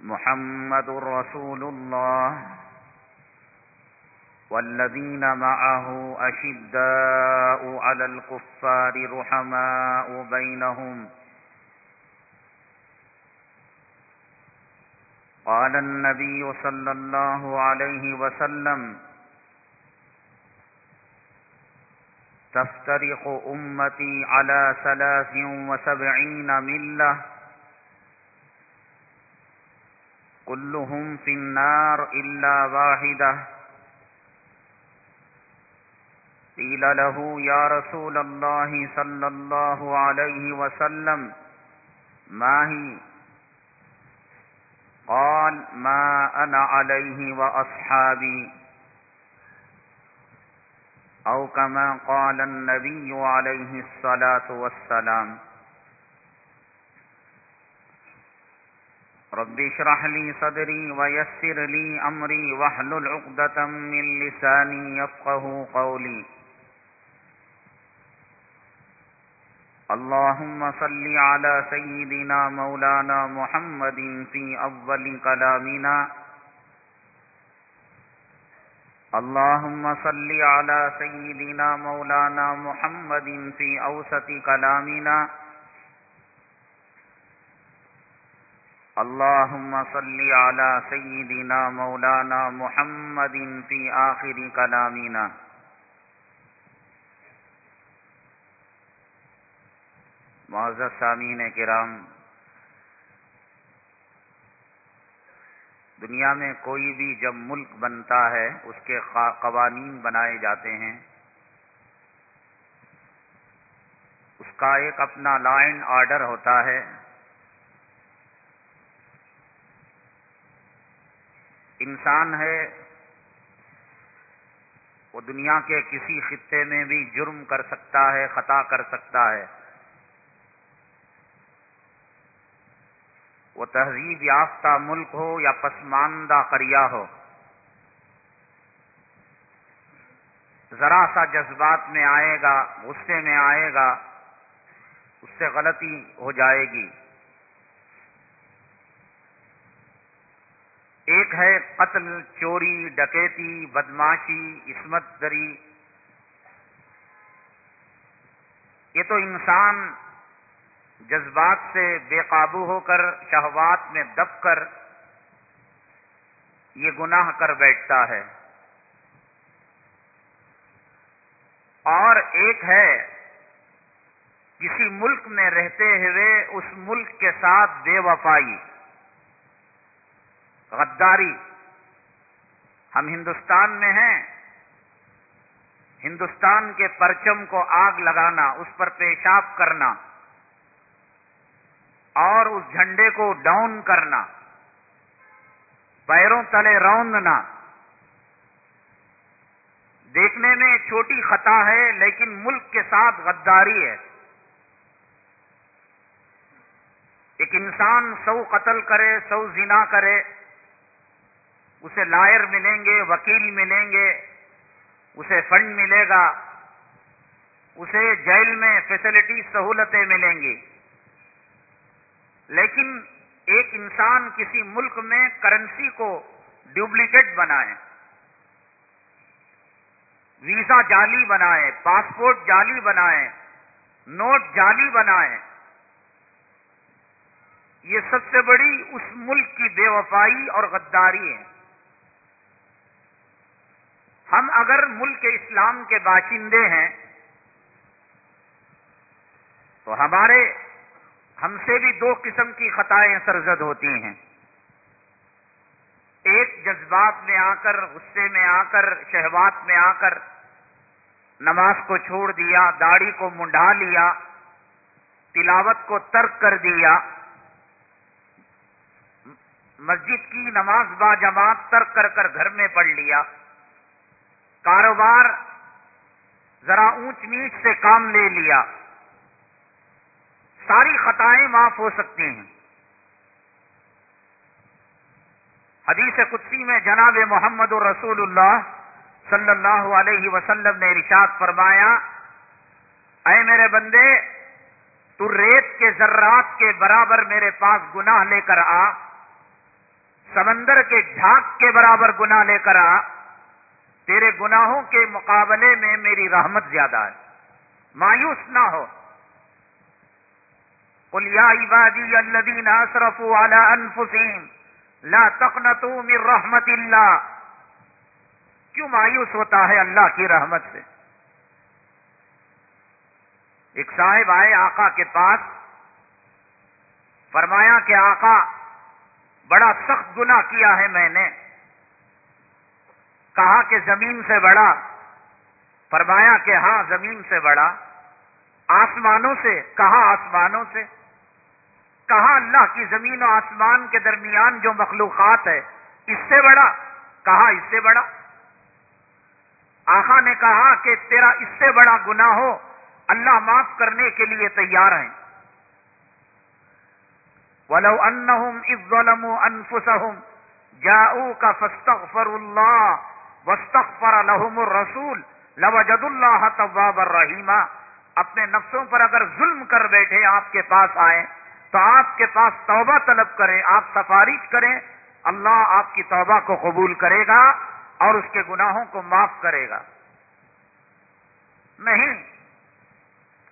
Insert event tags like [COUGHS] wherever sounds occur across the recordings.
محمد رسول الله والذين معه أشداء على الكفار رحماء بينهم. قال النبي صلى الله عليه وسلم، تفترق أمتي على ثلاث وسبعين ملة كلهم في النار إلا واحدة. قيل له، يا رسول الله صلى الله عليه وسلم، ما هي؟ قال، ما أنا عليه وأصحابي. أو كما قال النبي عليه الصلاة والسلام. رب اشرح لي صدري ويسر لي أمري واحلل عقدة من لساني يفقه قولي. اللهم صل على سيدنا مولانا محمد في أول كلامنا. اللهم صل على سيدنا مولانا محمد في أوسط كلامنا. اللهم صل على سيدنا مولانا محمد في آخر كلامنا. معزز سامعین کرام، دنیا میں کوئی بھی جب ملک بنتا ہے، اس کے قوانین بنائے جاتے ہیں۔ اس کا ایک اپنا لا اینڈ آرڈر ہوتا ہے۔ انسان ہے، وہ دنیا کے کسی خطے میں بھی جرم کر سکتا ہے، خطا کر سکتا ہے۔ وہ تہذیب یافتہ ملک ہو یا پسماندہ قریہ ہو، ذرا سا جذبات میں آئے گا، غصے میں آئے گا، اس سے غلطی ہو جائے گی۔ ایک ہے قتل، چوری، ڈکیتی، بدماشی، عصمت دری یہ تو انسان جذبات سے بے قابو ہو کر، شہوات میں دب کر یہ گناہ کر بیٹھتا ہے۔ اور ایک ہے، کسی ملک میں رہتے ہوئے اس ملک کے ساتھ بے وفائی۔ غداری۔ ہم ہندوستان میں ہیں۔ ہندوستان کے پرچم کو آگ لگانا، اس پر پیشاب کرنا، اور اس جھنڈے کو ڈاؤن کرنا، پیروں تلے روندنا۔ دیکھنے میں چھوٹی خطا ہے، لیکن ملک کے ساتھ غداری ہے۔ ایک انسان سو قتل کرے، سو زنا کرے اسے لائر ملیں گے، وکیل ملیں گے، اسے فنڈ ملے گا، اسے جیل میں فیسلٹی سہولتیں ملیں گی۔ لیکن ایک انسان کسی ملک میں کرنسی کو ڈپلیکیٹ بنائے، ویزا جعلی بنائے، پاسپورٹ جعلی بنائے، نوٹ جعلی بنائے، یہ سب سے بڑی اس ملک کی بے وفائی اور غداری ہے۔ ہم اگر ملک اسلام کے باشندے ہیں تو ہمارے ہم سے بھی دو قسم کی خطائیں سرزد ہوتی ہیں۔ ایک جذبات میں آ کر، غصے میں آ کر، شہوات میں آ کر، نماز کو چھوڑ دیا، داڑھی کو منڈا لیا، تلاوت کو ترک کر دیا، مسجد کی نماز با جماعت ترک کر کر گھر میں پڑھ لیا۔ کاروبار ذرا اونچ نیچ سے کام لے لیا۔ ساری خطائیں معاف ہو سکتی ہیں۔ حدیث قدسی میں جناب محمد رسول اللہ صلی اللہ علیہ وسلم نے ارشاد فرمایا، اے میرے بندے، تو ریت کے ذرات کے برابر میرے پاس گناہ لے کر آ، سمندر کے جھاگ کے برابر گناہ لے کر آ تیرے گناہوں کے مقابلے میں میری رحمت زیادہ ہے۔ مایوس نہ ہو۔ قل یا عبادی الذین اسرفوا علی انفسهم لا تقنطوا من رحمت اللہ۔ کیوں مایوس ہوتا ہے اللہ کی رحمت سے؟ ایک صاحب آئے آقا کے پاس، فرمایا کہ آقا، بڑا سخت گنا کیا ہے میں نے۔ کہا کہ زمین سے بڑا۔ فرمایا کہ ہاں زمین سے بڑا۔ آسمانوں سے، کہا آسمانوں سے۔ کہا اللہ کی زمین و آسمان کے درمیان جو مخلوقات ہے، اس سے بڑا۔ کہا اس سے بڑا۔ آخا نے کہا کہ تیرا اس سے بڑا گنا ہو۔ اللہ معاف کرنے کے لیے تیار ہیں۔ ولو انہم اذ ظلموا انفسہم جاؤوka فاستغفر اللہ واستغفر لهم الرسول لوجد اللہ تواب الرحیم اپنے نفسوں پر اگر ظلم کر بیٹھے آپ کے پاس آئے تو آپ کے پاس توبہ طلب کریں، آپ سفارش کریں۔ اللہ آپ کی توبہ کو قبول کرے گا اور اس کے گناہوں کو معاف کرے گا۔ نہیں،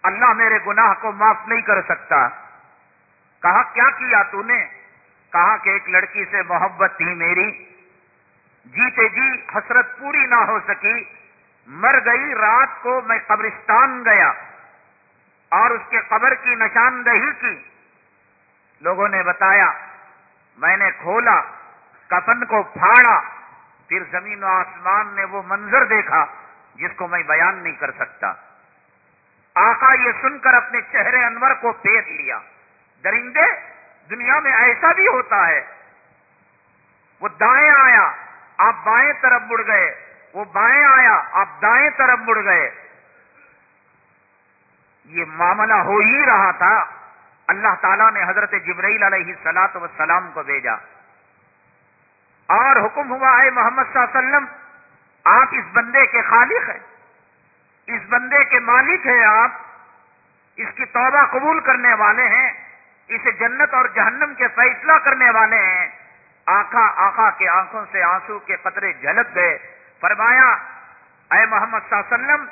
اللہ میرے گناہ کو معاف نہیں کر سکتا۔ کہا، کیا کیا تو نے؟ کہا کہ ایک لڑکی سے محبت تھی میری۔ جیتے جی حسرت پوری نہ ہو سکی۔ مر گئی، رات کو میں قبرستان گیا اور اس کے قبر کی نشاندہی کی۔ لوگوں نے بتایا، میں نے کھولا، کفن کو پھاڑا، پھر زمین و آسمان نے وہ منظر دیکھا جس کو میں بیان نہیں کر سکتا۔ آقا یہ سن کر اپنے چہرے انور کو پیٹ لیا۔ درندے، دنیا میں ایسا بھی ہوتا ہے۔ وہ دائیں آیا۔ آپ بائیں طرف مڑ گئے، وہ بائیں آیا، آپ دائیں طرف مڑ گئے۔ یہ معاملہ ہو ہی رہا تھا۔ اللہ تعالیٰ نے حضرت جبرائیل علیہ سلاط وسلام کو بھیجا۔ اور حکم ہوا ہے محمد صلی اللہ علیہ وسلم، آپ اس بندے کے خالق ہیں۔ اس بندے کے مالک ہیں آپ۔ اس کی توبہ قبول کرنے والے ہیں۔ اسے جنت اور جہنم کے فیصلہ کرنے والے ہیں۔ آخا آخا کے آنکھوں سے آنسو کے قطرے جھلک گئے۔ فرمایا، اے محمد صلی اللہ علیہ وسلم،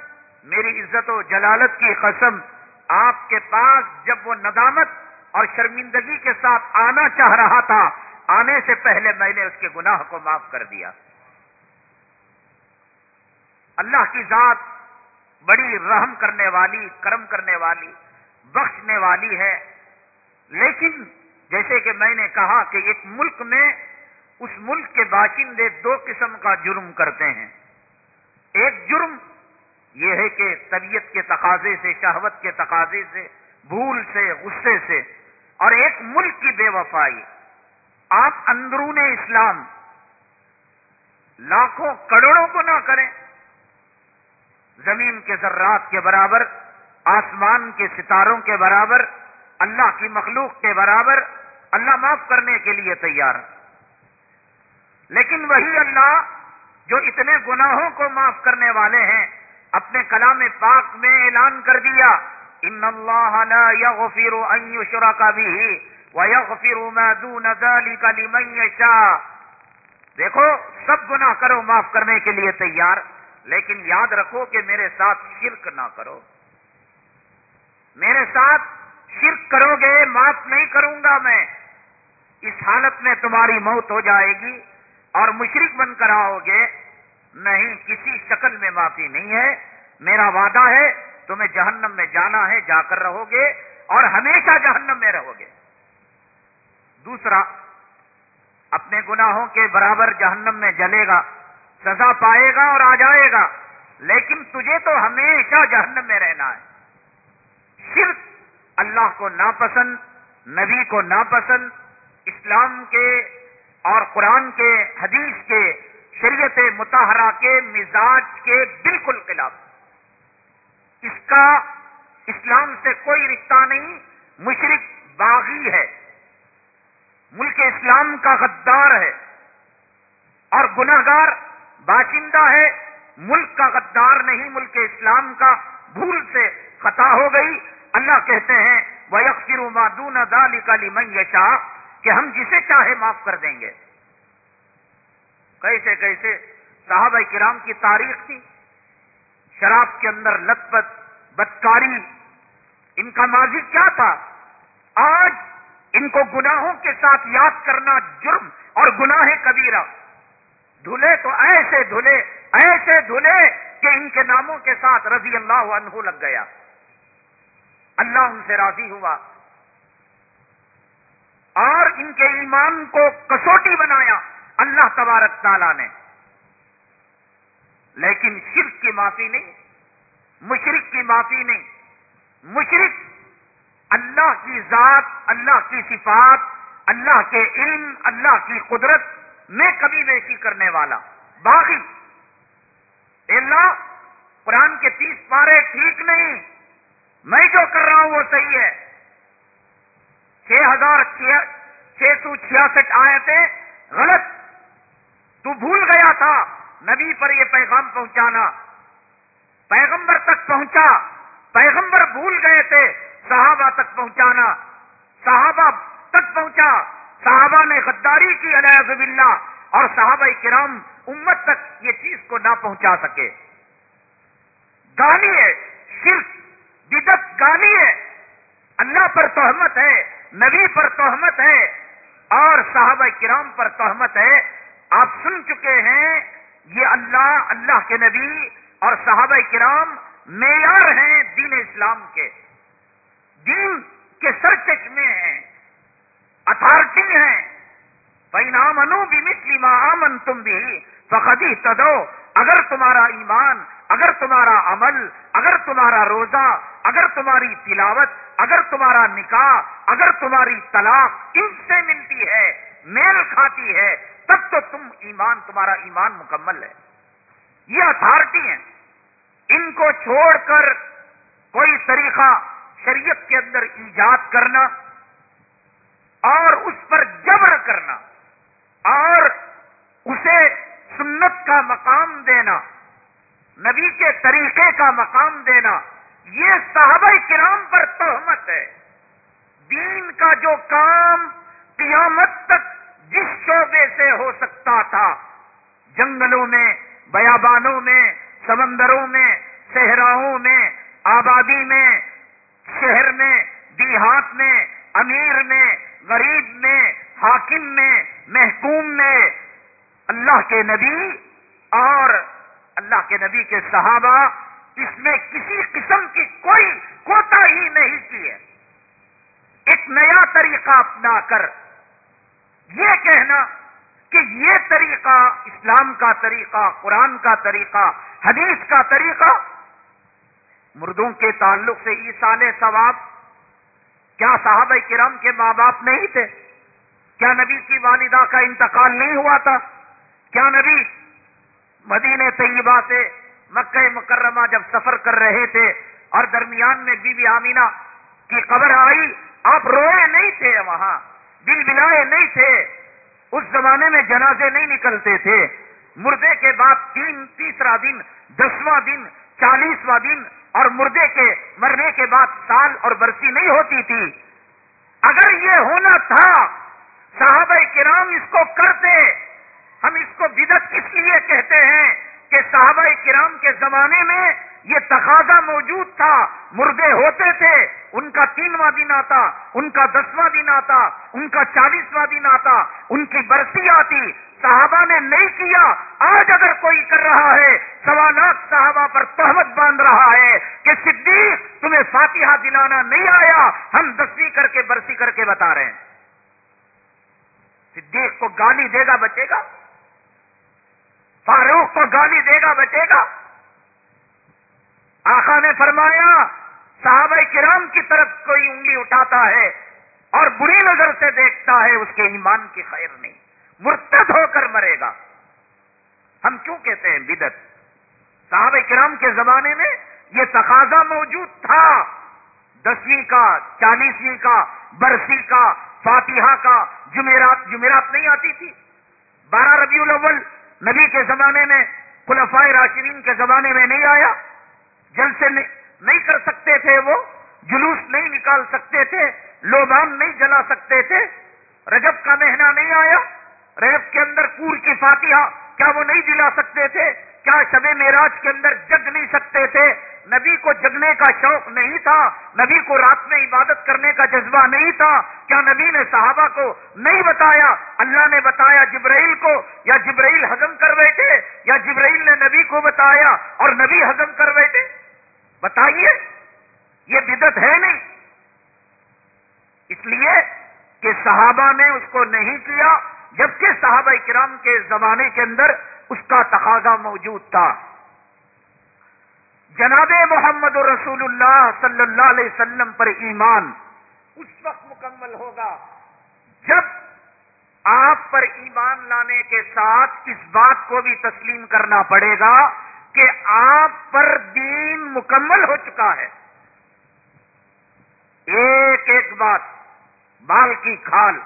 میری عزت و جلالت کی قسم، آپ کے پاس جب وہ ندامت اور شرمندگی کے ساتھ آنا چاہ رہا تھا، آنے سے پہلے میں نے اس کے گناہ کو معاف کر دیا۔ اللہ کی ذات بڑی رحم کرنے والی، کرم کرنے والی، بخشنے والی ہے۔ لیکن جیسے کہ میں نے کہا کہ ایک ملک میں اس ملک کے باشندے دو قسم کا جرم کرتے ہیں۔ ایک جرم یہ ہے کہ طبیعت کے تقاضے سے، شہوت کے تقاضے سے، بھول سے، غصے سے۔ اور ایک ملک کی بے وفائی آپ اندرون اسلام لاکھوں، کروڑوں کو نہ کریں۔ زمین کے ذرات کے برابر، آسمان کے ستاروں کے برابر، اللہ کی مخلوق کے برابر، اللہ معاف کرنے کے لیے تیار۔ لیکن وہی اللہ جو اتنے گناہوں کو معاف کرنے والے ہیں، اپنے کلام پاک میں اعلان کر دیا، ان اللہ لا یغفر ان یشرک به ویغفر ما دون ذلك لمن یشاء۔ دیکھو، سب گناہ کرو معاف کرنے کے لیے تیار، لیکن یاد رکھو کہ میرے ساتھ شرک نہ کرو۔ میرے ساتھ شرک کرو گے، معاف نہیں کروں گا میں۔ اس حالت میں تمہاری موت ہو جائے گی۔ اور مشرق بن کر آؤ گے، نہیں، کسی شکل میں معافی نہیں ہے، میرا وعدہ ہے، تمہیں جہنم میں جانا ہے، جا کر رہو گے، اور ہمیشہ جہنم میں رہو گے۔ دوسرا، اپنے گناہوں کے برابر جہنم میں جلے گا، سزا پائے گا اور آ جائے گا، لیکن تجھے تو ہمیشہ جہنم میں رہنا ہے۔ صرف اللہ کو ناپسند، نبی کو ناپسند، اسلام کے اور قرآن کے، حدیث کے، شریعت متحرہ کے مزاج کے بالکل خلاف۔ اس کا اسلام سے کوئی رشتہ نہیں مشرق باغی ہے۔ ملک اسلام کا غدار ہے۔ اور گناہگار باشندہ ہے۔ ملک کا غدار نہیں، ملک اسلام کا۔ بھول سے خطا ہو گئی۔ اللہ کہتے ہیں وہ یکفر مادون دالی کا لمن یشا کہ ہم جسے چاہے معاف کر دیں گے۔ کیسے کیسے صحابہ کرام کی تاریخ تھی۔ شراب کے اندر لت پت بدکاری، ان کا ماضی کیا تھا؟ آج ان کو گناہوں کے ساتھ یاد کرنا جرم اور گناہ کبیرہ۔ دھلے تو ایسے دھلے ایسے دھلے کہ ان کے ناموں کے ساتھ رضی اللہ عنہ لگ گیا۔ اللہ ان سے راضی ہوا۔ اور ان کے ایمان کو کسوٹی بنایا اللہ تبارک تعالیٰ نے۔ لیکن شرک کی معافی نہیں مشرق کی معافی نہیں۔ مشرق اللہ کی ذات، اللہ کی صفات، اللہ کے علم، اللہ کی قدرت میں کبھی بیشی کرنے والا۔ باغی اللہ، قرآن کے تیس پارے ٹھیک نہیں، میں جو کر رہا ہوں وہ صحیح ہے۔ چھ ہزار چھ سو چھیاسٹھ آئے تھے غلط۔ تو بھول گیا تھا۔ نبی پر یہ پیغام پہنچانا۔ پیغمبر تک پہنچا۔ پیغمبر بھول گئے تھے۔ صحابہ تک پہنچانا۔ صحابہ تک پہنچا۔ صحابہ نے غداری کی، علیہ باللہ۔ اور صحابہ کرام امت تک یہ چیز کو نہ پہنچا سکے۔ گالی ہے صرف بدت گالی ہے۔ اللہ پر تہمت ہے، نبی پر تہمت ہے اور صحابہ کرام پر تہمت ہے۔ آپ سن چکے ہیں، یہ اللہ اللہ کے نبی اور صحابہ کرام معیار ہیں دین اسلام کے۔ دین کے سر چشمے ہیں اتارٹی ہیں۔ پینام انو بھی مسلم آمن تم بھی فقدی تدو اگر تمہارا ایمان، اگر تمہارا عمل، اگر تمہارا روزہ، اگر تمہاری تلاوت، اگر تمہارا نکاح، اگر تمہاری طلاق ان سے ملتی ہے، میل کھاتی ہے، تب تو تم ایمان، تمہارا ایمان مکمل ہے۔ یہ اتارٹی ہیں۔ ان کو چھوڑ کر کوئی طریقہ شریعت کے اندر ایجاد کرنا اور اس پر جبر کرنا اور اسے سنت کا مقام دینا، نبی کے طریقے کا مقام دینا، یہ صحابہ کرام پر تہمت ہے۔ دین کا جو کام قیامت تک جس شعبے سے ہو سکتا تھا، جنگلوں میں، بیابانوں میں، سمندروں میں، صحراؤں میں، آبادی میں، شہر میں، دیہات میں، امیر میں، غریب میں، حاکم میں، محکوم میں اللہ کے نبی اور اللہ کے نبی کے صحابہ اس میں کسی قسم کی کوئی کوتا ہی نہیں کی ہے۔ ایک نیا طریقہ اپنا کر۔ یہ کہنا کہ یہ طریقہ اسلام کا طریقہ، قرآن کا طریقہ، حدیث کا طریقہ۔ مردوں کے تعلق سے عیسال ثواب کیا صاحب کرم کے ماں باپ نہیں تھے؟ کیا نبی کی والدہ کا انتقال نہیں ہوا تھا؟ کیا نبی؟ مدینہ طیبہ سے مکہ مکرمہ جب سفر کر رہے تھے اور درمیان میں بی بی آمینہ کی قبر آئی، آپ روئے نہیں تھے وہاں، دل بلائے نہیں تھے۔ اس زمانے میں جنازے نہیں نکلتے تھے۔ مردے کے بعد تین، تیسرا دن، دسواں دن، چالیسواں دن اور مردے کے مرنے کے بعد سال اور برسی نہیں ہوتی تھی۔ اگر یہ ہونا تھا، صحابہ کرام اس کو کرتے۔ ہم اس کو بدت کس لیے کہتے ہیں کہ صحابہ کرام کے زمانے میں یہ تقاضا موجود تھا۔ مردے ہوتے تھے، ان کا تینواں دن آتا، ان کا دسواں دن آتا، ان کا چالیسواں دن آتا، ان کی برسی آتی۔ صحابہ نے نہیں کیا، آج اگر کوئی کر رہا ہے سوالات صحابہ پر تہمت باندھ رہا ہے کہ صدیق تمہیں فاتحہ دلانا نہیں آیا، ہم دسویں کر کے برسی کر کے بتا رہے ہیں۔ صدیق کو گالی دے گا، بچے گا؟ فاروق کو گالی دے گا بچے گا۔ آخا نے فرمایا، صحابہ کرام کی طرف کوئی انگلی اٹھاتا ہے اور بری نظر سے دیکھتا ہے، اس کے ایمان کی خیر نہیں۔ مرتد ہو کر مرے گا۔ ہم کیوں کہتے ہیں بدت صحابہ کرام کے زمانے میں یہ تقاضا موجود تھا۔ دسویں کا، چالیسویں کا، برسی کا، فاتحہ کا، جمعرات جمعرات نہیں آتی تھی۔ بارہ ربیع الاول نبی کے زمانے میں، خلفائے راشدین کے زمانے میں نہیں آیا۔ جلسے نہیں کر سکتے تھے وہ، جلوس نہیں نکال سکتے تھے، لوبان نہیں جلا سکتے تھے۔ رجب کا مہینہ نہیں آیا۔ رجب کے اندر پور کی فاتحہ، کیا وہ نہیں دلا سکتے تھے؟ کیا شب معراج کے اندر جگ نہیں سکتے تھے؟ نبی کو جگنے کا شوق نہیں تھا، نبی کو رات میں عبادت کرنے کا جذبہ نہیں تھا۔ کیا نبی نے صحابہ کو نہیں بتایا؟ اللہ نے بتایا جبرائیل کو، یا جبرائیل ہزم کر بیٹھے؟ یا جبرائیل نے نبی کو بتایا اور نبی ہزم کر بیٹھے؟ بتائیے، یہ بدت ہے نہیں۔ اس لیے کہ صحابہ نے اس کو نہیں کیا، جبکہ صحابہ کرام کے زمانے کے اندر اس کا تقاضا موجود تھا۔ جناب محمد رسول اللہ صلی اللہ علیہ وسلم پر ایمان اس وقت مکمل ہوگا جب آپ پر ایمان لانے کے ساتھ اس بات کو بھی تسلیم کرنا پڑے گا کہ آپ پر دین مکمل ہو چکا ہے۔ ایک ایک بات، بال کی کھال۔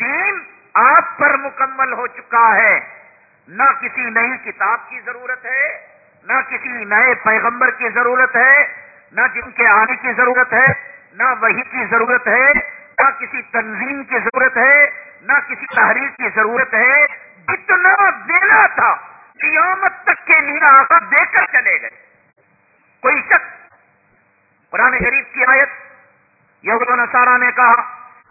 دین آپ پر مکمل ہو چکا ہے۔ نہ کسی نئی کتاب کی ضرورت ہے، نہ کسی نئے پیغمبر کی ضرورت ہے، نہ جن کے آنے کی ضرورت ہے، نہ وہی کی ضرورت ہے، نہ کسی تنظیم کی ضرورت ہے، نہ کسی تحریر کی ضرورت ہے۔ جتنا دینا تھا، قیامت تک کے لیے آقا دے کر چلے گئے۔ کوئی شخص قرآن غریب کی آیت، یہود و نصارہ نے کہا،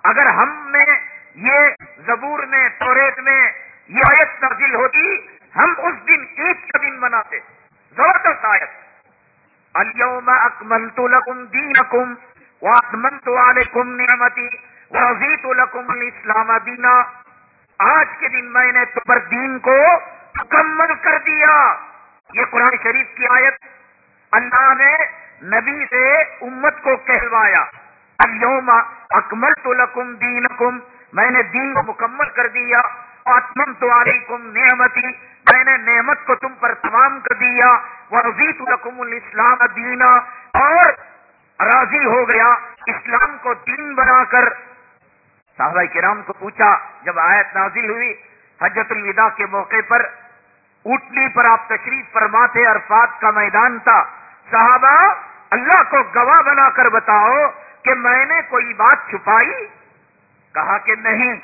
اگر ہم نے یہ زبور میں توریت میں یہ آیت نازل ہوتی، ہم اس دن عید کا دن مناتے۔ زبردست آیت۔ اليوم اکملت لکم دینکم واکملت علیکم نعمتی ورضیت لکم الاسلام دینا۔ آج کے دن میں نے تو دین کو مکمل کر دیا۔ یہ قرآن شریف کی آیت اللہ نے نبی سے امت کو کہلوایا۔ اليوم اکملت لکم دینکم میں نے دین کو مکمل کر دیا آتمن تو علیکم نعمتی، میں نے نعمت کو تم پر تمام کر دیا وہ رضیت القم الاسلام دینا، اور راضی ہو گیا، اسلام کو دین بنا کر۔ صحابہ کرام کو پوچھا، جب آیت نازل ہوئی، حجت الوداع کے موقع پر اٹھنی پر آپ تشریف فرما تھے عرفات کا میدان تھا۔ صحابہ، اللہ کو گواہ بنا کر بتاؤ کہ میں نے کوئی بات چھپائی کہا کہ نہیں،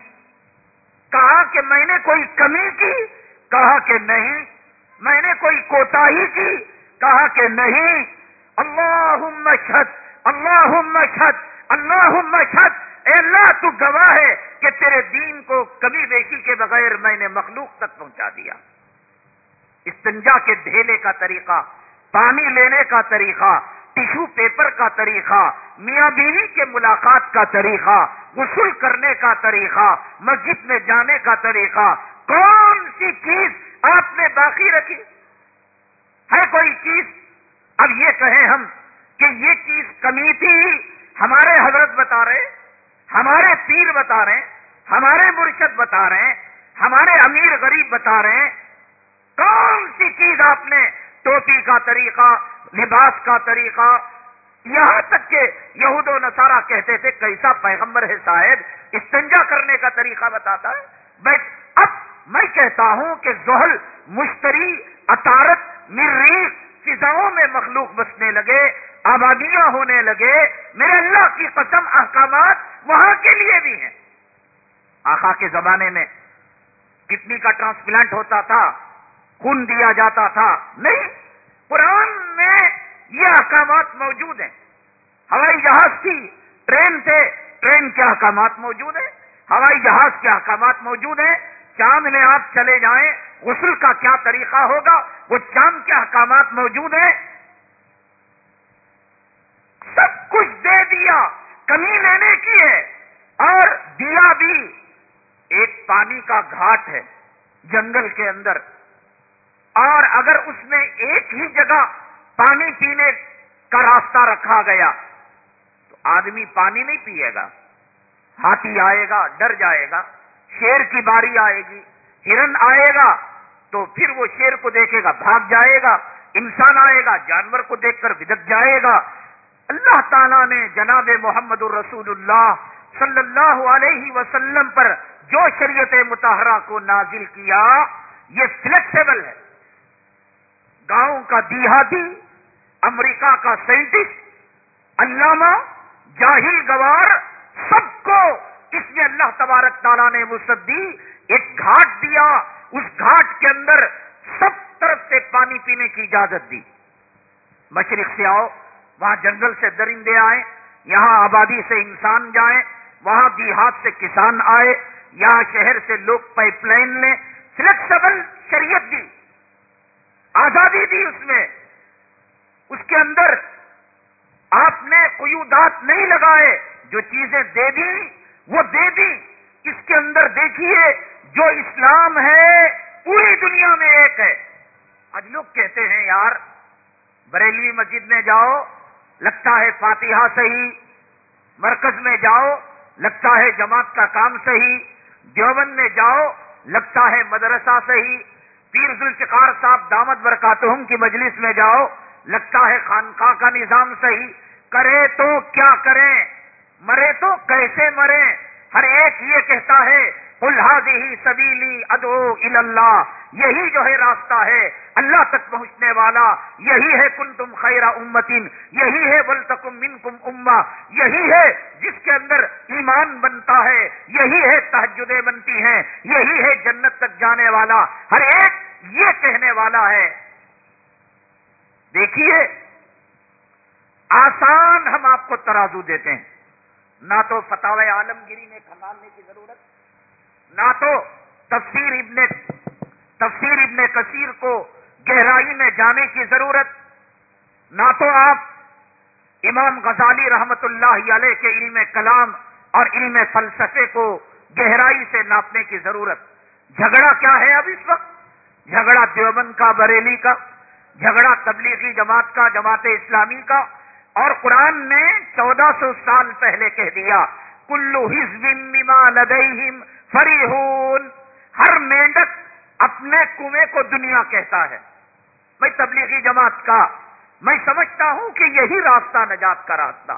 کہا کہ میں نے کوئی کمی کی، کہا کہ نہیں، میں نے کوئی کوتا کی، کہا کہ نہیں اللہ مشہد اللہ مشہد اللہ مشہد اے اللہ تو گواہ ہے کہ تیرے دین کو کبھی بیشی کے بغیر میں نے مخلوق تک پہنچا دیا۔ استنجا کے ڈھیلے کا طریقہ، پانی لینے کا طریقہ ٹیشو پیپر کا طریقہ، میاں بیوی کے ملاقات کا طریقہ غسل کرنے کا طریقہ، مسجد میں جانے کا طریقہ، کون سی چیز آپ نے باقی رکھی؟ ہے کوئی چیز؟ اب یہ کہیں ہم کہ یہ چیز کمی تھی، ہمارے حضرت بتا رہے ہمارے پیر بتا رہے ہمارے مرشد بتا رہے ہیں، ہمارے امیر غریب بتا رہے ہیں۔ کون سی چیز آپ نے ٹوپی کا طریقہ، لباس کا طریقہ یہاں تک کہ یہود و نصارہ کہتے تھے، کیسا پیغمبر ہے صاحب استنجا کرنے کا طریقہ بتاتا ہے۔ بٹ اب میں کہتا ہوں کہ زحل مشتری، اطارت مریخ فضاؤں میں مخلوق بسنے لگے، آبادیاں ہونے لگے۔ میرے اللہ کی قسم، احکامات وہاں کے لیے بھی ہیں۔ آخا کے زمانے میں کتنی کا ٹرانسپلانٹ ہوتا تھا، خون دیا جاتا تھا۔ نہیں، قرآن میں یہ احکامات موجود ہیں۔ ہوائی جہاز کی ٹرین سے ٹرین کے احکامات موجود ہیں۔ ہوائی جہاز کے احکامات موجود ہیں۔ چاند میں آپ چلے جائیں، غسل کا کیا طریقہ ہوگا؟ وہ چاند کے احکامات موجود ہیں۔ سب کچھ دے دیا، کمی لینے کی ہے۔ اور دیا بھی۔ ایک پانی کا گھاٹ ہے جنگل کے اندر۔ اور اگر اس میں ایک ہی جگہ پانی پینے کا راستہ رکھا گیا تو آدمی پانی نہیں پیے گا۔ ہاتھی آئے گا، ڈر جائے گا، شیر کی باری آئے گی، ہرن آئے گا تو پھر وہ شیر کو دیکھے گا، بھاگ جائے گا، انسان آئے گا، جانور کو دیکھ کر بدک جائے گا۔ اللہ تعالیٰ نے جناب محمد الرسول اللہ صلی اللہ علیہ وسلم پر جو شریعت متحرہ کو نازل کیا، یہ فلیکسیبل ہے۔ گاؤں کا دیہاتی امریکہ کا سائنٹسٹ، علامہ، جاہل گوار، سب کو اس میں اللہ تبارک تعالیٰ نے دی ایک گھاٹ دیا، اس گھاٹ کے اندر سب طرف سے پانی پینے کی اجازت دی۔ مشرق سے آؤ، وہاں جنگل سے درندے آئے یہاں آبادی سے انسان جائیں، وہاں دیہات سے کسان آئے، یہاں شہر سے لوگ پائپ لائن لیں۔ فلیکسبل شریعت دی، آزادی دی اس میں۔ اس کے اندر آپ نے قیودات نہیں لگائے، جو چیزیں دے دی، وہ دے دی، اس کے اندر دیکھیے، جو اسلام ہے، پوری دنیا میں ایک ہے۔ آج لوگ کہتے ہیں، یار، بریلوی مسجد میں جاؤ، لگتا ہے فاتحہ صحیح، مرکز میں جاؤ، لگتا ہے جماعت کا کام صحیح، دیوبند میں جاؤ، لگتا ہے مدرسہ صحیح، پیر ذوالفقار صاحب دامت برکاتہم کی مجلس میں جاؤ لگتا ہے خانقاہ کا نظام صحیح۔ کرے تو کیا کریں مرے تو کیسے مرے؟ ہر ایک یہ کہتا ہے الحادی سبیلی ادو اللہ یہی جو ہے راستہ ہے اللہ تک پہنچنے والا۔ یہی ہے کن تم خیر امتن یہی ہے بل تکم من کم اما یہی ہے جس کے اندر ایمان بنتا ہے۔ یہی ہے تحجدیں بنتی ہیں۔ یہی ہے جنت تک جانے والا۔ ہر ایک یہ کہنے والا ہے۔ دیکھیے، آسان ہم آپ کو ترازو دیتے ہیں۔ نہ تو فتح عالمگیری میں کھنگالنے کی ضرورت، نہ تو تفسیر ابن تفسیر ابن کثیر کو گہرائی میں جانے کی ضرورت، نہ تو آپ امام غزالی رحمت اللہ علیہ کے علم کلام اور علم فلسفے کو گہرائی سے ناپنے کی ضرورت۔ جھگڑا کیا ہے اب اس وقت؟ جھگڑا دیوبند کا، بریلی کا۔ جھگڑا تبلیغی جماعت کا، جماعت اسلامی کا، اور قرآن نے چودہ سو سال پہلے کہہ دیا، کلو مما لدیہم فریحون۔ ہر مینڈک اپنے کنویں کو دنیا کہتا ہے۔ میں تبلیغی جماعت کا، میں سمجھتا ہوں کہ یہی راستہ نجات کا راستہ۔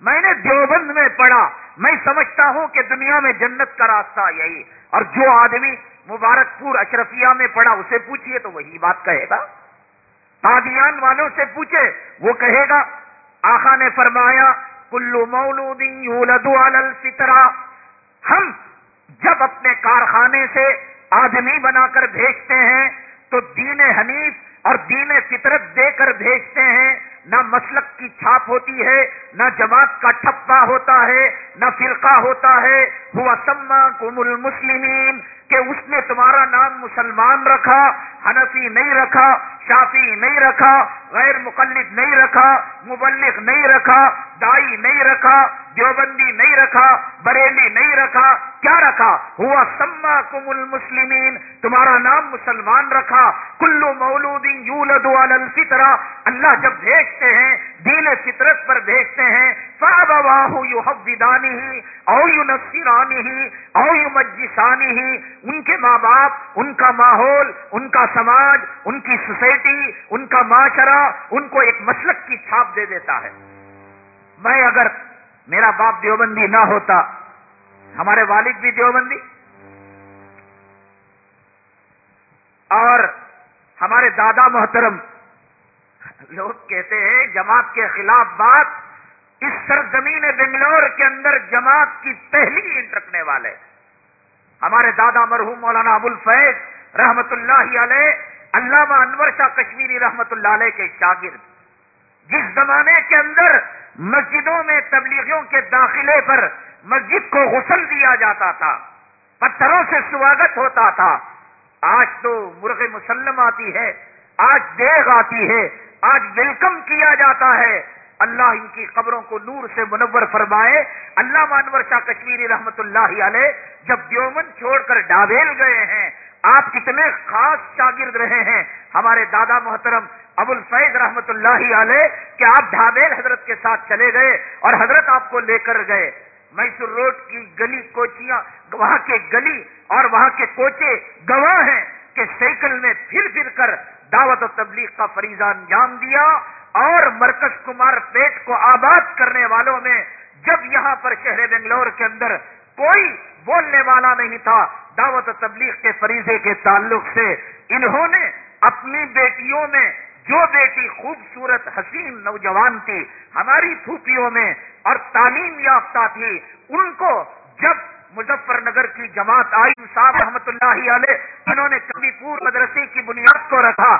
میں نے دیوبند میں پڑھا، میں سمجھتا ہوں کہ دنیا میں جنت کا راستہ یہی۔ اور جو آدمی مبارک پور اشرفیہ میں پڑھا، اسے پوچھئے تو وہی بات کہے گا۔ قادیان والوں سے پوچھے، وہ کہے گا آخا نے فرمایا، کلو مولودی یولد الفطرا ہم جب اپنے کارخانے سے آدمی بنا کر بھیجتے ہیں، تو دین حنیف اور دین فطرت دے کر بھیجتے ہیں۔ نہ مسلک کی چھاپ ہوتی ہے، نہ جماعت کا ٹھپا ہوتا ہے، نہ فرقہ ہوتا ہے۔ ہوا سما کم المسلمین۔ کہ اس نے تمہارا نام مسلمان رکھا، حنفی نہیں رکھا، شافی نہیں رکھا، غیر مقلد نہیں رکھا، مبلغ نہیں رکھا، دائی نہیں رکھا، دیوبندی نہیں رکھا، بریلی نہیں رکھا، کیا رکھا؟ ہوا سما کم المسلمین، تمہارا نام مسلمان رکھا۔ کلو مولودی یولد الفطرہ، اللہ جب بھیجتے ہیں، دین فطرت پر بھیجتے ہیں فاہ یو حفانی ہی او یو نسیرانی ہی او یو مجسانی ہی ان کے ماں باپ، ان کا ماحول، ان کا سماج، ان کی سوسائٹی، ان کا معاشرہ، ان کو ایک مسلک کی چھاپ دے دیتا ہے۔ میں اگر میرا باپ دیوبندی نہ ہوتا، ہمارے والد بھی دیوبندی۔ اور ہمارے دادا محترم، لوگ کہتے ہیں جماعت کے خلاف بات اس سرزمین بنگلور کے اندر جماعت کی پہلی اینٹ رکھنے والے۔ ہمارے دادا مرحوم مولانا ابو الفیض رحمت اللہ علیہ، علامہ انور شاہ کشمیری رحمت اللہ علیہ کے شاگرد۔ جس زمانے کے اندر مسجدوں میں تبلیغیوں کے داخلے پر مسجد کو غسل دیا جاتا تھا، پتھروں سے سواگت ہوتا تھا۔ آج تو مرغ مسلم آتی ہے، آج دیگ آتی ہے، آج ویلکم کیا جاتا ہے۔ اللہ ان کی قبروں کو نور سے منور فرمائے۔ اللہ مانور شاہ کشمیری رحمت اللہ علیہ جب دیومن چھوڑ کر ڈابیل گئے ہیں، آپ کتنے خاص شاگرد رہے ہیں۔ ہمارے دادا محترم ابو الفیض رحمت اللہ علیہ کہ آپ ڈھابیل حضرت کے ساتھ چلے گئے اور حضرت آپ کو لے کر گئے۔ میسور روڈ کی گلی کوچیاں، وہاں کے گلی اور وہاں کے کوچے گواہ ہیں کہ سائیکل میں پھر پھر کر دعوت و تبلیغ کا فریضہ انجام دیا۔ اور مرکز کمار پیٹ کو آباد کرنے والوں میں جب یہاں پر شہر بنگلور کے اندر کوئی بولنے والا نہیں تھا، دعوت و تبلیغ کے فریضے کے تعلق سے انہوں نے اپنی بیٹیوں میں، جو بیٹی خوبصورت حسین نوجوان تھی، ہماری پھوپھیوں میں اور تعلیم یافتہ تھی، ان کو جب مظفر نگر کی جماعت آئی صاحب رحمت اللہ علیہ، انہوں نے کبھی پور مدرسے کی بنیاد کو رکھا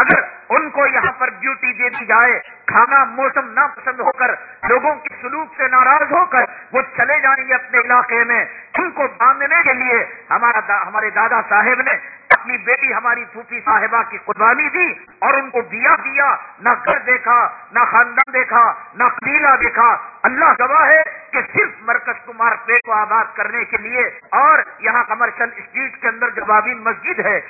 اگر ان کو یہاں پر ڈیوٹی دے دی جائے، کھانا موسم نہ پسند ہو کر، لوگوں کے سلوک سے ناراض ہو کر، وہ چلے جائیں گے اپنے علاقے میں، ان کو باندھنے کے لیے ہمارا دا ہمارے دادا صاحب نے اپنی بیٹی ہماری پھوپھی صاحبہ کی قربانی دی اور ان کو دیا دیا، نہ گھر دیکھا، نہ خاندان دیکھا، نہ قبیلہ دیکھا۔ اللہ گواہ ہے کہ صرف مرکز کمار پیٹ کو آباد کرنے کے لیے اور یہاں کمرشل اسٹریٹ کے اندر جوابین مسجد ہے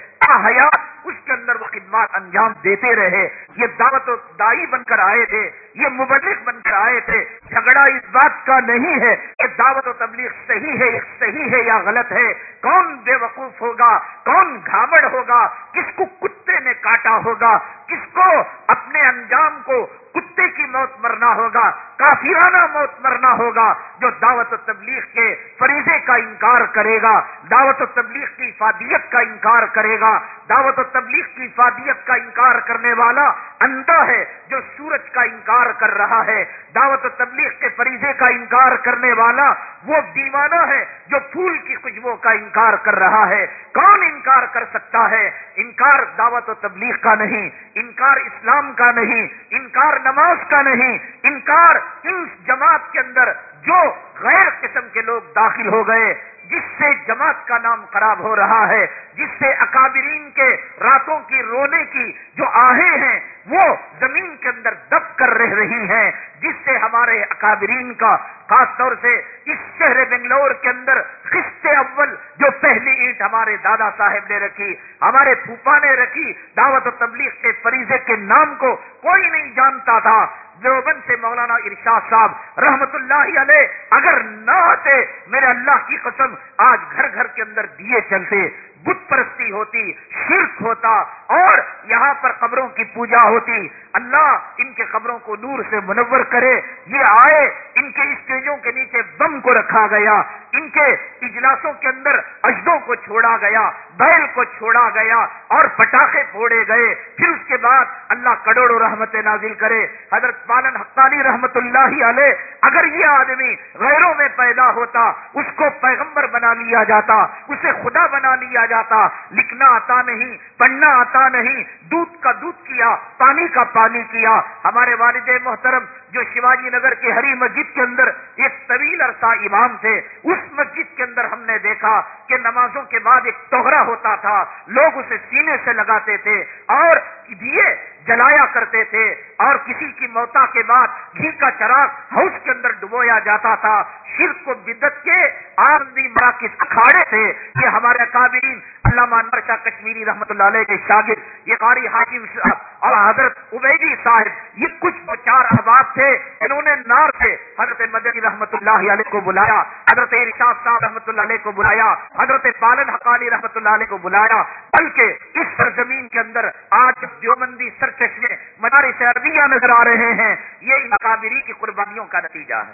حیات اس کے اندر وہ خدمات انجام دیتے رہے۔ یہ دعوت و دائی بن کر آئے تھے، یہ مبلک بن کر آئے تھے۔ جھگڑا اس بات کا نہیں ہے کہ دعوت و تبلیغ صحیح ہے صحیح ہے یا غلط ہے۔ کون بے وقوف ہوگا؟ کون گھابڑ ہوگا کس کو کتے نے کاٹا ہوگا کس کو اپنے انجام کو کتے کی موت مرنا ہوگا کافیرانہ موت مرنا ہوگا، جو دعوت و تبلیغ کے فریضے کا انکار کرے گا، دعوت و تبلیغ کی افادیت کا انکار کرے گا، دعوت و تبلیغ کی افادیت کا انکار کرنے والا اندھا ہے جو سورج کا انکار کر رہا ہے، دعوت و تبلیغ کے فریضے کا انکار کرنے والا وہ دیوانہ ہے جو پھول کی خوشبو کا انکار کر رہا ہے۔ کون انکار کر سکتا ہے؟ انکار دعوت و تبلیغ کا نہیں۔ انکار اسلام کا نہیں انکار نماز کا نہیں انکار اس جماعت کے اندر جو غیر قسم کے لوگ داخل ہو گئے، جس سے جماعت کا نام خراب ہو رہا ہے، جس سے اکابرین کے راتوں کی رونے کی جو آہیں ہیں، وہ زمین کے اندر دب کر رہ رہی ہیں، جس سے ہمارے اکابرین کا، خاص طور سے اس شہر بنگلور کے اندر قسط اول جو پہلی اینٹ ہمارے دادا صاحب نے رکھی، ہمارے پھوپا نے رکھی، دعوت و تبلیغ کے فریضے کے نام کو کوئی نہیں جانتا تھا۔ دیوبند سے مولانا ارشاد صاحب رحمت اللہ علیہ، اگر نہ آتے میرے اللہ کی قسم، آج گھر گھر کے اندر دیے چلتے بت پرستی ہوتی، شرک ہوتا اور یہاں پر قبروں کی پوجا ہوتی۔ اللہ ان کے قبروں کو نور سے منور کرے۔ یہ آئے، ان کے اسٹیجوں کے نیچے بم کو رکھا گیا، ان کے اجلاسوں کے اندر اجدوں کو چھوڑا گیا، بیل کو چھوڑا گیا اور پٹاخے پھوڑے گئے۔ پھر اس کے بعد اللہ کروڑوں رحمت نازل کرے۔ حضرت پالن حقانی رحمت اللہ علیہ، اگر یہ آدمی غیروں میں پیدا ہوتا، اس کو پیغمبر بنا لیا جاتا، اسے خدا بنا لیا جاتا لکھنا آتا نہیں، پڑھنا آتا نہیں، دودھ کا دودھ کیا، پانی کا پانی کیا۔ ہمارے والد محترم، جو شیواجی نگر کے ہری مسجد کے اندر ایک طویل عرصہ امام تھے، اس مسجد کے اندر ہم نے دیکھا کہ نمازوں کے بعد ایک توہرا ہوتا تھا۔ لوگ اسے سینے سے لگاتے تھے اور دیے جلایا کرتے تھے اور کسی کی موتا کے بعد گھی کا چراغ ہاؤس کے اندر ڈبویا جاتا تھا۔ شرک کو بدت کے آمدی مراکز اکھاڑے تھے یہ ہمارے قابرین علامہ شاہ کشمیری رحمت اللہ علیہ کے شاگرد، یہ قاری حاکم صاحب اور حضرت عبیدی صاحب، یہ کچھ چار احباب تھے، انہوں نے نار سے حضرت مدنی رحمت اللہ علیہ کو بلایا، حضرت ارشاد صاحب رحمت اللہ علیہ کو بلایا، حضرت پالن حقانی رحمت اللہ علیہ کو بلایا، بلکہ اس سرزمین کے اندر آج دیوبندی سر چشمے مناری عربیہ نظر آ رہے ہیں، یہ مقابری کی قربانیوں کا نتیجہ ہے۔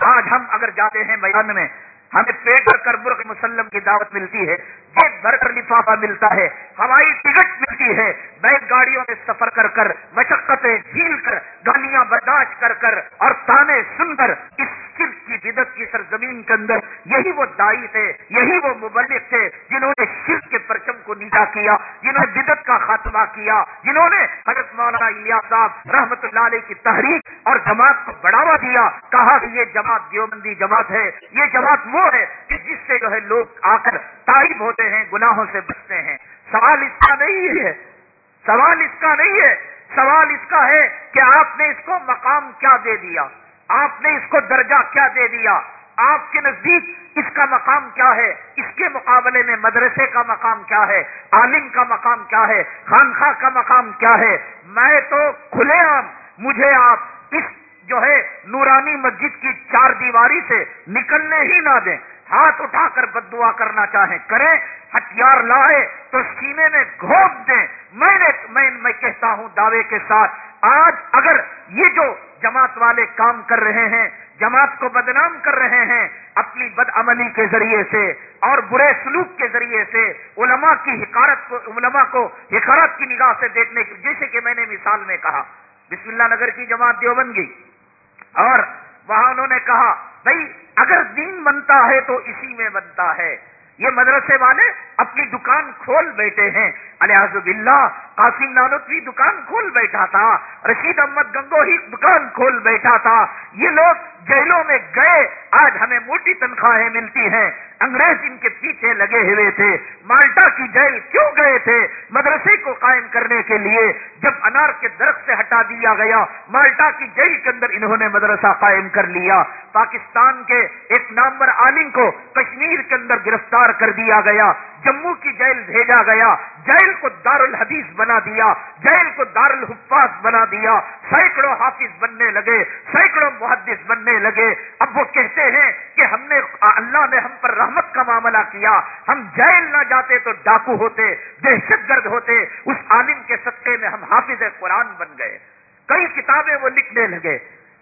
آج ہم اگر جاتے ہیں میدان میں ہمیں پیٹ بھر کر برق مسلم کی دعوت ملتی ہے، جیب بھر کر لفافہ ملتا ہے، ہوائی ٹکٹ ملتی ہے، بیک گاڑیوں میں سفر کر کر، مشقتیں جھیل کر، گالیاں برداشت کر کر، اور تانے سن کر، اس شرک کی بدت کی سرزمین کے اندر یہی وہ دائی تھے، یہی وہ مبلک تھے جنہوں نے شرک کے پرچم کو نیچا کیا، جنہوں نے بدت کا خاتمہ کیا، جنہوں نے حضرت مولانا الیاس صاحب رحمت اللہ علیہ کی تحریک اور جماعت کو بڑھاوا دیا، کہا کہ یہ جماعت دیوبندی جماعت ہے، یہ جماعت وہ ہے کہ جس سے جو ہے لوگ آ کر تائب ہوتے ہیں، گناہوں سے بچتے ہیں۔ سوال اس کا نہیں ہے۔ سوال اس کا نہیں ہے۔ سوال اس کا ہے کہ آپ نے اس کو مقام کیا دے دیا؟ آپ نے اس کو درجہ کیا دے دیا؟ آپ کے نزدیک اس کا مقام کیا ہے؟ اس کے مقابلے میں مدرسے کا مقام کیا ہے؟ عالم کا مقام کیا ہے؟ خانخواہ کا مقام کیا ہے؟ میں تو کھلے عام، مجھے آپ اس جو ہے نورانی مسجد کی چار دیواری سے نکلنے ہی نہ دیں۔ ہاتھ اٹھا کر بد دعا کرنا چاہیں، کریں، ہتھیار لائے تو سینے میں گھونپ دیں۔ میں نے، میں کہتا ہوں دعوے کے ساتھ، آج اگر یہ جو جماعت والے کام کر رہے ہیں، جماعت کو بدنام کر رہے ہیں، اپنی بد عملی کے ذریعے سے اور برے سلوک کے ذریعے سے علماء کی حکارت کو، علماء کو حکارت کی نگاہ سے دیکھنے کی، جیسے کہ میں نے مثال میں کہا، بسم اللہ نگر کی جماعت دیوبند گئی اور وہاں انہوں نے کہا بھائی اگر دین بنتا ہے تو اسی میں بنتا ہے. یہ مدرسے والے اپنی دکان کھول بیٹھے ہیں۔ الحاظ بلّہ قاسم نانوتوی دکان کھول بیٹھا تھا، رشید احمد گنگو ہی دکان کھول بیٹھا تھا۔ یہ لوگ جیلوں میں گئے، آج ہمیں موٹی تنخواہیں ملتی ہیں۔ انگریز ان کے پیچھے لگے ہوئے تھے۔ مالٹا کی جیل کیوں گئے تھے؟ مدرسے کو قائم کرنے کے لیے جب انار کے درخت سے ہٹا دیا گیا، مالٹا کی جیل کے اندر انہوں نے مدرسہ قائم کر لیا۔ پاکستان کے ایک نامور عالم کو کشمیر کے اندر گرفتار کر دیا گیا۔ جموں کی جیل بھیجا گیا، جیل کو دار الحدیث بنا دیا، جیل کو دار الحفاظ بنا دیا، سینکڑوں حافظ بننے لگے، سینکڑوں محدث بننے لگے۔ اب وہ کہتے ہیں کہ ہم نے اللہ نے ہم پر رحمت کا معاملہ کیا۔ ہم جیل نہ جاتے تو ڈاکو ہوتے دہشت گرد ہوتے، اس عالم کے سطح میں ہم حافظ قرآن بن گئے۔ کئی کتابیں وہ لکھنے لگے۔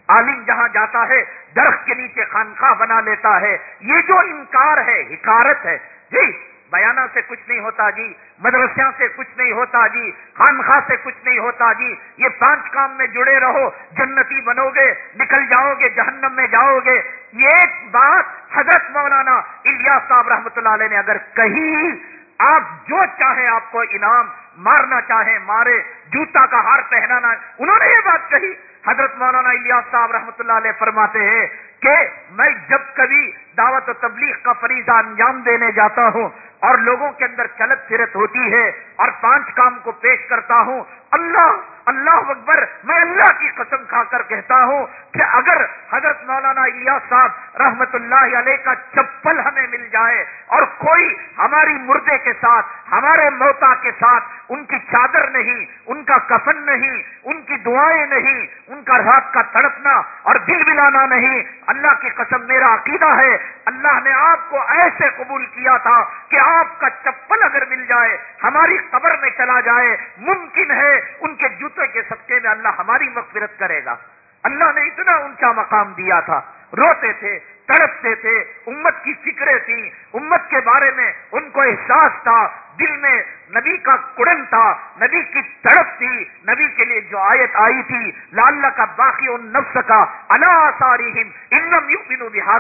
عالم جہاں جاتا ہے، درخت کے نیچے خانخواہ بنا لیتا ہے۔ یہ جو انکار ہے، حکارت ہے۔ جی بیانہ سے کچھ نہیں ہوتا جی مدرسوں سے کچھ نہیں ہوتا جی خانخواہ سے کچھ نہیں ہوتا جی یہ پانچ کام میں جڑے رہو، جنتی بنو گے، نکل جاؤ گے، جہنم میں جاؤ گے۔ یہ ایک بات حضرت مولانا الیاس صاحب رحمۃ اللہ علیہ نے اگر کہی، آپ جو چاہیں آپ کو انعام، مارنا چاہیں، مارے، جوتا کا ہار پہنانا، انہوں نے یہ بات کہی۔ حضرت مولانا الیاس صاحب رحمۃ اللہ علیہ فرماتے ہیں کہ میں جب کبھی دعوت و تبلیغ کا فریضہ انجام دینے جاتا ہوں اور لوگوں کے اندر چلت پھرت ہوتی ہے اور پانچ کام کو پیش کرتا ہوں، اللہ اللہ اکبر، میں اللہ کی قسم کھا کر کہتا ہوں کہ اگر حضرت مولانا الیاس صاحب رحمت اللہ علیہ کا چپل ہمیں مل جائے اور کوئی ہماری مردے کے ساتھ، ہمارے موتا کے ساتھ ان کی چادر نہیں، ان کا کفن نہیں، ان کی دعائیں نہیں، ان کا رات کا تڑپنا اور دل ملانا نہیں، اللہ کی قسم میرا عقیدہ ہے، اللہ نے آپ کو ایسے قبول کیا تھا کہ آپ کا چپل اگر مل جائے، ہماری قبر میں چلا جائے، ممکن ہے ان کے جوتے کے صدقے میں اللہ ہماری مغفرت کرے گا۔ اللہ نے اتنا اونچا مقام دیا تھا۔ روتے تھے، تڑپتے تھے، امت کی فکریں تھیں۔ امت کے بارے میں ان کو احساس تھا۔ دل میں نبی کا کڑن تھا، نبی کی تڑپ تھی، نبی کے لیے جو آیت آئی تھی لال کا باقی ان نفس کا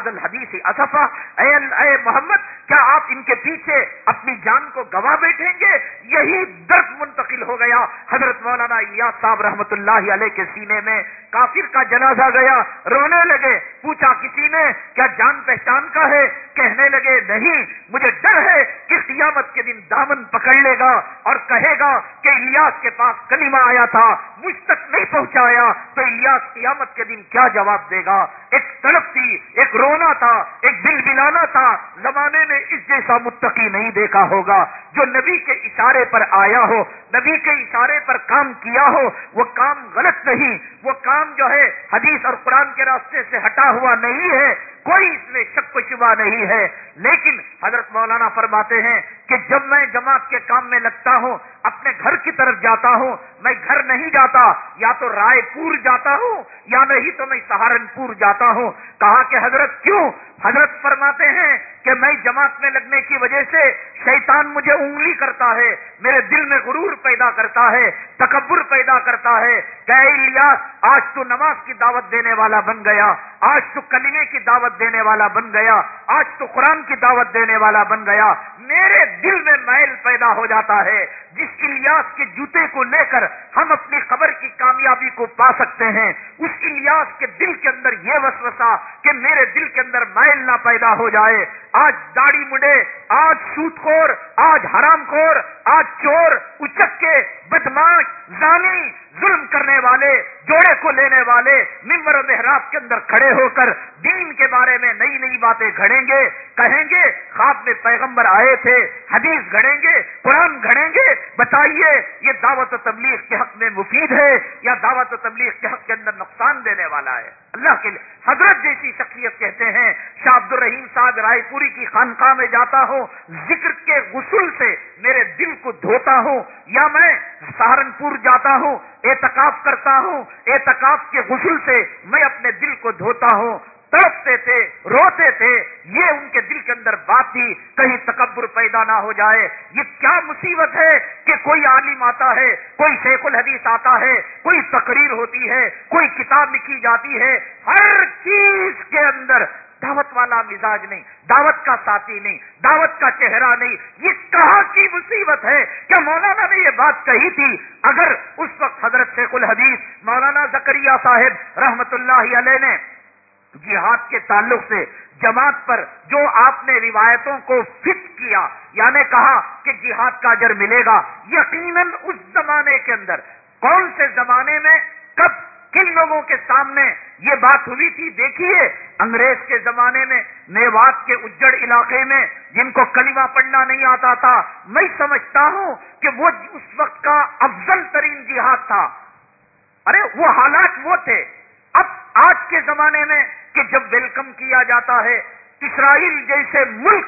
الحدیث اصفا۔ اے اے محمد، کیا آپ ان کے پیچھے اپنی جان کو گوا بیٹھیں گے؟ یہی درد منتقل ہو گیا۔ حضرت مولانا یاد صاحب رحمت اللہ علیہ کے سینے میں کافر کا جنازہ گیا، رونے لگے۔ پوچھا کسی نے، کیا جان پہچان کا ہے؟ کہنے لگے، نہیں، مجھے ڈر ہے کہ قیامت کے دن دامن پکڑ لے گا اور کہے گا کہ الیاس کے پاس کلمہ آیا تھا، مجھ تک نہیں پہنچایا، تو الیاس قیامت کے دن کیا جواب دے گا؟ ایک تڑپ تھی، ایک رونا تھا، ایک دل بلانا تھا، زمانے میں اس جیسا متقی نہیں دیکھا ہوگا۔ جو نبی کے اشارے پر آیا ہو، نبی کے اشارے پر کام کیا ہو، وہ کام غلط نہیں، وہ کام جو ہے حدیث اور قرآن کے راستے سے ہٹا ہوا نہیں ہے۔ کوئی اس میں شک و شبہ نہیں ہے لیکن حضرت مولانا فرماتے ہیں کہ جب میں جماعت کے کام میں لگتا ہوں اپنے گھر کی طرف جاتا ہوں، میں گھر نہیں جاتا، یا تو رائے پور جاتا ہوں، یا نہیں تو میں سہارنپور جاتا ہوں۔ کہا کہ حضرت کیوں؟ حضرت فرماتے ہیں کہ میں جماعت میں لگنے کی وجہ سے شیطان مجھے انگلی کرتا ہے، میرے دل میں غرور پیدا کرتا ہے، تکبر پیدا کرتا ہے۔ کہ الیاس، آج تو نماز کی دعوت دینے والا بن گیا، آج تو کلیمے کی دعوت دینے والا بن گیا، آج تو قرآن کی دعوت دینے والا بن گیا۔ میرے دل میں میل پیدا ہو جاتا ہے، جس الیاس کے جوتے کو لے کر ہم اپنی خبر کی کامیابی کو پا سکتے ہیں۔ اس الیاس کے دل کے اندر یہ وسوسہ کہ میرے دل کے اندر میل نہ پیدا ہو جائے۔ آج داڑھی مڈے آج سوت خور، آج حرام خور، آج چور اچک کے بدماش زانی، ظلم کرنے والے، جوڑے کو لینے والے ممبر و محراب کے اندر کھڑے ہو کر دین کے بارے میں نئی نئی باتیں گھڑیں گے، کہیں گے، خواب میں پیغمبر آئے تھے، حدیث گھڑیں گے، قرآن گھڑیں گے بتائیے، یہ دعوت و تبلیغ کے حق میں مفید ہے یا دعوت و تبلیغ کے حق کے اندر نقصان دینے والا ہے؟ اللہ کے لیے حضرت جیسی شخصیت کہتے ہیں، شاہ عبد الرحیم صاحب رائے پوری کی خانقاہ میں جاتا ہوں، ذکر کے غسل سے میرے دل کو دھوتا ہوں، یا میں سہارنپور جاتا ہوں، اعتکاف کرتا ہوں، اعتکاف کے غسل سے میں اپنے دل کو دھوتا ہوں۔ تڑپتے تھے، روتے تھے، یہ ان کے دل کے اندر بات تھی، کہیں تکبر پیدا نہ ہو جائے۔ یہ کیا مصیبت ہے کہ کوئی عالم آتا ہے، کوئی شیخ الحدیث آتا ہے، کوئی تقریر ہوتی ہے، کوئی کتاب لکھی جاتی ہے۔ ہر چیز کے اندر دعوت والا مزاج نہیں، دعوت کا ساتھی نہیں، دعوت کا چہرہ نہیں۔ یہ کہاں کی مصیبت ہے؟ کیا مولانا نے یہ بات کہی تھی؟ اگر اس وقت حضرت شیخ الحدیث، مولانا زکریہ صاحب رحمت اللہ علیہ نے جہاد کے تعلق سے جماعت پر جو آپ نے روایتوں کو فٹ کیا یعنی کہا کہ جہاد کا اجر ملے گا، یقیناً اس زمانے کے اندر، کون سے زمانے میں، کب، کن لوگوں کے سامنے یہ بات ہوئی تھی؟ دیکھیے، انگریز کے زمانے میں، میوات کے اجڑ علاقے میں، جن کو کلمہ پڑھنا نہیں آتا تھا، میں سمجھتا ہوں کہ وہ اس وقت کا افضل ترین جہاد تھا۔ ارے، وہ حالات وہ تھے۔ آج کے زمانے میں کہ جب ویلکم کیا جاتا ہے، اسرائیل جیسے ملک،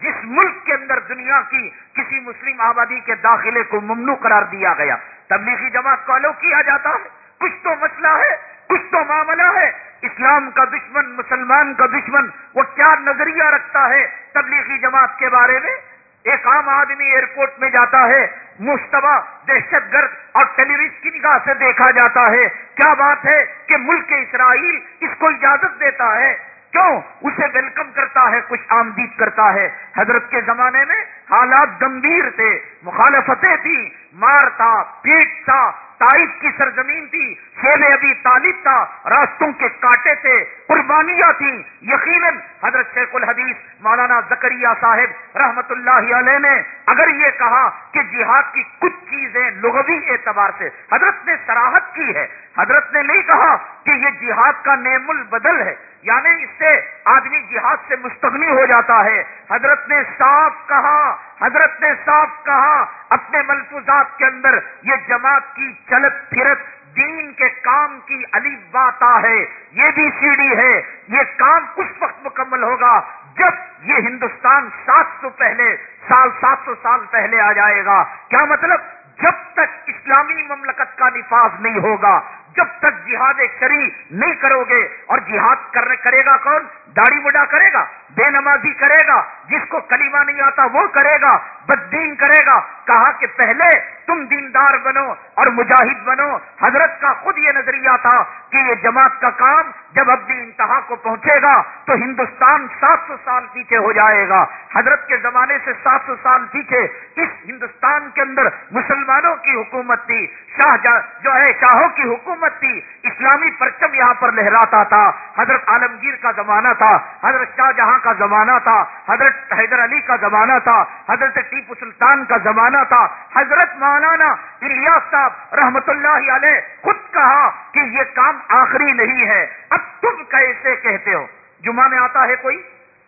جس ملک کے اندر دنیا کی کسی مسلم آبادی کے داخلے کو ممنوع قرار دیا گیا، تبلیغی جماعت کو الو کیا جاتا ہے؟ کچھ تو مسئلہ ہے، کچھ تو معاملہ ہے۔ اسلام کا دشمن، مسلمان کا دشمن، وہ کیا نظریہ رکھتا ہے تبلیغی جماعت کے بارے میں؟ ایک عام آدمی ایئرپورٹ میں جاتا ہے، مشتبہ، دہشت گرد اور ٹیلرسٹ کی نگاہ سے دیکھا جاتا ہے۔ کیا بات ہے کہ ملک اسرائیل اس کو اجازت دیتا ہے؟ کیوں؟ اسے ویلکم کرتا ہے کچھ آمدید کرتا ہے۔ حضرت کے زمانے میں حالات گمبھیر تھے، مخالفتیں تھی مار تھا پیٹ تھا تائف کی سرزمین تھی شیل ابھی طالب تھا راستوں کے کاٹے تھے، قربانیاں تھیں۔ یقیناً حضرت شیخ الحدیث مولانا زکریہ صاحب رحمت اللہ علیہ نے اگر یہ کہا کہ جہاد کی کچھ چیزیں لغوی اعتبار سے حضرت نے سراہد کی ہے، حضرت نے نہیں کہا کہ یہ جہاد کا نیم البدل ہے یعنی اس سے آدمی جہاد سے مستغنی ہو جاتا ہے۔ حضرت نے صاف کہا، حضرت نے صاف کہا، اپنے ملفوظات کے اندر یہ جماعت کی چلت پھرت، دین کے کام کی علی بات ہے، یہ بھی سیڑھی ہے، یہ کام اس وقت مکمل ہوگا؟ جب یہ ہندوستان سات سو پہلے، سال سات سو سال پہلے آ جائے گا۔ کیا مطلب؟ جب تک اسلامی مملکت کا نفاذ نہیں ہوگا جب تک جہاد شری نہیں کرو گے اور جہاد کرے گا کون؟ داڑھی مڈا کرے گا، بے نمازی کرے گا، جس کو کلیمہ نہیں آتا وہ کرے گا بدین کرے گا۔ کہا کہ پہلے تم دیندار بنو اور مجاہد بنو۔ حضرت کا خود یہ نظریہ تھا کہ یہ جماعت کا کام جب اپنی انتہا کو پہنچے گا تو ہندوستان سات سو سال پیچھے ہو جائے گا۔ حضرت کے زمانے سے سات سو سال پیچھے اس ہندوستان کے اندر مسلمانوں کی حکومت تھی۔ شاہ جو ہے، شاہوں کی حکومت تھی۔ اسلامی پرچم یہاں پر لہراتا تھا۔ حضرت عالمگیر کا زمانہ تھا۔ حضرت شاہ جہاں کا زمانہ تھا۔ حضرت حیدر علی کا زمانہ تھا۔ حضرت ٹیپو سلطان کا زمانہ تھا۔ حضرت مولانا الیاس صاحب رحمت اللہ علیہ خود کہا کہ یہ کام آخری نہیں ہے۔ اب تم کیسے کہتے ہو؟ جمعہ میں آتا ہے کوئی؟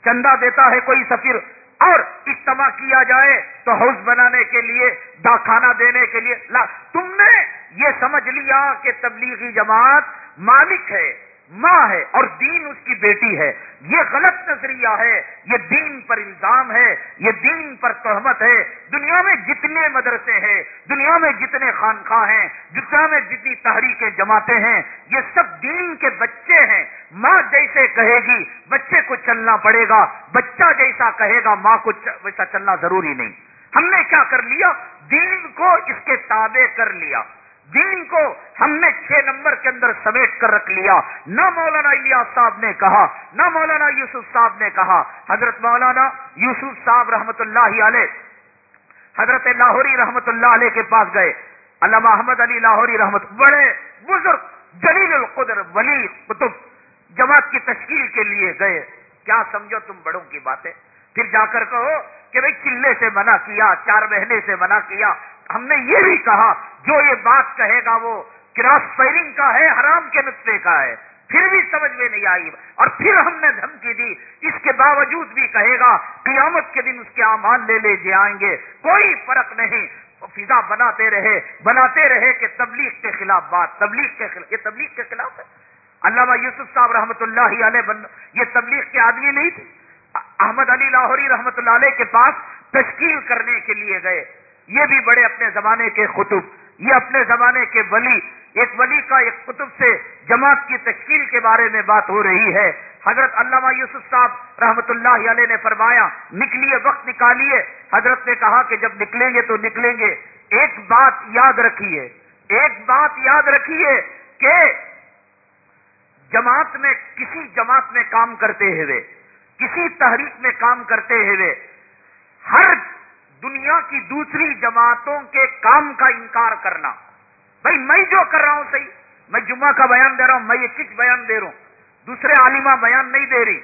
چندہ دیتا ہے کوئی سفیر؟ اور اجتماع کیا جائے تو ہاؤس بنانے کے لیے، داخانہ دینے کے لیے۔ لا، تم نے یہ سمجھ لیا کہ تبلیغی جماعت مالک ہے۔ ماں ہے اور دین اس کی بیٹی ہے۔ یہ غلط نظریہ ہے، یہ دین پر الزام ہے، یہ دین پر تہمت ہے۔ دنیا میں جتنے مدرسے ہیں، دنیا میں جتنے خانخواہ ہیں، دنیا میں جتنی تحریکیں جماتے ہیں، یہ سب دین کے بچے ہیں۔ ماں جیسے کہے گی، بچے کو چلنا پڑے گا۔ بچہ جیسا کہے گا، ماں کو ویسا چلنا ضروری نہیں۔ ہم نے کیا کر لیا؟ دین کو اس کے تابع کر لیا۔ دین کو ہم نے چھ نمبر کے اندر سمیٹ کر رکھ لیا۔ نہ مولانا الیاس صاحب نے کہا، نہ مولانا یوسف صاحب نے کہا۔ حضرت مولانا یوسف صاحب رحمت اللہ علیہ، حضرت لاہوری رحمت اللہ علیہ کے پاس گئے۔ علامہ محمد علی لاہوری رحمت، بڑے بزرگ جلیل القدر ولی قطب جماعت کی تشکیل کے لیے گئے۔ کیا سمجھو تم بڑوں کی باتیں؟ پھر جا کر کہو کہ بھائی چلے سے منع کیا، چار مہینے سے منع کیا۔ ہم نے یہ بھی کہا، جو یہ بات کہے گا وہ کراس فائرنگ کا ہے، حرام کے نسخے کا ہے۔ پھر بھی سمجھ میں نہیں آئی۔ اور پھر ہم نے دھمکی دی۔ اس کے باوجود بھی کہے گا، قیامت کے دن اس کے امان لے لے جائیں گے۔ کوئی فرق نہیں۔ فضا بناتے رہے۔ بناتے رہے کہ تبلیغ کے خلاف بات، تبلیغ کے خلاف، یہ تبلیغ کے خلاف ہے۔ علامہ یوسف صاحب رحمۃ اللہ علیہ یہ تبلیغ کے آدمی نہیں تھے۔ احمد علی لاہوری رحمۃ اللہ علیہ کے پاس تشکیل کرنے کے لیے گئے۔ یہ بھی بڑے اپنے زمانے کے خطب، یہ اپنے زمانے کے ولی، ایک ولی کا ایک قطب سے جماعت کی تشکیل کے بارے میں بات ہو رہی ہے۔ حضرت علامہ یوسف صاحب رحمت اللہ علیہ نے فرمایا، نکلیے، وقت نکالیے۔ حضرت نے کہا کہ جب نکلیں گے تو نکلیں گے۔ ایک بات یاد رکھیے، ایک بات یاد رکھیے کہ جماعت میں، کسی جماعت میں کام کرتے ہوئے کسی تحریک میں کام کرتے ہوئے ہر دنیا کی دوسری جماعتوں کے کام کا انکار کرنا۔ بھائی میں جو کر رہا ہوں صحیح، میں جمعہ کا بیان دے رہا ہوں، میں یہ کچھ بیان دے رہا ہوں۔ دوسرے عالمہ بیان نہیں دے رہی۔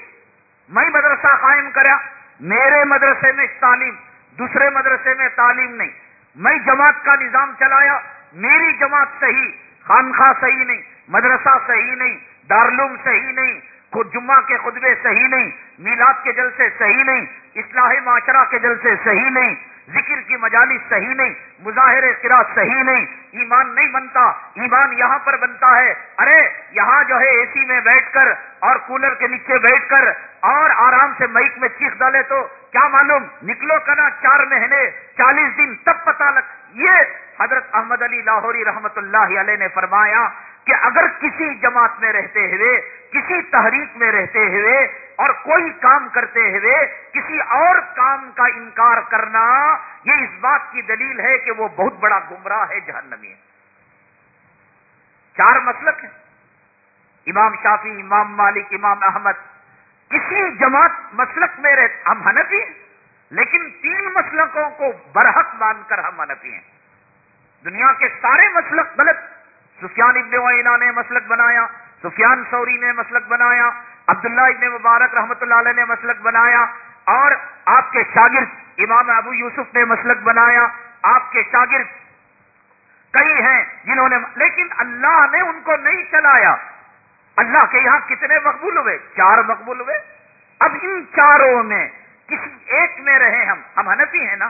میں مدرسہ قائم کرا میرے مدرسے میں تعلیم، دوسرے مدرسے میں تعلیم نہیں۔ میں جماعت کا نظام چلایا، میری جماعت صحیح خانخواہ صحیح نہیں، مدرسہ صحیح نہیں دارلوم صحیح نہیں جمعہ کے خطبے صحیح نہیں، میلاد کے جلسے صحیح نہیں، اصلاح معاشرہ کے جلسے صحیح نہیں، ذکر کی مجالس صحیح نہیں، مظاہر قرآ صحیح نہیں، ایمان نہیں بنتا، ایمان یہاں پر بنتا ہے۔ ارے، یہاں جو ہے اے سی میں بیٹھ کر اور کولر کے نیچے بیٹھ کر اور آرام سے مائک میں چیخ ڈالے تو کیا معلوم؟ نکلو کنا چار مہینے، چالیس دن، تب پتا لگ۔ یہ حضرت احمد علی لاہوری رحمت اللہ علیہ نے فرمایا کہ اگر کسی جماعت میں رہتے ہوئے، کسی تحریک میں رہتے ہوئے اور کوئی کام کرتے ہوئے کسی اور کام کا انکار کرنا، یہ اس بات کی دلیل ہے کہ وہ بہت بڑا گمراہ ہے جہنمی ہے۔ چار مسلک ہیں۔ امام شافی امام مالک، امام احمد۔ کسی جماعت مسلک میں رہتے ہم ہنفی ہیں، لیکن تین مسلکوں کو برحق مان کر ہم ہنفی ہیں۔ دنیا کے سارے مسلک غلط سفیان ابن وینا نے مسلک بنایا، سفیان سوری نے مسلک بنایا، عبداللہ ابن مبارک رحمت اللہ علیہ نے مسلک بنایا، اور آپ کے شاگرد امام ابو یوسف نے مسلک بنایا، آپ کے شاگرد کئی ہیں جنہوں نے لیکن اللہ نے ان کو نہیں چلایا۔ اللہ کے یہاں کتنے مقبول ہوئے؟ چار مقبول ہوئے۔ اب ان چاروں میں کسی ایک میں رہے ہم۔ ہم حنفی ہیں نا،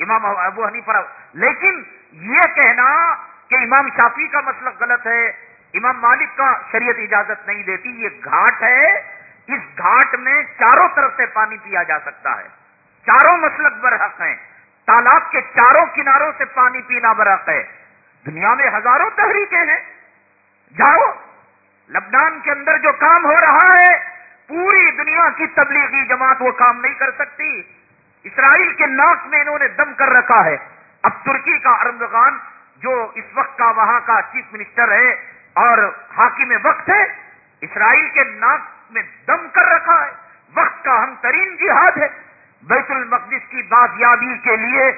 امام ابو ہنی پر لیکن یہ کہنا کہ امام شافی کا مسلک غلط ہے، امام مالک کا شریعت اجازت نہیں دیتی، یہ گھاٹ ہے۔ اس گھاٹ میں چاروں طرف سے پانی پیا جا سکتا ہے۔ چاروں مسلک برحق ہیں۔ تالاب کے چاروں کناروں سے پانی پینا برحق ہے۔ دنیا میں ہزاروں تحریکیں ہیں۔ جاؤ، لبنان کے اندر جو کام ہو رہا ہے، پوری دنیا کی تبلیغی جماعت وہ کام نہیں کر سکتی۔ اسرائیل کے ناک میں انہوں نے دم کر رکھا ہے۔ اب ترکی کا ارمغان جو اس وقت کا وہاں کا چیف منسٹر ہے اور حاکم وقت ہے، اسرائیل کے ناک میں دم کر رکھا ہے۔ وقت کا ہم ترین جہاد ہے۔ بیت المقدس کی بازیابی کے لیے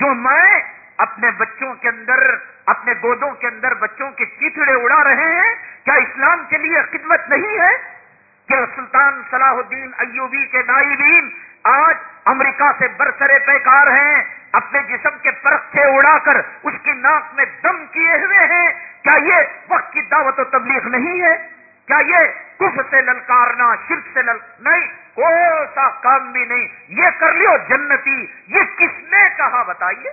جو میں اپنے بچوں کے اندر، اپنے گودوں کے اندر بچوں کے چیتڑے اڑا رہے ہیں، کیا اسلام کے لیے خدمت نہیں ہے؟ کہ سلطان صلاح الدین ایوبی کے نائبین آج امریکہ سے برسرے پیکار ہیں؟ اپنے جسم کے پرکھے اڑا کر اس کی ناک میں دم کیے ہوئے ہیں۔ کیا یہ وقت کی دعوت و تبلیغ نہیں ہے؟ کیا یہ کف سے للکارنا، شرک سے لل؟ نہیں، کوئی سا کام بھی نہیں۔ یہ کر لیو جنتی، یہ کس نے کہا بتائیے؟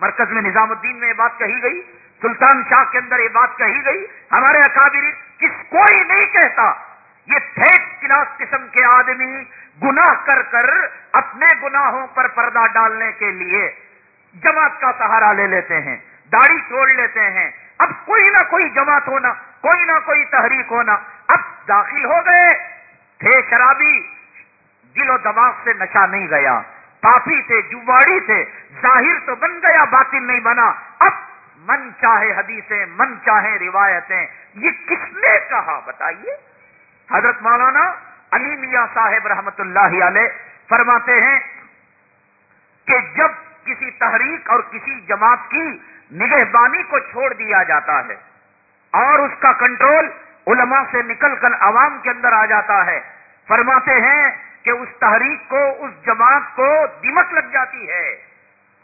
مرکز میں نظام الدین میں یہ بات کہی گئی، سلطان شاہ کے اندر یہ بات کہی گئی۔ ہمارے اکابر کس کوئی نہیں کہتا یہ تھرڈ کلاس قسم کے آدمی گناہ کر کر اپنے گناہوں پر پردہ ڈالنے کے لیے جماعت کا سہارا لے لیتے ہیں، داڑھی چھوڑ لیتے ہیں۔ اب کوئی نہ کوئی جماعت ہونا، کوئی نہ کوئی تحریک ہونا۔ اب داخل ہو گئے، تھے شرابی، دل و دماغ سے نشہ نہیں گیا۔ پاپی تھے، جواڑی تھے، ظاہر تو بن گیا باطل نہیں بنا۔ اب من چاہے حدیثیں، من چاہے روایتیں، یہ کس نے کہا؟ بتائیے۔ حضرت مولانا علی میاں صاحب رحمت اللہ علیہ فرماتے ہیں کہ جب کسی تحریک اور کسی جماعت کی نگہبانی کو چھوڑ دیا جاتا ہے اور اس کا کنٹرول علماء سے نکل کر عوام کے اندر آ جاتا ہے، فرماتے ہیں کہ اس تحریک کو، اس جماعت کو دمک لگ جاتی ہے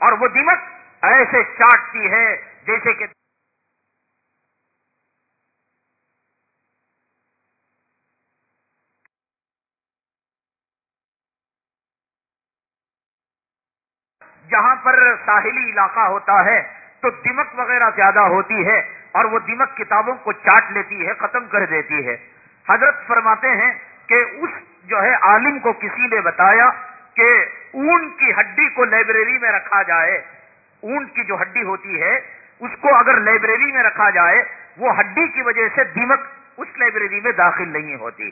اور وہ دمک ایسے چاٹتی ہے جیسے کہ جہاں پر ساحلی علاقہ ہوتا ہے تو دمک وغیرہ زیادہ ہوتی ہے اور وہ دمک کتابوں کو چاٹ لیتی ہے، ختم کر دیتی ہے۔ حضرت فرماتے ہیں کہ اس جو ہے عالم کو کسی نے بتایا کہ اون کی ہڈی کو لائبریری میں رکھا جائے۔ اون کی جو ہڈی ہوتی ہے، اس کو اگر لائبریری میں رکھا جائے، وہ ہڈی کی وجہ سے دیمک اس لائبریری میں داخل نہیں ہوتی۔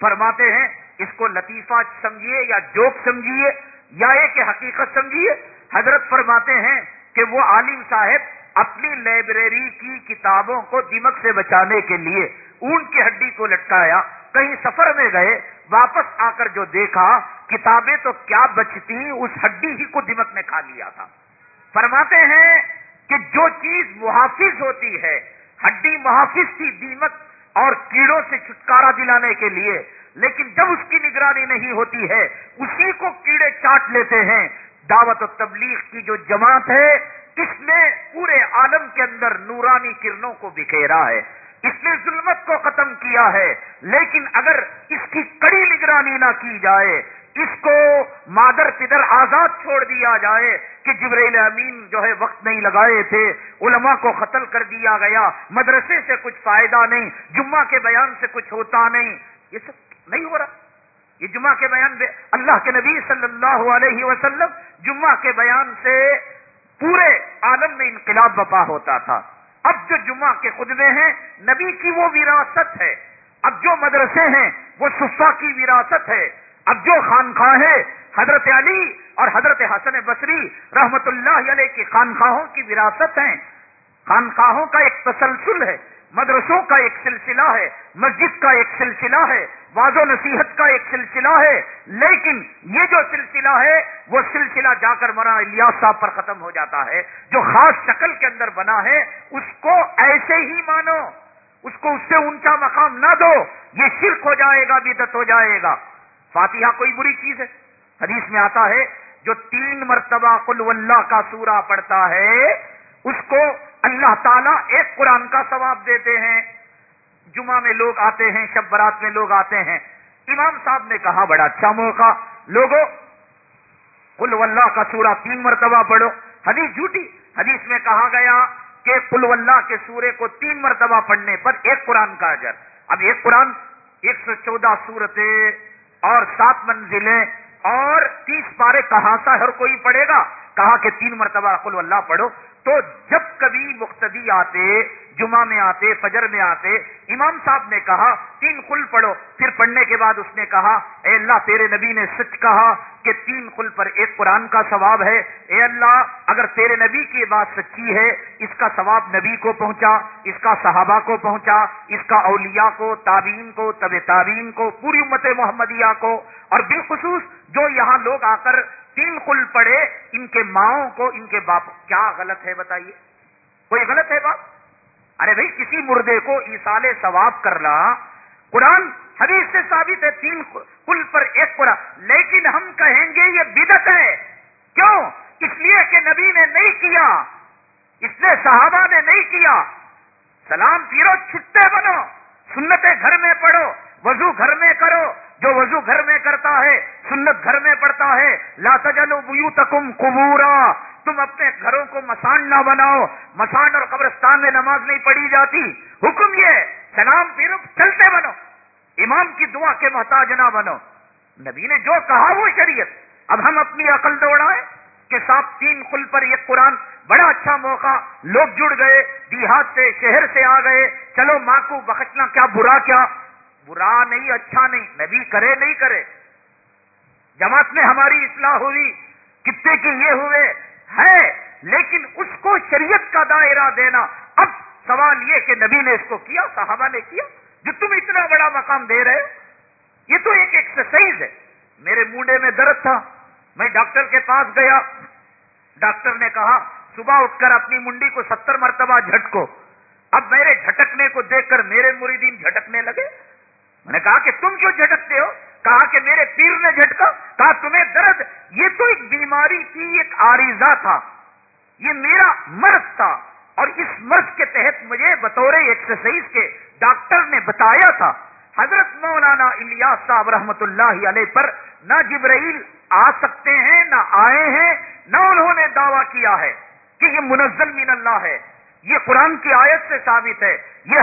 فرماتے ہیں، اس کو لطیفہ سمجھیے یا جوک سمجھیے یا یہ کہ حقیقت سمجھیے حضرت فرماتے ہیں کہ وہ عالم صاحب اپنی لائبریری کی کتابوں کو دمک سے بچانے کے لیے اون کی ہڈی کو لٹکایا، کہیں سفر میں گئے، واپس آ کر جو دیکھا، کتابیں تو کیا بچتی، اس ہڈی ہی کو دمک نے کھا لیا تھا۔ فرماتے ہیں کہ جو چیز محافظ ہوتی ہے، ہڈی محافظ تھی دیمک اور کیڑوں سے چھٹکارا دلانے کے لیے، لیکن جب اس کی نگرانی نہیں ہوتی ہے، اسی کو کیڑے چاٹ لیتے ہیں دعوت و تبلیغ کی جو جماعت ہے، اس نے پورے عالم کے اندر نورانی کرنوں کو بکھیرا ہے۔ اس نے ظلمت کو ختم کیا ہے۔ لیکن اگر اس کی کڑی نگرانی نہ کی جائے، اس کو مادر پدر آزاد چھوڑ دیا جائے کہ جبریل امین جو ہے وقت نہیں لگائے تھے، علماء کو قتل کر دیا گیا، مدرسے سے کچھ فائدہ نہیں، جمعہ کے بیان سے کچھ ہوتا نہیں، یہ سب نہیں ہو رہا۔ یہ جمعہ کے بیان اللہ کے نبی صلی اللہ علیہ وسلم جمعہ کے بیان سے پورے عالم میں انقلاب بپا ہوتا تھا۔ اب جو جمعہ کے خطبے ہیں، نبی کی وہ وراثت ہے۔ اب جو مدرسے ہیں، وہ صفا کی وراثت ہے۔ اب جو خانخواہ ہے حضرت علی اور حضرت حسن بصری رحمت اللہ علیہ کی خانخواہوں کی وراثت ہیں۔ خانخواہوں کا ایک تسلسل ہے، مدرسوں کا ایک سلسلہ ہے، مسجد کا ایک سلسلہ ہے۔ واض و نصیحت کا ایک سلسلہ ہے، لیکن یہ جو سلسلہ ہے، وہ سلسلہ جا کر منا الیاس صاحب پر ختم ہو جاتا ہے۔ جو خاص شکل کے اندر بنا ہے، اس کو ایسے ہی مانو، اس کو اس سے اونچا مقام نہ دو، یہ شرک ہو جائے گا بدت ہو جائے گا۔ فاتحہ کوئی بری چیز ہے؟ حدیث میں آتا ہے، جو تین مرتبہ قل اللہ کا سورہ پڑتا ہے، اس کو اللہ تعالیٰ ایک قرآن کا ثواب دیتے ہیں۔ جمعہ میں لوگ آتے ہیں، شب برات میں لوگ آتے ہیں۔ امام صاحب نے کہا، بڑا اچھا موقع۔ لوگوں کل اللہ کا سورہ تین مرتبہ پڑھو۔ حدیث جھوٹی۔ حدیث میں کہا گیا کہ کل اللہ کے سورے کو تین مرتبہ پڑھنے پر ایک قرآن کا اجر۔ اب ایک قرآن، ایک سو چودہ سورتیں اور سات منزلیں اور تیس پارے کہاں سا ہر کوئی پڑھے گا۔ کہا کہ تین مرتبہ کل اللہ پڑھو۔ تو جب کبھی مقتدی آتے جمعہ میں آتے، فجر میں آتے، امام صاحب نے کہا، تین خل پڑھو، پھر پڑھنے کے بعد اس نے کہا، اے اللہ تیرے نبی نے سچ کہا کہ تین خل پر ایک قرآن کا ثواب ہے۔ اے اللہ، اگر تیرے نبی کی بات سچی ہے، اس کا ثواب نبی کو پہنچا، اس کا صحابہ کو پہنچا، اس کا اولیاء کو تابین کو طب تابین کو، پوری امت محمدیہ کو۔ اور بالخصوص جو یہاں لوگ آ کر تین کل پڑے ان کے ماؤں کو، ان کے باپ، کیا غلط ہے بتائیے؟ کوئی غلط ہے باپ ارے بھائی، کسی مردے کو ایسال ثواب کرنا، قرآن حدیث سے ثابت ہے، تین کل پر ایک قرآن۔ لیکن ہم کہیں گے یہ بدت ہے۔ کیوں؟ اس لیے کہ نبی نے نہیں کیا، اس نے صحابہ نے نہیں کیا۔ سلام پیرو چھٹے بنو، سنتیں گھر میں پڑھو، وضو گھر میں کرو۔ جو وضو گھر میں کرتا ہے، سنت گھر میں پڑتا ہے، لا تجلو بیوتکم قبورا، تم اپنے گھروں کو مسان نہ بناؤ مسان اور قبرستان میں نماز نہیں پڑھی جاتی۔ حکم یہ سلام پھر چلتے بنو۔ امام کی دعا کے محتاج نہ بنو۔ نبی نے جو کہا وہ شریعت۔ اب ہم اپنی عقل دوڑائیں کہ صاحب تین کل پر یہ قرآن بڑا اچھا موقع، لوگ جڑ گئے، دیہات سے، شہر سے آ گئے۔ چلو ماں کو بخشنا کیا، برا کیا؟ برا نہیں اچھا نہیں، نبی کرے نہیں کرے۔ جماعت میں ہماری اصلاح ہوئی کتنے کی یہ ہوئے، ہے، لیکن اس کو شریعت کا دائرہ دینا۔ اب سوال یہ کہ نبی نے اس کو کیا، صحابہ نے کیا؟ جو تم اتنا بڑا مقام دے رہے ہو، یہ تو ایک ایکسرسائز ہے۔ میرے موڈے میں درد تھا، میں ڈاکٹر کے پاس گیا۔ ڈاکٹر نے کہا، صبح اٹھ کر اپنی منڈی کو ستر مرتبہ جھٹکو۔ اب میرے جھٹکنے کو دیکھ کر میرے مریدین جھٹکنے لگے۔ میں نے کہا کہ تم کیوں جھٹکتے ہو؟ کہا کہ میرے پیر نے جھٹکا۔ کہا تمہیں درد، یہ تو ایک بیماری کی ایک آریزہ تھا۔ یہ میرا مرض تھا۔ اور اس مرض کے تحت مجھے بطور ایکسرسائز کے ڈاکٹر نے بتایا تھا۔ حضرت مولانا الیاس صاحب رحمت اللہ علیہ پر نہ جبرائیل آ سکتے ہیں، نہ آئے ہیں، نہ انہوں نے دعویٰ کیا ہے کہ یہ منزل من اللہ ہے۔ یہ قرآن کی آیت سے ثابت ہے۔ یہ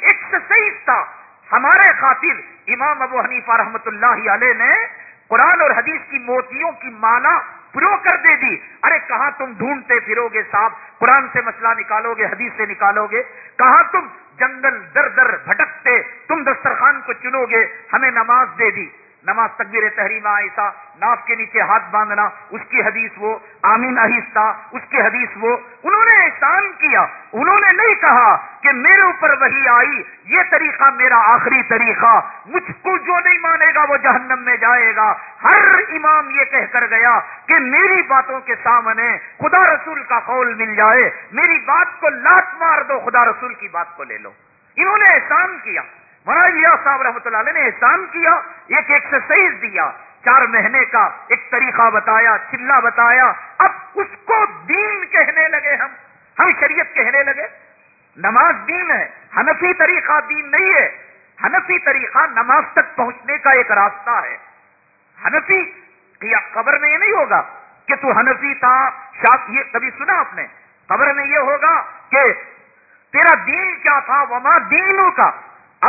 ایکسرسائز تھا۔ ہمارے خاطر امام ابو حنیفہ رحمت اللہ علیہ نے قرآن اور حدیث کی موتیوں کی مالا پرو کر دے دی۔ ارے کہاں تم ڈھونڈتے پھرو گے صاحب؟ قرآن سے مسئلہ نکالو گے، حدیث سے نکالو گے۔ کہاں تم جنگل در در بھٹکتے، تم دسترخوان کو چنو گے، ہمیں نماز دے دی۔ نماز تقبیر تحریمہ ایسا ناف کے نیچے ہاتھ باندھنا، اس کی حدیث وہ، آمین اہستہ اس کی حدیث وہ، انہوں نے احسان کیا، انہوں نے نہیں کہا کہ میرے اوپر وہی آئی، یہ طریقہ میرا آخری طریقہ، مجھ کو جو نہیں مانے گا وہ جہنم میں جائے گا۔ ہر امام یہ کہہ کر گیا کہ میری باتوں کے سامنے خدا رسول کا قول مل جائے، میری بات کو لات مار دو، خدا رسول کی بات کو لے لو۔ انہوں نے احسان کیا۔ مولانا صاحب رحمۃ اللہ علیہ نے احسان کیا، ایک ایکسرسائز دیا۔ چار مہینے کا ایک طریقہ بتایا، چلا بتایا۔ اب اس کو دین کہنے لگے ہم ہم شریعت کہنے لگے۔ نماز دین ہے، حنفی طریقہ دین نہیں ہے۔ حنفی طریقہ نماز تک پہنچنے کا ایک راستہ ہے۔ حنفی کیا قبر میں یہ نہیں ہوگا کہ تو حنفی تھا شاپ یہ کبھی سنا آپ نے؟ قبر میں یہ ہوگا کہ تیرا دین کیا تھا، وما دینوں کا؟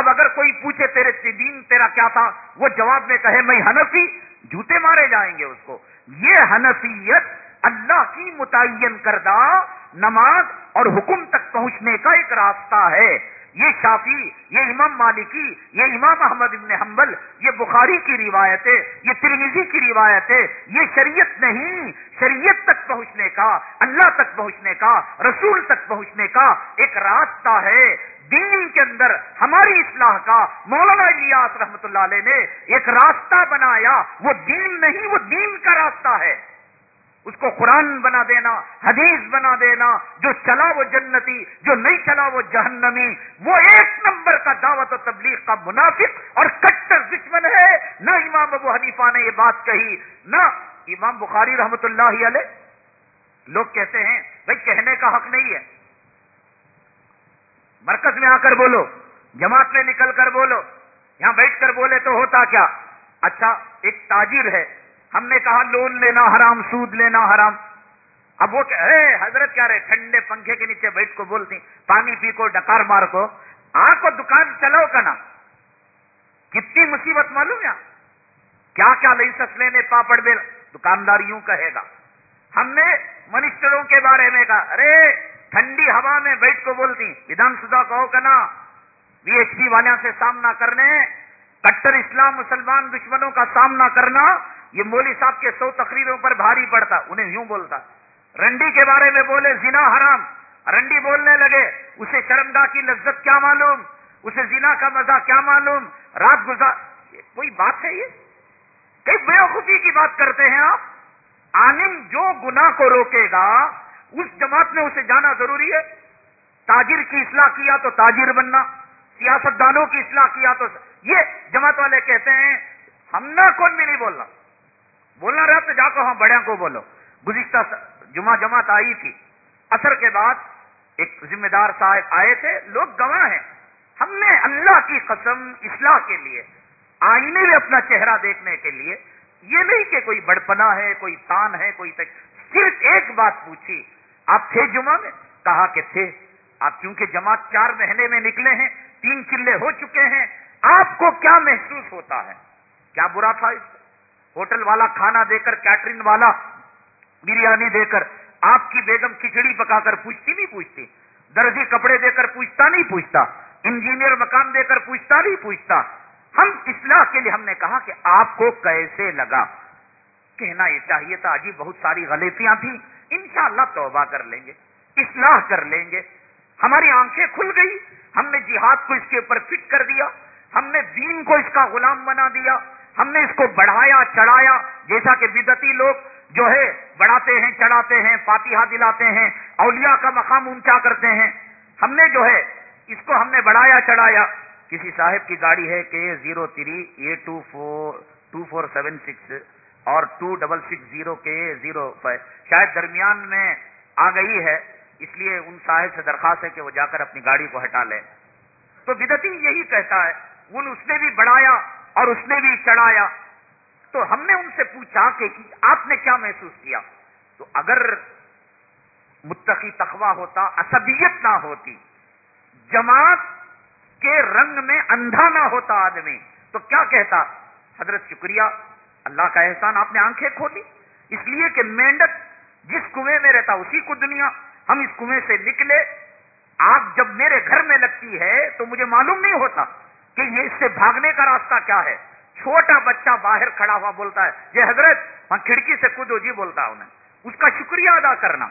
اب اگر کوئی پوچھے، تیرے دین تیرا کیا تھا؟ وہ جواب میں کہے، میں حنفی. جوتے مارے جائیں گے اس کو. یہ حنفیت اللہ کی متعین کردہ نماز اور حکم تک پہنچنے کا ایک راستہ ہے. یہ شافی یہ امام مالکی، یہ امام احمد ابن حنبل، یہ بخاری کی روایت ہے، یہ ترمیزی کی روایت ہے، یہ شریعت نہیں، شریعت تک پہنچنے کا، اللہ تک پہنچنے کا، رسول تک پہنچنے کا ایک راستہ ہے۔ دین کے اندر ہماری اصلاح کا مولانا الیاس رحمت اللہ علیہ نے ایک راستہ بنایا، وہ دین نہیں، وہ دین کا راستہ ہے۔ اس کو قرآن بنا دینا، حدیث بنا دینا، جو چلا وہ جنتی، جو نہیں چلا وہ جہنمی، وہ ایک نمبر کا دعوت و تبلیغ کا منافق اور کٹر دشمن ہے۔ نہ امام ابو حنیفہ نے یہ بات کہی، نہ امام بخاری رحمت اللہ علیہ۔ لوگ کہتے ہیں، بھائی کہنے کا حق نہیں ہے۔ مرکز میں آ کر بولو، جماعت میں نکل کر بولو، یہاں بیٹھ کر بولے تو ہوتا کیا؟ اچھا ایک تاجر ہے۔ ہم نے کہا لون لینا حرام، سود لینا حرام۔ اب وہ کہ حضرت، کیا رہے؟ ٹھنڈے پنکھے کے نیچے بیٹھ کو بولتی، پانی پی کو، ڈکار مار کو، آ کو دکان چلاؤ کا نا کتنی مصیبت معلوم یا کیا کیا لائسنس لینے پاپڑ بے دکاندار یوں کہے گا۔ ہم نے منسٹروں کے بارے میں کہا، ارے ٹھنڈی ہوا میں بیٹھ کو بولتی ودھان سبھا کہو کنا وی ایچ پی والوں سے سامنا کرنے، کٹر اسلام مسلمان دشمنوں کا سامنا کرنا یہ مولی صاحب کے سو تقریروں پر بھاری پڑتا، انہیں یوں بولتا۔ رنڈی کے بارے میں بولے، زنا حرام۔ رنڈی بولنے لگے، اسے شرمدا کی لذت کیا معلوم؟ اسے زنا کا مزہ کیا معلوم؟ رات گزار، کوئی بات ہے یہ؟ کئی بےوقوفی کی بات کرتے ہیں آپ؟ عالم جو گناہ کو روکے گا، اس جماعت میں اسے جانا ضروری ہے۔ تاجر کی اصلاح کیا تو تاجر بننا سیاست دانوں کی اصلاح کیا تو یہ جماعت والے کہتے ہیں، ہم نہ کون بھی نہیں بولنا۔ بولنا رہا تو جا کو ہاں بڑے کو بولو۔ گزشتہ جمعہ جماعت آئی تھی۔ اثر کے بعد ایک ذمہ دار صاحب آئے تھے۔ لوگ گواہ ہیں۔ ہم نے اللہ کی قسم اصلاح کے لیے، آئینے میں اپنا چہرہ دیکھنے کے لیے، یہ نہیں کہ کوئی بڑپنا ہے، کوئی تان ہے، کوئی تک۔ صرف ایک بات پوچھی۔ آپ تھے جمعہ میں؟ کہا کہ تھے۔ آپ کیونکہ جماعت چار مہینے میں نکلے ہیں، تین چلے ہو چکے ہیں، آپ کو کیا محسوس ہوتا ہے؟ کیا برا تھا اس ہوٹل والا، کھانا دے کر کیٹرین والا، بریانی دے کر، آپ کی بیگم کھچڑی پکا کر پوچھتی نہیں پوچھتی درجی کپڑے دے کر پوچھتا نہیں پوچھتا، انجینئر مکان دے کر پوچھتا نہیں پوچھتا۔ ہم اصلاح کے لیے ہم نے کہا کہ آپ کو کیسے لگا؟ کہنا یہ چاہیے تھا جی بہت ساری غلطیاں تھیں۔ انشاءاللہ توبہ کر لیں گے، اصلاح کر لیں گے۔ ہماری آنکھیں کھل گئی، ہم نے جہاد کو اس کے اوپر فٹ کر دیا، ہم نے دین کو اس کا غلام بنا دیا۔ ہم نے اس کو بڑھایا، چڑھایا، جیسا کہ بدتی لوگ جو ہے بڑھاتے ہیں، چڑھاتے ہیں، فاتحہ دلاتے ہیں، اولیاء کا مقام اونچا کرتے ہیں۔ ہم نے جو ہے اس کو ہم نے بڑھایا، چڑھایا۔ کسی صاحب کی گاڑی ہے کہ zero three A two four two four seven six اور ٹو ڈبل سکس زیرو کے زیرو فائیو شاید درمیان میں آ گئی ہے، اس لیے ان صاحب سے درخواست ہے کہ وہ جا کر اپنی گاڑی کو ہٹا لے تو بدتی یہی کہتا ہے۔ ان اس نے بھی بڑھایا۔ اور اس نے بھی چڑھایا۔ تو ہم نے ان سے پوچھا کہ آپ نے کیا محسوس کیا؟ تو اگر متقی تخوا ہوتا اسبیت نہ ہوتی، جماعت کے رنگ میں اندھا نہ ہوتا آدمی، تو کیا کہتا؟ حضرت شکریہ، اللہ کا احسان، آپ نے آنکھیں کھولی۔ اس لیے کہ مینڈک جس کنویں میں رہتا، اسی کو دنیا، ہم اس کنویں سے نکلے۔ آگ جب میرے گھر میں لگتی ہے، تو مجھے معلوم نہیں ہوتا۔ کہ یہ اس سے بھاگنے کا راستہ کیا ہے؟ چھوٹا بچہ باہر کھڑا ہوا بولتا ہے، یہ حضرت وہاں کھڑکی سے کودو جی بولتا انہیں اس کا شکریہ ادا کرنا۔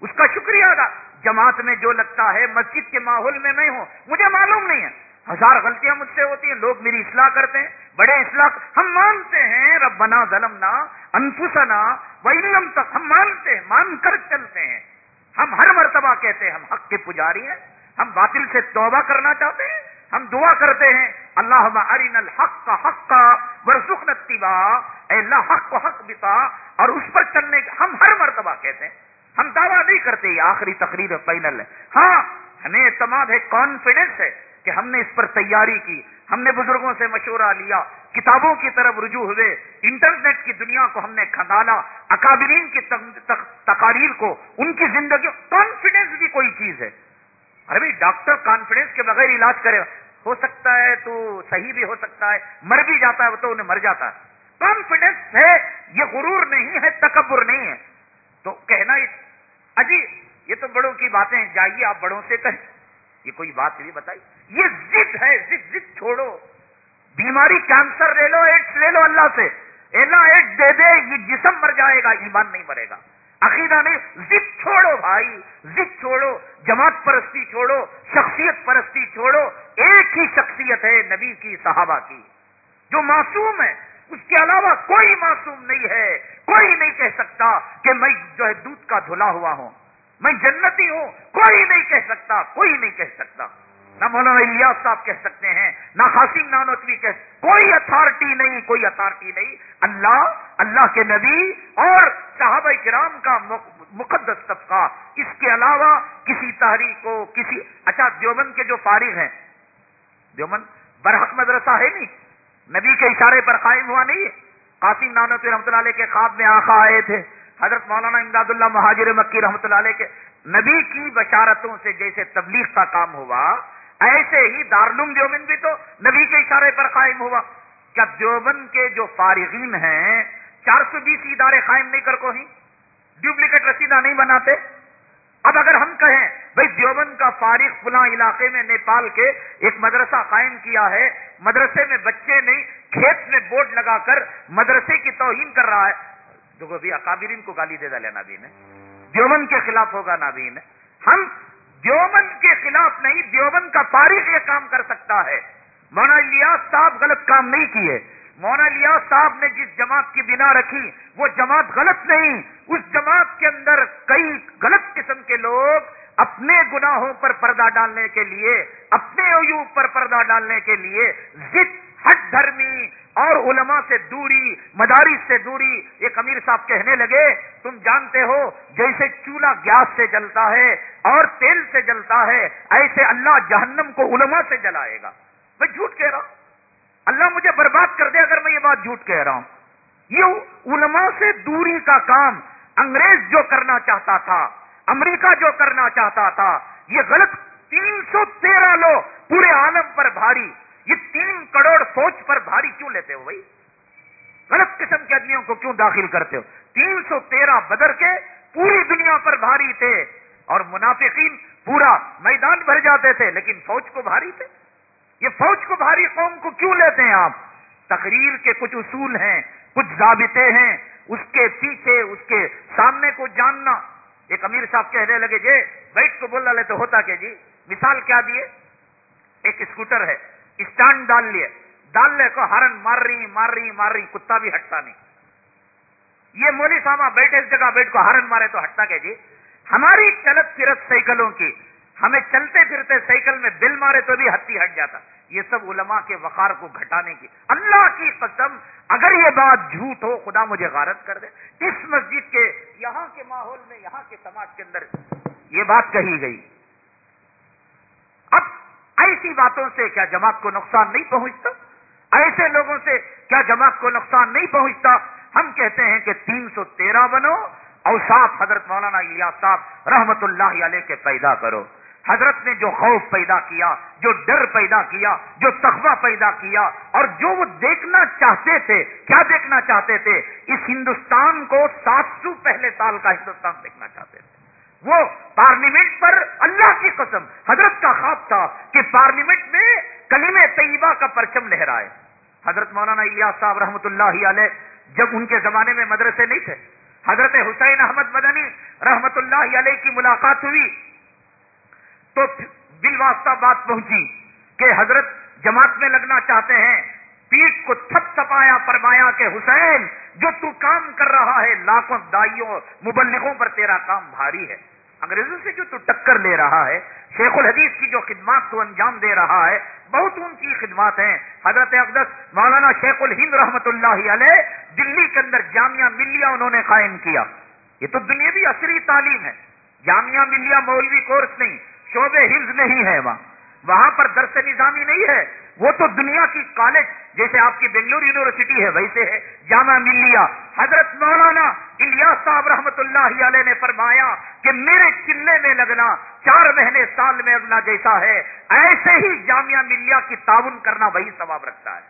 اس کا شکریہ ادا۔ جماعت میں جو لگتا ہے، مسجد کے ماحول میں میں ہوں، مجھے معلوم نہیں ہے۔ ہزار غلطیاں مجھ سے ہوتی ہیں، لوگ میری اصلاح کرتے ہیں۔ بڑے اصلاح، ہم مانتے ہیں، ربنا ظلمنا انفسنا ویلم تک، ہم مانتے ہیں، مان کر چلتے ہیں۔ ہم ہر مرتبہ کہتے ہیں، ہم حق کے پجاری ہیں، ہم باطل سے توبہ کرنا چاہتے ہیں۔ ہم دعا کرتے ہیں اللہ ارین الحق کا حق کا ورژ نتیبا اے اللہ، حق کو حق بتا۔ اور اس پر چلنے ہم ہر مرتبہ کہتے ہیں۔ ہم دعویٰ نہیں کرتے، یہ آخری تقریر فائنل ہے۔ ہاں ہمیں اعتماد ہے کانفیڈینس ہے کہ ہم نے اس پر تیاری کی۔ ہم نے بزرگوں سے مشورہ لیا، کتابوں کی طرف رجوع ہوئے۔ انٹرنیٹ کی دنیا کو ہم نے کھنگالا اکابرین کی تقاریر کو، ان کی زندگی کانفیڈینس بھی کوئی چیز ہے۔ ارے ڈاکٹر کانفیڈینس کے بغیر علاج کرے ہو سکتا ہے تو صحیح بھی ہو سکتا ہے، مر بھی جاتا ہے تو انہیں مر جاتا ہے۔ کانفیڈینس ہے، یہ غرور نہیں ہے، تکبر نہیں ہے۔ تو کہنا اجی، یہ تو بڑوں کی باتیں جائیے آپ بڑوں سے کہیں۔ یہ کوئی بات نہیں بتائی۔ یہ ضد ہے، ضد ضد چھوڑو۔ بیماری کینسر لے لو، ایڈس لے لو اللہ سے۔ اللہ ایڈس دے دے، یہ جسم مر جائے گا، ایمان نہیں مرے گا۔ عقیدہ نہیں، ضد چھوڑو بھائی، ضد چھوڑو، جماعت پرستی چھوڑو، شخصیت پرستی چھوڑو، ایک ہی شخصیت ہے نبی کی، صحابہ کی۔ جو معصوم ہے، اس کے علاوہ کوئی معصوم نہیں ہے۔ کوئی نہیں کہہ سکتا کہ میں جو ہے دودھ کا دھلا ہوا ہوں، میں جنتی ہوں۔ کوئی نہیں کہہ سکتا، کوئی نہیں کہہ سکتا۔ نہ مولانا الیاس صاحب کہہ سکتے ہیں، نہ خاصم نانوتوی کہہ کوئی اتھارٹی نہیں، کوئی اتھارٹی نہیں۔ اللہ اللہ کے نبی اور صحابہ کرام کا مقدس طبقہ۔ اس کے علاوہ کسی تحریک کو، کسی اچھا دیوبند کے جو فارغ ہیں۔ دیوبند، برحق مدرسہ ہے نہیں۔ نبی کے اشارے پر قائم ہوا نہیں۔ قاسم نانوت رحمۃ اللہ علیہ کے خواب میں آخا آئے تھے۔ حضرت مولانا امداد اللہ مہاجر مکی رحمۃ اللہ علیہ کے نبی کی بشارتوں سے جیسے تبلیغ کا کام ہوا ایسے ہی دارالعلوم دیوبند بھی تو نبی کے اشارے پر قائم ہوا کیا دیوبند کے جو فارغین ہیں، چار سو بیس ادارے قائم نہیں کر کو ہی ڈپلیکیٹ رسیدہ نہیں بناتے؟ اب اگر ہم کہیں، بھائی دیوبند کا فارغ فلاں علاقے میں نیپال کے ایک مدرسہ قائم کیا ہے، مدرسے میں بچے نہیں، کھیت میں بورڈ لگا کر مدرسے کی توہین کر رہا ہے۔ جو بھی اکابرین کو گالی دے ڈالے نابین دیوبند کے خلاف ہوگا نابین ہم دیوبند کے خلاف نہیں، دیوبند کا فارغ یہ کام کر سکتا ہے۔ مونا الیاس صاحب غلط کام نہیں کیے۔ مونا الیاس صاحب نے جس جماعت کی بنا رکھی، وہ جماعت غلط نہیں۔ اس جماعت کے اندر کئی غلط قسم کے لوگ اپنے گناہوں پر پردہ ڈالنے کے لیے، اپنے عیوب پر پردہ ڈالنے کے لیے ضد ہٹ دھرمی اور علماء سے دوری، مدارس سے دوری، ایک امیر صاحب کہنے لگے، تم جانتے ہو، جیسے چولہا گیس سے جلتا ہے اور تیل سے جلتا ہے، ایسے اللہ جہنم کو علماء سے جلائے گا۔ میں جھوٹ کہہ رہا ہوں۔ اللہ مجھے برباد کر دے اگر میں یہ بات جھوٹ کہہ رہا ہوں۔ یہ علماء سے دوری کا کام انگریز جو کرنا چاہتا تھا، امریکہ جو کرنا چاہتا تھا، یہ غلط تین سو تیرہ لو پورے عالم پر بھاری یہ تین کروڑ فوج پر بھاری کیوں لیتے ہو بھائی؟ غلط قسم کے آدمیوں کو کیوں داخل کرتے ہو؟ تین سو تیرہ بدر کے پوری دنیا پر بھاری تھے اور منافقین پورا میدان بھر جاتے تھے، لیکن فوج کو بھاری تھے؟ یہ فوج کو بھاری قوم کو کیوں لیتے ہیں آپ؟ تقریر کے کچھ اصول ہیں، کچھ ضابطے ہیں، اس کے پیچھے، اس کے سامنے کو جاننا۔ ایک امیر صاحب کہنے لگے جی بیٹھ کو بول رہے تو ہوتا کہ جی مثال کیا دیے ایک اسکوٹر ہے۔ اسٹینڈ ڈال لیے ڈال لے کو ہارن مار رہی مار رہی مار رہی کتا بھی ہٹتا نہیں یہ مولی صاحب بیٹھے اس جگہ بیٹھ کو ہارن مارے تو ہٹتا کہ جی ہماری چلت پھرت سائیکلوں کی ہمیں چلتے پھرتے سائیکل میں بل مارے تو بھی ہتھی ہٹ جاتا یہ سب علماء کے وقار کو گھٹانے کی اللہ کی قسم اگر یہ بات جھوٹ ہو خدا مجھے غارت کر دے اس مسجد کے یہاں کے ماحول میں یہاں کے سماج کے اندر یہ بات کہی گئی ایسی باتوں سے کیا جماعت کو نقصان نہیں پہنچتا؟ ایسے لوگوں سے کیا جماعت کو نقصان نہیں پہنچتا؟ ہم کہتے ہیں کہ تین سو تیرہ بنو اور صاف حضرت مولانا الیاس صاحب رحمت اللہ علیہ کے پیدا کرو۔ حضرت نے جو خوف پیدا کیا، جو ڈر پیدا کیا، جو تخبہ پیدا کیا اور جو وہ دیکھنا چاہتے تھے، کیا دیکھنا چاہتے تھے؟ اس ہندوستان کو سات سو پہلے سال کا ہندوستان دیکھنا چاہتے تھے۔ وہ پارلیمنٹ پر اللہ کی قسم حضرت کا خواب تھا کہ پارلیمنٹ میں کلیم طیبہ کا پرچم لہرائے۔ حضرت مولانا الیاس صاحب رحمۃ اللہ علیہ جب ان کے زمانے میں مدرسے نہیں تھے، حضرت حسین احمد مدنی رحمت اللہ علیہ کی ملاقات ہوئی، تو بل واسطہ بات پہنچی کہ حضرت جماعت میں لگنا چاہتے ہیں پیٹ کو تھپ تھپایا، فرمایا کہ حسین جو تو کام کر رہا ہے، لاکھوں دائیوں، مبلغوں پر تیرا کام بھاری ہے۔ انگریزوں سے جو تو ٹکر لے رہا ہے، شیخ الحدیث کی جو خدمات تو انجام دے رہا ہے، بہت اونچی خدمات ہیں۔ حضرت اقدس، مولانا شیخ الہند رحمت اللہ علیہ، دلی کے اندر جامعہ ملیہ انہوں نے قائم کیا۔ یہ تو دنیاوی عصری تعلیم ہے۔ جامعہ ملیہ مولوی کورس نہیں، شعبے حفظ نہیں ہے وہاں۔ وہاں پر درس نظامی نہیں ہے۔ وہ تو دنیا کی کالج، جیسے آپ کی بنگلور یونیورسٹی ہے، ویسے ہے۔ جامع ملیہ، حضرت مولانا الیاس صاحب رحمت اللہ علیہ نے فرمایا کہ میرے چلے میں لگنا، چار مہینے سال میں لگنا جیسا ہے۔ ایسے ہی جامعہ ملیہ کی تعاون کرنا وہی ثواب رکھتا ہے۔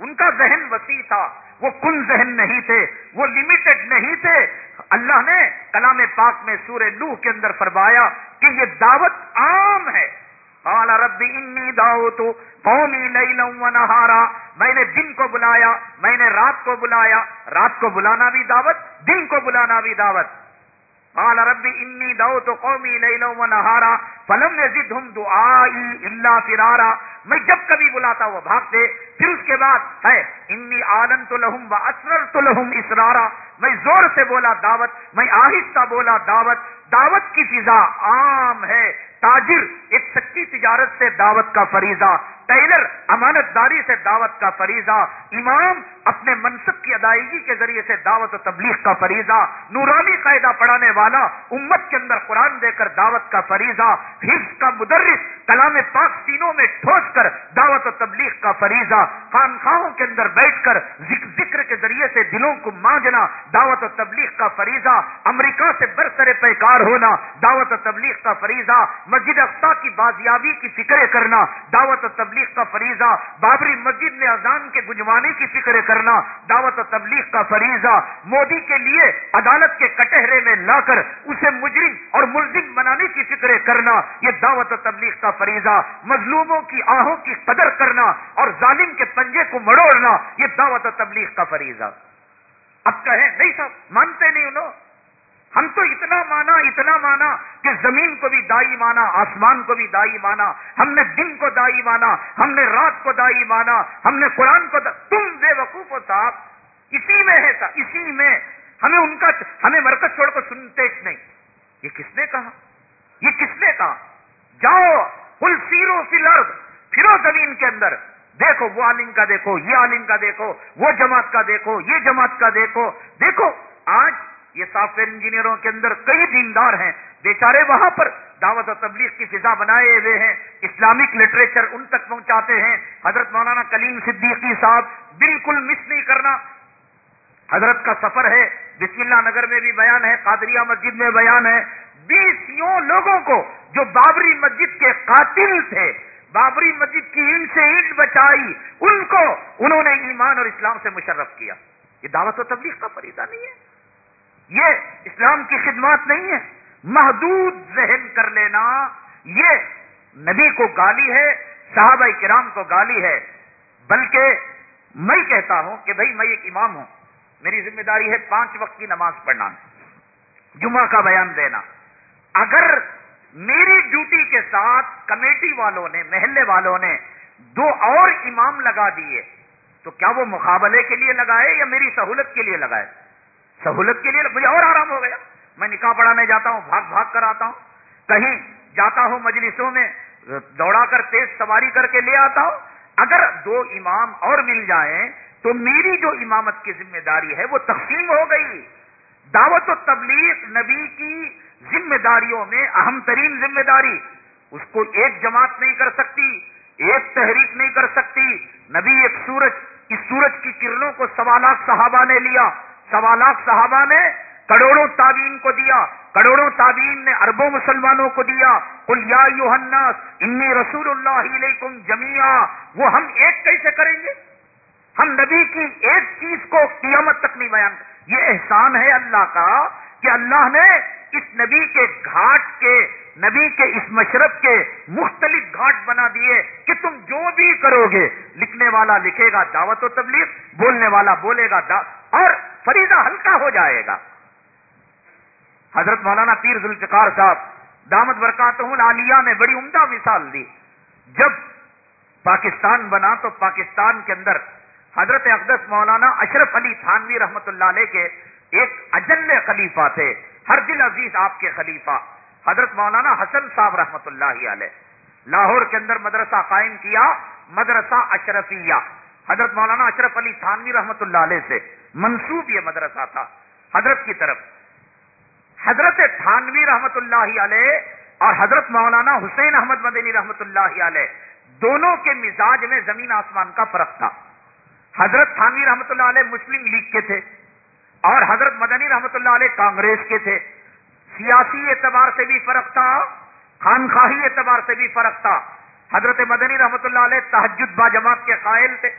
ان کا ذہن وسیع تھا۔ وہ کن ذہن نہیں تھے، وہ لمیٹڈ نہیں تھے۔ اللہ نے کلام پاک میں سورہ نوح کے اندر فرمایا کہ یہ دعوت عام ہے۔ قال رب انی دعوت قومی لیلا و نہارا میں نے دن کو بلایا، میں نے رات کو بلایا. رات کو بلانا بھی دعوت، دن کو بلانا بھی دعوت. قال رب انی دعوت قومی لیلا و نہارا فلم یزدہم دعائی الا فرارا. میں جب کبھی بلاتا وہ بھاگتے، پھر اس کے بعد، ہے انی آلن تو لہم و اسرر تو لہم اسرارا میں زور سے بولا دعوت، میں آہستہ بولا دعوت. دعوت کی فضا عام ہے تاجر، ایک سچی تجارت سے دعوت کا فریضہ، ٹیلر، امانت داری سے دعوت کا فریضہ، امام اپنے منصب کی ادائیگی کے ذریعے سے دعوت و تبلیغ کا فریضہ، نورانی قاعدہ پڑھانے والا، امت کے اندر قرآن دے کر دعوت کا فریضہ، حفظ کا مدرس، کلام پاک سینوں میں ٹھوس کر دعوت و تبلیغ کا فریضہ خانخواہوں کے اندر بیٹھ کر ذکر کے ذریعے سے دلوں کو مانجنا، دعوت و تبلیغ کا فریضہ، امریکہ سے برسر پیکار ہونا، دعوت و تبلیغ کا فریضہ مسجد اقسا کی بازیابی کی فکریں کرنا، دعوت و تبلیغ کا فریضہ، بابری مسجد میں اذان کے گنجوانے کی فکر کرنا، دعوت و تبلیغ کا فریضہ، مودی کے لیے عدالت کے کٹہرے میں لا کر اسے مجرم اور ملزم بنانے کی فکر کرنا، یہ دعوت و تبلیغ کا فریضہ، مظلوموں کی آہوں کی قدر کرنا اور ظالم کے پنجے کو مڑوڑنا یہ دعوت و تبلیغ کا فریضہ۔ اب کہیں، نہیں صاحب، مانتے نہیں انہوں۔ ہم تو اتنا مانا اتنا مانا کہ زمین کو بھی دائی مانا، آسمان کو بھی دائی مانا، ہم نے دن کو دائی مانا، ہم نے رات کو دائی مانا، ہم نے قرآن کو دا... تم بے وقوف ہو صاحب، اسی میں ہے اسی میں۔ ہمیں ان کا، ہمیں مرکز چھوڑ کر سنتے نہیں۔ یہ کس نے کہا؟ یہ کس نے کہا؟ جاؤ پل سیرو فلرد پھرو زمین کے اندر۔ دیکھو، وہ عالم کا دیکھو، یہ عالم کا دیکھو، وہ جماعت کا دیکھو، یہ جماعت کا دیکھو۔ دیکھو، آج یہ سافٹ ویئر انجینئروں کے اندر کئی دیندار ہیں۔ بیچارے وہاں پر دعوت و تبلیغ کی فضا بنائے ہوئے ہیں۔ اسلامک لٹریچر ان تک پہنچاتے ہیں۔ حضرت مولانا کلیم صدیقی صاحب بالکل مس نہیں کرنا۔ حضرت کا سفر ہے۔ بسم اللہ نگر میں بھی بیان ہے۔ قادریہ مسجد میں بیان ہے۔ بیسوں لوگوں کو جو بابری مسجد کے قاتل تھے، بابری مسجد کی اینٹ سے اینٹ بچائی، ان کو انہوں نے ایمان اور اسلام سے مشرف کیا۔ یہ دعوت و تبلیغ کا فریضہ نہیں ہے۔ یہ اسلام کی خدمات نہیں ہے۔ محدود ذہن کر لینا، یہ نبی کو گالی ہے، صحابہ کرام کو گالی ہے۔ بلکہ میں کہتا ہوں کہ بھائی میں ایک امام ہوں۔ میری ذمہ داری ہے پانچ وقت کی نماز پڑھنا۔ جمعہ کا بیان دینا۔ اگر میری ڈیوٹی کے ساتھ کمیٹی والوں نے، محلے والوں نے دو اور امام لگا دیے، تو کیا وہ مقابلے کے لیے لگائے یا میری سہولت کے لیے لگائے؟ سہولت کے لیے مجھے اور آرام ہو گیا۔ میں نکاح پڑھانے جاتا ہوں، بھاگ بھاگ کر آتا ہوں۔ کہیں جاتا ہوں مجلسوں میں، دوڑا کر، تیز سواری کر کے لے آتا ہوں۔ اگر دو امام اور مل جائیں، تو میری جو امامت کی ذمہ داری ہے وہ تقسیم ہو گئی۔ دعوت و تبلیغ نبی کی ذمہ داریوں میں اہم ترین ذمہ داری۔ اس کو ایک جماعت نہیں کر سکتی، ایک تحریک نہیں کر سکتی۔ نبی ایک سورج، اس سورج کی کرنوں کو سوا لاکھ صحابہ نے لیا۔ سوا لاکھ صحابہ نے کروڑوں تعبین کو دیا، کروڑوں تعبین نے اربوں مسلمانوں کو دیا۔ کل یا یوحناس انی رسول اللہ علیکم جمیا وہ ہم ایک کیسے کریں گے؟ ہم نبی کی ایک چیز کو قیامت تک نہیں بیان یہ احسان ہے اللہ کا کہ اللہ نے اس نبی کے گھاٹ کے، نبی کے اس مشرب کے مختلف گھاٹ بنا دیے کہ تم جو بھی کرو گے، لکھنے والا لکھے گا دعوت و تبلیغ، بولنے والا بولے گا اور فریضہ ہلکا ہو جائے گا۔ حضرت مولانا پیر ذوالفقار صاحب، دامت برکات عالیہ نے بڑی عمدہ مثال دی۔ جب پاکستان بنا تو پاکستان کے اندر حضرت اقدس مولانا اشرف علی تھانوی رحمت اللہ علیہ کے ایک اجل خلیفہ تھے۔ ہر دل عزیز آپ کے خلیفہ۔ حضرت مولانا حسن صاحب رحمت اللہ علیہ۔ لاہور کے اندر مدرسہ قائم کیا، مدرسہ اشرفیہ۔ حضرت مولانا اشرف علی تھانوی رحمت اللہ علیہ سے منسوب یہ مدرسہ تھا۔ حضرت کی طرف۔ حضرت تھانوی رحمت اللہ علیہ اور حضرت مولانا حسین احمد مدنی رحمت اللہ علیہ دونوں کے مزاج میں زمین آسمان کا فرق تھا۔ حضرت تھانوی رحمت اللہ علیہ مسلم لیگ کے تھے۔ اور حضرت مدنی رحمت اللہ علیہ کانگریس کے تھے۔ سیاسی اعتبار سے بھی فرق تھا، خانخواہی اعتبار سے بھی فرق تھا۔ حضرت مدنی رحمت اللہ علیہ تحجد با جماعت کے قائل تھے۔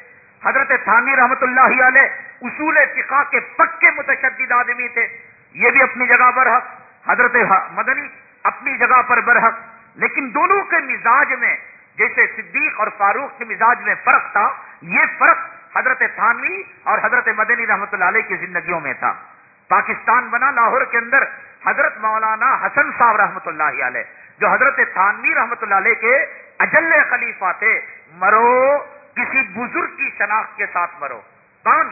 حضرت تھانی رحمت اللہ علیہ اصول فقہ کے پکے متشدد آدمی تھے۔ یہ بھی اپنی جگہ پر حق حضرت مدنی اپنی جگہ پر برحق۔ لیکن دونوں کے مزاج میں، جیسے صدیق اور فاروق کے مزاج میں فرق تھا۔ یہ فرق حضرت تھانوی اور حضرت مدنی رحمت اللہ علیہ کی زندگیوں میں تھا۔ پاکستان بنا لاہور کے اندر حضرت مولانا حسن صاحب رحمت اللہ علیہ، جو حضرت تھانوی رحمت اللہ علیہ کے اجل خلیفہ تھے، مرو، کسی بزرگ کی شناخت کے ساتھ مرو۔ کون؟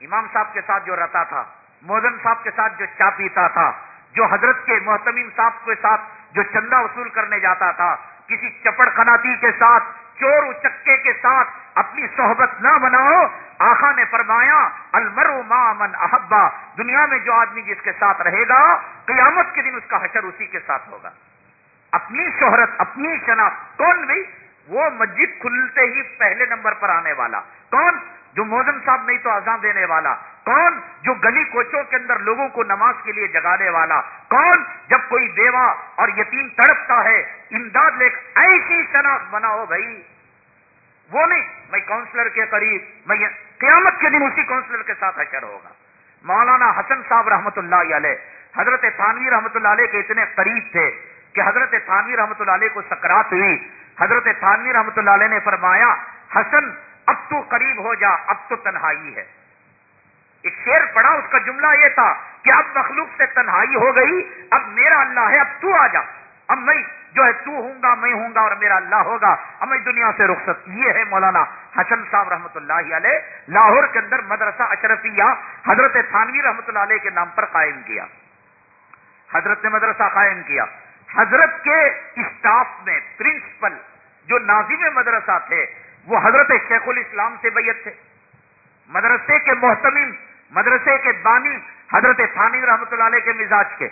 امام صاحب کے ساتھ جو رہتا تھا موزن صاحب کے ساتھ جو چا پیتا تھا، جو حضرت کے محتمیم صاحب کے ساتھ جو چندہ وصول کرنے جاتا تھا، کسی چپڑ خناتی کے ساتھ چور چکے کے ساتھ اپنی صحبت نہ بناؤ آخا نے فرمایا المرو ما من احبا دنیا میں جو آدمی جس کے ساتھ رہے گا، قیامت کے دن اس کا حشر اسی کے ساتھ ہوگا۔ اپنی شہرت، اپنی شناخت، کون بھی؟ وہ مسجد کھلتے ہی پہلے نمبر پر آنے والا۔ کون؟ جو موزن صاحب نہیں تو اذان دینے والا۔ کون؟ جو گلی کوچوں کے اندر لوگوں کو نماز کے لیے جگانے والا۔ کون؟ جب کوئی بیوہ اور یتیم تڑپتا ہے، امداد لے ایسی شناخت بناؤ بھائی۔ وہ نہیں، میں کاؤنسلر کے قریب، میں قیامت کے دن اسی کاؤنسلر کے ساتھ حشر ہوگا۔ مولانا حسن صاحب رحمت اللہ علیہ، حضرت تھانوی رحمت اللہ علیہ کے اتنے قریب تھے کہ حضرت تھانوی رحمت اللہ علیہ کو سکرات ہوئی۔ حضرت تھانوی رحمت اللہ علیہ نے فرمایا، حسن، اب تو قریب ہو جا، اب تو تنہائی ہے۔ ایک شیر پڑا اس کا جملہ یہ تھا کہ اب مخلوق سے تنہائی ہو گئی، اب میرا اللہ ہے، اب تو آ جا۔ اب میں جو ہے تو ہوں گا، میں ہوں گا اور میرا اللہ ہوگا۔ اب میں دنیا سے رخصت یہ ہے مولانا حسن صاحب رحمۃ اللہ علیہ، لاہور کے اندر مدرسہ اشرفیہ حضرت تھانوی رحمۃ اللہ علیہ کے نام پر قائم کیا۔ حضرت نے مدرسہ قائم کیا۔ حضرت کے اسٹاف میں پرنسپل جو ناظم مدرسہ تھے، وہ حضرت شیخ الاسلام سے بیت تھے۔ مدرسے کے محتمین مدرسے کے بانی حضرت ثانی رحمۃ اللہ علیہ کے مزاج کے۔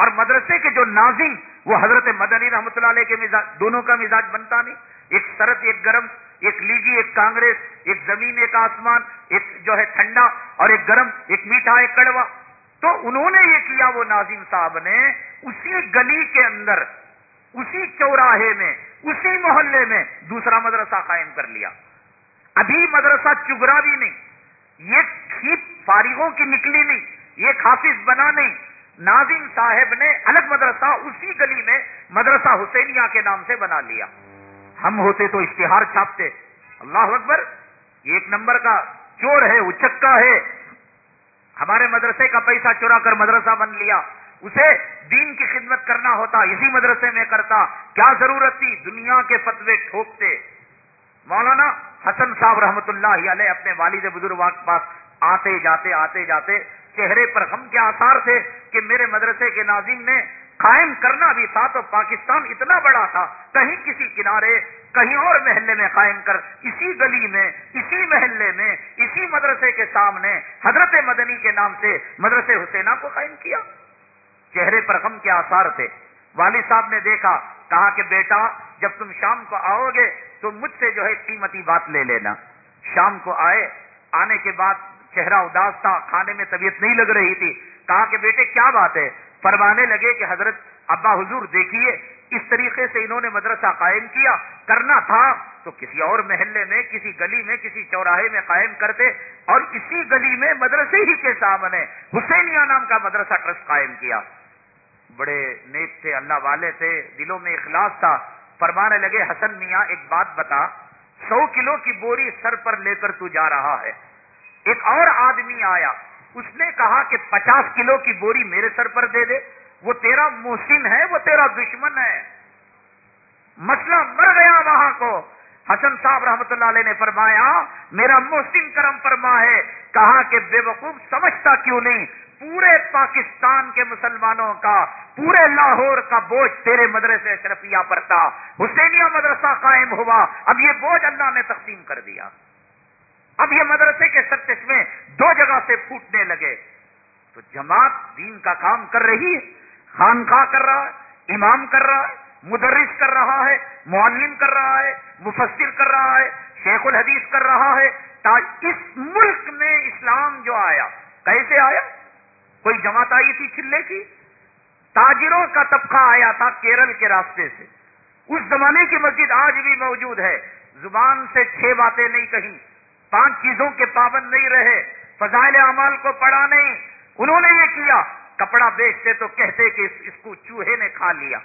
اور مدرسے کے جو ناظم، وہ حضرت مدنی رحمۃ اللہ علیہ کے مزاج، دونوں کا مزاج بنتا نہیں۔ ایک سرد ایک گرم، ایک لیگی، ایک کانگریس، ایک زمین، ایک آسمان، ایک جو ہے ٹھنڈا، اور ایک گرم، ایک میٹھا، ایک کڑوا۔ تو انہوں نے یہ کیا، وہ ناظم صاحب نے؟ اسی گلی کے اندر، اسی چوراہے میں، اسی محلے میں دوسرا مدرسہ قائم کر لیا۔ ابھی مدرسہ چگرا بھی نہیں۔ یہ فارغوں کی نکلی نہیں، یہ حافظ بنا نہیں۔ ناظم صاحب نے الگ مدرسہ اسی گلی میں مدرسہ حسینیہ کے نام سے بنا لیا۔ ہم ہوتے تو اشتہار چھاپتے۔ اللہ اکبر، یہ ایک نمبر کا چور ہے اچکا ہے۔ ہمارے مدرسے کا پیسہ چورا کر مدرسہ بن لیا۔ اسے دین کی خدمت کرنا ہوتا، اسی مدرسے میں کرتا۔ کیا ضرورت تھی؟ دنیا کے فتوے ٹھوکتے۔ مولانا حسن صاحب رحمت اللہ علیہ اپنے والد بزرگ کے پاس آتے جاتے آتے جاتے۔ چہرے پر ہم کے آثار تھے کہ میرے مدرسے کے ناظم نے قائم کرنا بھی تھا تو پاکستان اتنا بڑا تھا، کہیں کسی کنارے، کہیں اور محلے میں قائم کر، اسی گلی میں، اسی محلے میں، اسی مدرسے کے سامنے حضرت مدنی کے نام سے مدرسے حسینہ کو قائم کیا۔ چہرے پر غم کے آثار تھے۔ والد صاحب نے دیکھا، کہا کہ بیٹا، جب تم شام کو آؤ گے تو مجھ سے جو ہے قیمتی بات لے لینا۔ شام کو آئے، آنے کے بعد چہرہ اداس تھا، کھانے میں طبیعت نہیں لگ رہی تھی۔ کہا کہ بیٹے، کیا بات ہے؟ فرمانے لگے کہ حضرت ابا حضور، دیکھیے، اس طریقے سے انہوں نے مدرسہ قائم کیا، کرنا تھا۔ تو کسی اور محلے میں، کسی گلی میں، کسی چوراہے میں قائم کرتے اور اسی گلی میں مدرسے ہی کے سامنے حسینیہ نام کا مدرسہ ٹرسٹ قائم کیا۔ بڑے نیک تھے، اللہ والے تھے، دلوں میں اخلاص تھا۔ فرمانے لگے، حسن میاں، ایک بات بتا، سو کلو کی بوری سر پر لے کر تو جا رہا ہے۔ ایک اور آدمی آیا، اس نے کہا کہ پچاس کلو کی بوری میرے سر پر دے دے، وہ تیرا محسن ہے، وہ تیرا دشمن ہے۔ مسئلہ مر گیا وہاں کو۔ حسن صاحب رحمت اللہ علیہ نے فرمایا، میرا محسن کرم فرما ہے۔ کہا کہ بے وقوف سمجھتا کیوں نہیں؟ پورے پاکستان کے مسلمانوں کا، پورے لاہور کا بوجھ تیرے مدرسے اشرفیہ پر تھا۔ حسینیہ مدرسہ قائم ہوا۔ اب یہ بوجھ اللہ نے تقسیم کر دیا۔ اب یہ مدرسے کے سب چشمے دو جگہ سے پھوٹنے لگے۔ تو جماعت دین کا کام کر رہی ہے خانخواہ کر رہا ہے، امام کر رہا ہے، مدرس کر رہا ہے، معلم کر رہا ہے، مفسر کر رہا ہے، شیخ الحدیث کر رہا ہے۔ اس ملک میں اسلام جو آیا، کیسے آیا؟ کوئی جماعت آئی تھی چلے کی؟ تاجروں کا طبقہ آیا تھا کیرل کے راستے سے۔ اس زمانے کی مسجد آج بھی موجود ہے۔ زبان سے چھ باتیں نہیں کہیں۔ پانچ چیزوں کے پابند نہیں رہے، فضائل اعمال کو پڑھا نہیں۔ انہوں نے یہ کیا، کپڑا بیچتے تو کہتے کہ اس کو چوہے نے کھا لیا۔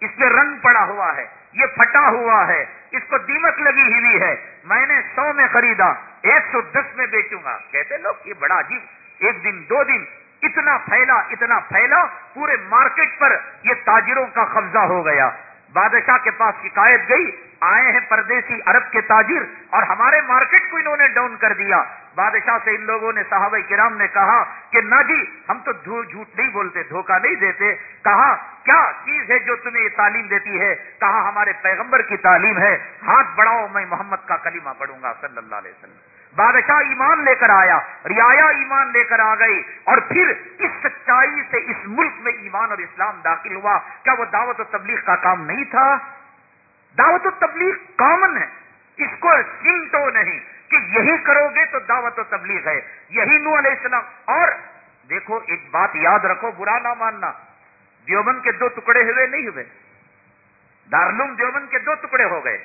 اس میں رنگ پڑا ہوا ہے، یہ پھٹا ہوا ہے، اس کو دیمک لگی ہوئی ہے۔ میں نے سو میں خریدا، ایک سو دس میں بیچوں گا۔ کہتے لوگ، یہ بڑا عجیب۔ ایک دن، دو دن، اتنا پھیلا اتنا پھیلا، پورے مارکیٹ پر یہ تاجروں کا قبضہ ہو گیا۔ بادشاہ کے پاس شکایت گئی آئے ہیں پردیسی عرب کے تاجر اور ہمارے مارکیٹ کو انہوں نے ڈاؤن کر دیا۔ بادشاہ سے ان لوگوں نے صحابہ کرام نے کہا کہ نہ جی ہم تو جھوٹ نہیں بولتے، دھوکہ نہیں دیتے۔ کہا، کیا چیز ہے جو تمہیں یہ تعلیم دیتی ہے؟ کہا، ہمارے پیغمبر کی تعلیم ہے۔ ہاتھ بڑھاؤ، میں محمد کا کلمہ پڑھوں گا، صلی اللہ علیہ وسلم۔ بادشاہ ایمان لے کر آیا ریا ایمان لے کر آ گئی اور پھر اس سچائی سے اس ملک میں ایمان اور اسلام داخل ہوا۔ کیا وہ دعوت و تبلیغ کا کام نہیں تھا؟ دعوت و تبلیغ کامن ہے۔ اس کو سمٹو نہیں کہ یہی کرو گے تو دعوت و تبلیغ ہے۔ یہی نو علیہ السلام۔ اور دیکھو، ایک بات یاد رکھو، برا نہ ماننا۔ دیوبند کے دو ٹکڑے ہوئے نہیں ہوئے۔ دارلوم دیوبند کے دو ٹکڑے ہو گئے۔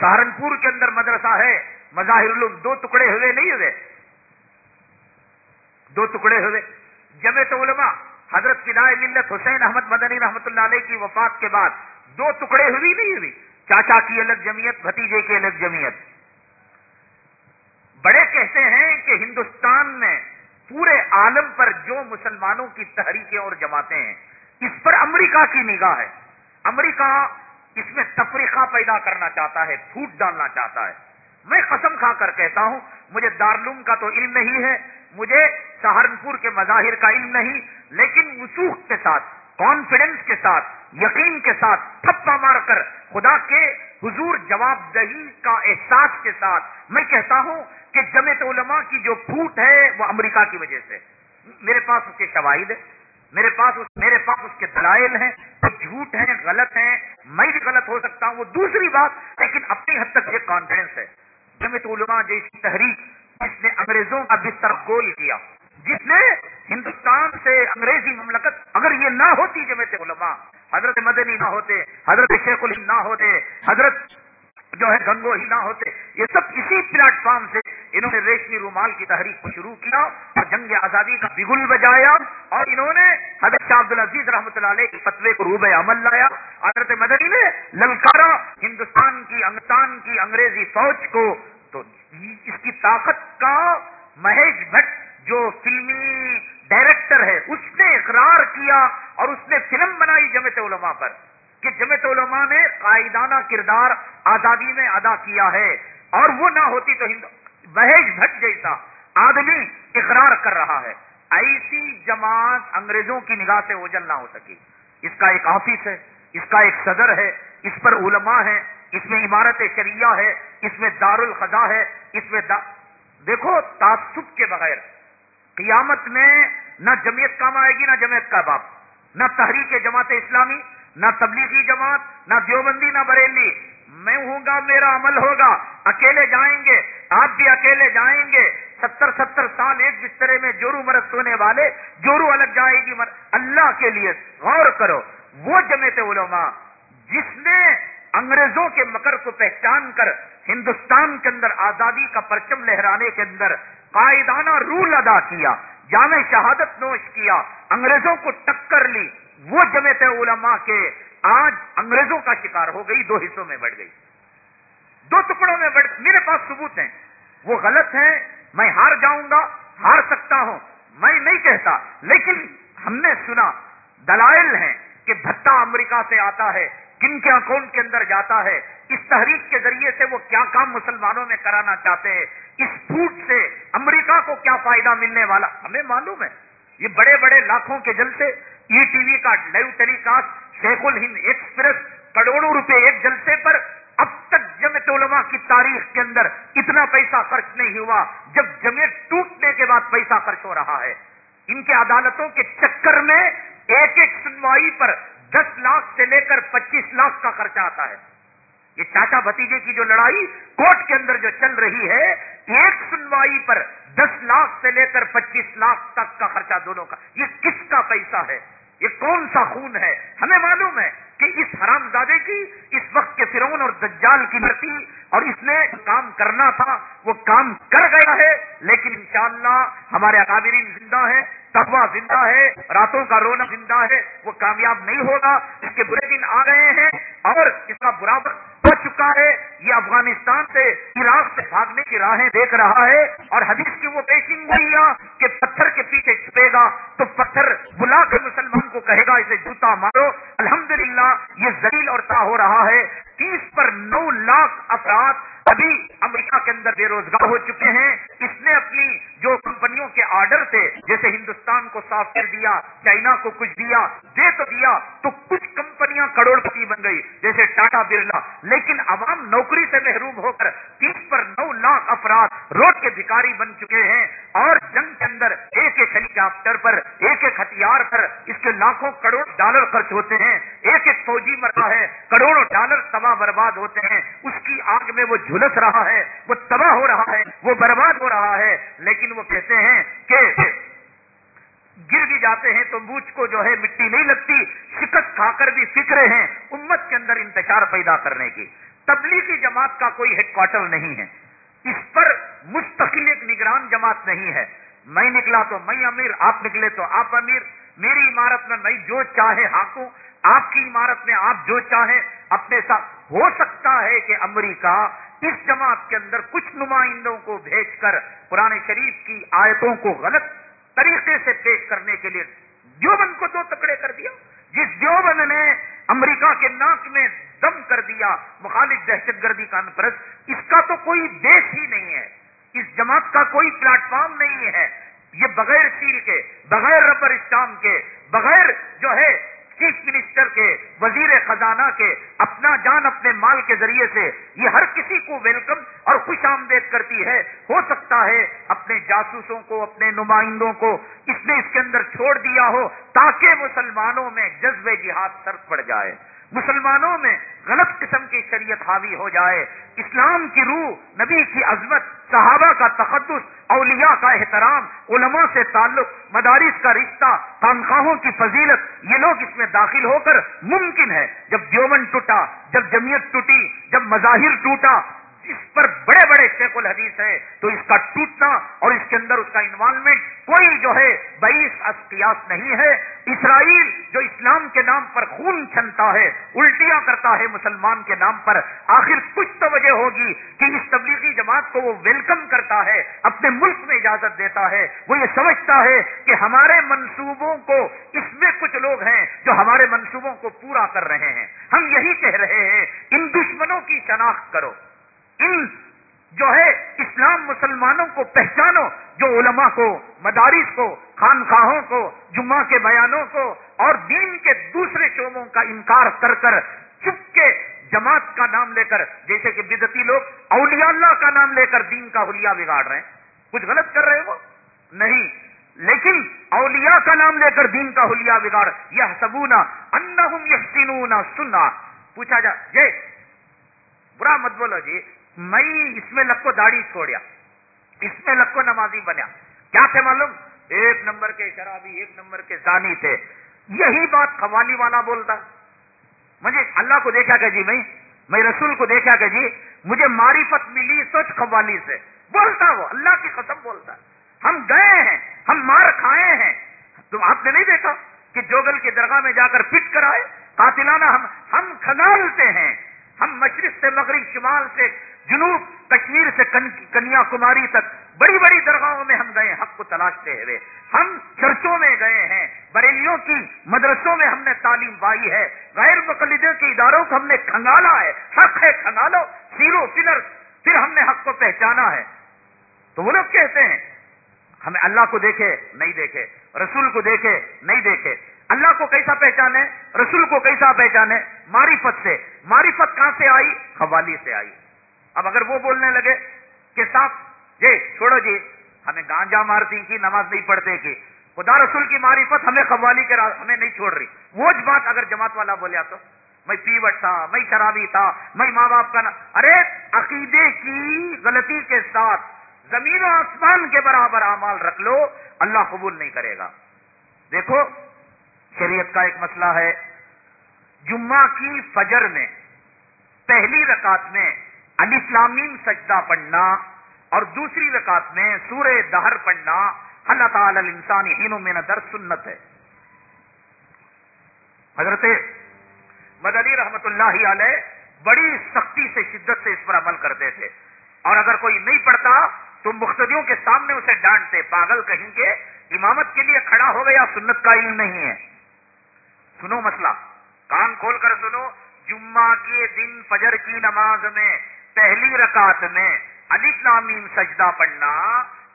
سہارنپور کے اندر مدرسہ ہے مظاہر العلوم دو ٹکڑے ہوئے نہیں ہوئے۔ دو ٹکڑے ہوئے۔ جمع علماء، حضرت فدائے ملت حسین احمد مدنی رحمت اللہ علیہ کی وفات کے بعد دو ٹکڑے ہوئی نہیں ہوئی۔ چاچا کی الگ جمعیت، بھتیجے کی الگ جمعیت۔ بڑے کہتے ہیں کہ ہندوستان میں پورے عالم پر جو مسلمانوں کی تحریکیں اور جماعتیں ہیں، اس پر امریکہ کی نگاہ ہے۔ امریکہ اس میں تفریقہ پیدا کرنا چاہتا ہے، پھوٹ ڈالنا چاہتا ہے۔ میں قسم کھا کر کہتا ہوں، مجھے دارلوم کا تو علم نہیں ہے، مجھے سہارنپور کے مظاہر کا علم نہیں، لیکن وسوخ کے ساتھ کانفیڈنس کے ساتھ، یقین کے ساتھ تھپا مار کر خدا کے حضور جواب دہی کا احساس کے ساتھ میں کہتا ہوں کہ جمع علماء کی جو پھوٹ ہے وہ امریکہ کی وجہ سے۔ میرے پاس اس کے شواہد ہے میرے پاس اس میرے پاس اس کے دلائل ہیں، وہ جھوٹ ہیں، غلط ہیں، میں بھی غلط ہو سکتا ہوں۔ وہ دوسری بات، لیکن اپنی حد تک یہ کانفیڈنس ہے۔ جمع علماء جیسی تحریک جس نے انگریزوں کا بستر گول کیا جس نے ہندوستان سے انگریزی مملکت اگر یہ نہ ہوتی جمع علماء، حضرت مدنی نہ ہوتے، حضرت شیخ الم نہ ہوتے، حضرت جو ہے گنگو ہی نہ ہوتے، یہ سب اسی پلیٹ فارم سے انہوں نے ریشمی رومال کی تحریک کو شروع کیا اور جنگ آزادی کا بگل بجایا اور انہوں نے حضرت شاہ عبد العزیز رحمۃ اللہ علیہ کے فتوے کو روب عمل لایا۔ حضرت مدنی نے للکارا ہندوستان کی انگستان کی، انگریزی فوج کو تو اس کی طاقت کا مہیش بھٹ جو فلمی ڈائریکٹر ہے، اس نے اقرار کیا اور اس نے فلم بنائی جمع علماء پر کہ جمع علماء نے قائدانہ کردار آزادی میں ادا کیا ہے اور وہ نہ ہوتی تو مہیش بھٹ جیسا آدمی اقرار کر رہا ہے۔ ایسی جماعت انگریزوں کی نگاہ سے اوجل نہ ہو سکی۔ اس کا ایک آفس ہے، اس کا ایک صدر ہے، اس پر علماء ہے اس میں عمارت شریعہ ہے، اس میں دار الخضا ہے، اس میں دا... دیکھو تعصب کے بغیر۔ قیامت میں نہ جمعیت کام آئے گی، نہ جمعیت کا باپ۔ نہ تحریک جماعت اسلامی، نہ تبلیغی جماعت، نہ دیوبندی، نہ بریلی۔ میں ہوں گا، میرا عمل ہوگا۔ اکیلے جائیں گے، آپ بھی اکیلے جائیں گے۔ ستر ستر سال ایک بسترے میں جورو مرد سونے والے، جورو الگ جائے گی مر... اللہ کے لیے غور کرو۔ وہ جمعیت علماء جس نے انگریزوں کے مکر کو پہچان کر ہندوستان کے اندر آزادی کا پرچم لہرانے کے اندر قائدانہ رول ادا کیا، جامع شہادت نوش کیا، انگریزوں کو ٹکر لی۔ وہ جمعیت علماء کے آج انگریزوں کا شکار ہو گئی، دو حصوں میں بڑھ گئی۔ دو ٹکڑوں میں بڑھ، میرے پاس ثبوت ہیں۔ وہ غلط ہیں، میں ہار جاؤں گا، ہار سکتا ہوں، میں نہیں کہتا۔ لیکن ہم نے سنا، دلائل ہیں کہ بھٹا امریکہ سے آتا ہے۔ کن کے اکاؤنٹ کے اندر جاتا ہے، اس تحریک کے ذریعے سے وہ کیا کام مسلمانوں میں کرانا چاہتے ہیں، اس پھوٹ سے امریکہ کو کیا فائدہ ملنے والا؟ ہمیں معلوم ہے۔ یہ بڑے بڑے لاکھوں کے جلسے ای ٹی وی کا لائیو ٹیلی کاسٹ شیخ الہند ایکسپریس، کروڑوں روپے ایک جلسے پر اب تک جمع علماء کی تاریخ کے اندر اتنا پیسہ خرچ نہیں ہوا، جب جمعیت ٹوٹنے کے بعد پیسہ خرچ ہو رہا ہے۔ ان کے عدالتوں کے چکر میں ایک ایک سنوائی پر دس لاکھ سے لے کر پچیس لاکھ کا خرچہ آتا ہے۔ یہ چاچا بھتیجے کی جو لڑائی کورٹ کے اندر جو چل رہی ہے، ایک سنوائی پر دس لاکھ سے لے کر پچیس لاکھ تک کا خرچہ دونوں کا۔ یہ کس کا پیسہ ہے؟ یہ کون سا خون ہے؟ ہمیں معلوم ہے کہ اس حرام زادے کی، اس وقت کے فرون اور دجال کی مرتی اور اس نے کام کرنا تھا، وہ کام کر گیا ہے، لیکن انشاءاللہ ہمارے اکابرین زندہ ہیں۔ تقوا زندہ ہے، راتوں کا رونا زندہ ہے، وہ کامیاب نہیں ہوگا، اس کے برے دن آ گئے ہیں اور اس کا برا وقت ہو چکا ہے۔ یہ افغانستان سے، عراق سے بھاگنے کی راہیں دیکھ رہا ہے اور حدیث کی وہ پیشن گوئیاں کہ پتھر کے پیچھے چھپے گا تو پتھر بلا کر مسلمان کو کہے گا، اسے جوتا مارو۔ الحمدللہ، یہ زلیل اور تا ہو رہا ہے۔ تیس پر نو لاکھ افراد ابھی امریکہ کے اندر بے روزگار ہو چکے ہیں۔ اس نے اپنی جو کمپنیوں کے آرڈر تھے، جیسے ہندوستان کو سافٹ ویئر دیا، چائنا کو کچھ دیا، دے تو دیا، تو کچھ کمپنیاں کروڑ پتی بن گئی، جیسے ٹاٹا برلا۔ لیکن عوام نوکری سے محروم ہو کر تیس پر نو لاکھ افراد روڈ کے بھکاری بن چکے ہیں اور جنگ کے اندر ایک ایک ہیلی کاپٹر پر ایک ایک ہتھیار پر اس کے لاکھوں کروڑ ڈالر خرچ ہوتے ہیں۔ ایک ایک فوجی مرتا ہے، کروڑوں ڈالر تباہ برباد ہوتے ہیں۔ اس کی آگ میں وہ جھلس رہا ہے، وہ تباہ ہو رہا ہے، وہ برباد ہو رہا ہے۔ لیکن وہ کہتے ہیں کہ گر بھی جاتے ہیں تو مجھ کو جو ہے مٹی نہیں لگتی، شکست کھا کر بھی فکرے ہیں، امت کے اندر انتشار پیدا کرنے کی۔ تبلیغی جماعت کا کوئی ہیڈ کوارٹر نہیں ہے۔ اس پر مستقل ایک نگران جماعت نہیں ہے۔ میں نکلا تو میں امیر، آپ نکلے تو آپ امیر۔ میری عمارت میں میں جو چاہے ہاکوں آپ کی عمارت میں آپ جو چاہیں۔ اپنے ساتھ ہو سکتا ہے کہ امریکہ اس جماعت کے اندر کچھ نمائندوں کو بھیج کر قرآن شریف کی آیتوں کو غلط طریقے سے پیش کرنے کے لیے دیوبند کو دو تکڑے کر دیا، جس دیوبند نے امریکہ کے ناک میں دم کر دیا، مخالف دہشت گردی کانفرنس اس کا تو کوئی دیش ہی نہیں ہے، اس جماعت کا کوئی پلیٹ فارم نہیں ہے، یہ بغیر سیل کے، بغیر ربر اسٹام کے، بغیر جو ہے چیف منسٹر کے، وزیر خزانہ کے، اپنا جان اپنے مال کے ذریعے سے یہ ہر کسی کو ویلکم اور خوش آمدید کرتی ہے۔ ہو سکتا ہے اپنے جاسوسوں کو، اپنے نمائندوں کو اس نے اس کے اندر چھوڑ دیا ہو تاکہ مسلمانوں میں جذب جہاد سر پڑ جائے۔ مسلمانوں میں غلط قسم کی شریعت حاوی ہو جائے، اسلام کی روح، نبی کی عظمت، صحابہ کا تقدس، اولیاء کا احترام، علماء سے تعلق، مدارس کا رشتہ، تنخواہوں کی فضیلت، یہ لوگ اس میں داخل ہو کر ممکن ہے۔ جب دیومن ٹوٹا، جب جمعیت ٹوٹی، جب مظاہر ٹوٹا اس پر بڑے بڑے شیخ الحدیث ہے تو اس کا ٹوٹنا اور اس کے اندر اس کا انوالومنٹ کوئی جو ہے بئیس قیاس نہیں ہے۔ اسرائیل جو اسلام کے نام پر خون چھنتا ہے، الٹیاں کرتا ہے مسلمان کے نام پر، آخر کچھ تو وجہ ہوگی کہ اس تبلیغی جماعت کو وہ ویلکم کرتا ہے، اپنے ملک میں اجازت دیتا ہے۔ وہ یہ سمجھتا ہے کہ ہمارے منصوبوں کو اس میں کچھ لوگ ہیں جو ہمارے منصوبوں کو پورا کر رہے ہیں۔ ہم یہی کہہ رہے ہیں، ان دشمنوں کی شناخت کرو۔ ان جو ہے اسلام مسلمانوں کو پہچانو، جو علماء کو، مدارس کو خانخواہوں کو، جمعہ کے بیانوں کو اور دین کے دوسرے شعبوں کا انکار کر کر چپ کے جماعت کا نام لے کر، جیسے کہ بدتی لوگ، اولیاء اللہ کا نام لے کر دین کا حلیہ بگاڑ رہے ہیں۔ کچھ غلط کر رہے وہ نہیں۔ لیکن اولیاء کا نام لے کر دین کا حلیہ بگاڑ یہ سبونا ان سننا پوچھا جا جے برا مت بولو جی۔ میں اس میں لگ کو داڑھی چھوڑیا، اس میں لگ کو نمازی بنیا۔ کیا تھے معلوم؟ ایک نمبر کے شرابی، ایک نمبر کے زانی تھے۔ یہی بات قوالی والا بولتا۔ مجھے اللہ کو دیکھا کہ جی میں میں رسول کو دیکھا کہ جی مجھے معرفت ملی سوچ قوالی سے۔ بولتا وہ، اللہ کی قسم بولتا۔ ہم گئے ہیں، ہم مار کھائے ہیں۔ تم آپ نے نہیں دیکھا کہ جوگل کی درگاہ میں جا کر پٹ کر آئے؟ قاتلانہ، ہم ہم کھگالتے ہیں۔ ہم مشرق سے مغرب شمال سے جنوب کشمیر سے کنیا کماری تک بڑی بڑی درگاہوں میں ہم گئے حق کو تلاشتے ہوئے۔ ہم چرچوں میں گئے ہیں، بریلیوں کی مدرسوں میں ہم نے تعلیم پائی ہے، غیر مقلدوں کے اداروں کو ہم نے کھنگالا ہے۔ حق ہے کھنگالو سیرو فلر، پھر ہم نے حق کو پہچانا ہے۔ تو وہ لوگ کہتے ہیں، ہمیں اللہ کو دیکھے، نہیں دیکھے۔ رسول کو دیکھے، نہیں دیکھے۔ اللہ کو کیسا پہچانے؟ رسول کو کیسا پہچانے؟ معرفت سے۔ معرفت کہاں سے آئی؟ حوالی سے آئی۔ اب اگر وہ بولنے لگے کہ صاحب جی چھوڑو جی ہمیں گانجا مارتی کی، نماز نہیں پڑھتے کی۔ خدا رسول کی معرفت ہمیں قوالی کے ہمیں نہیں چھوڑ رہی۔ وہ بات اگر جماعت والا بولیا تو، میں پیوٹ تھا، میں شرابی تھا، میں ماں باپ کا نا، ارے، عقیدے کی غلطی کے ساتھ زمین و آسمان کے برابر اعمال رکھ لو، اللہ قبول نہیں کرے گا۔ دیکھو، شریعت کا ایک مسئلہ ہے۔ جمعہ کی فجر میں، پہلی رکعت میں الاسلامین سجدہ پڑھنا اور دوسری رکعت میں سورہ دہر پڑھنا اللہ تعالی انسانی ہینوں میں نظر سنت ہے۔ حضرت مدنی رحمت اللہ علیہ بڑی سختی سے شدت سے اس پر عمل کرتے تھے۔ اور اگر کوئی نہیں پڑھتا تو مختدیوں کے سامنے اسے ڈانٹتے، پاگل کہیں گے امامت کے لیے کھڑا ہو گیا، سنت کا علم نہیں ہے۔ سنو مسئلہ۔ کان کھول کر سنو، جمعہ کے دن فجر کی نماز میں، پہلی رکعت میں علی نامیم سجدہ پڑھنا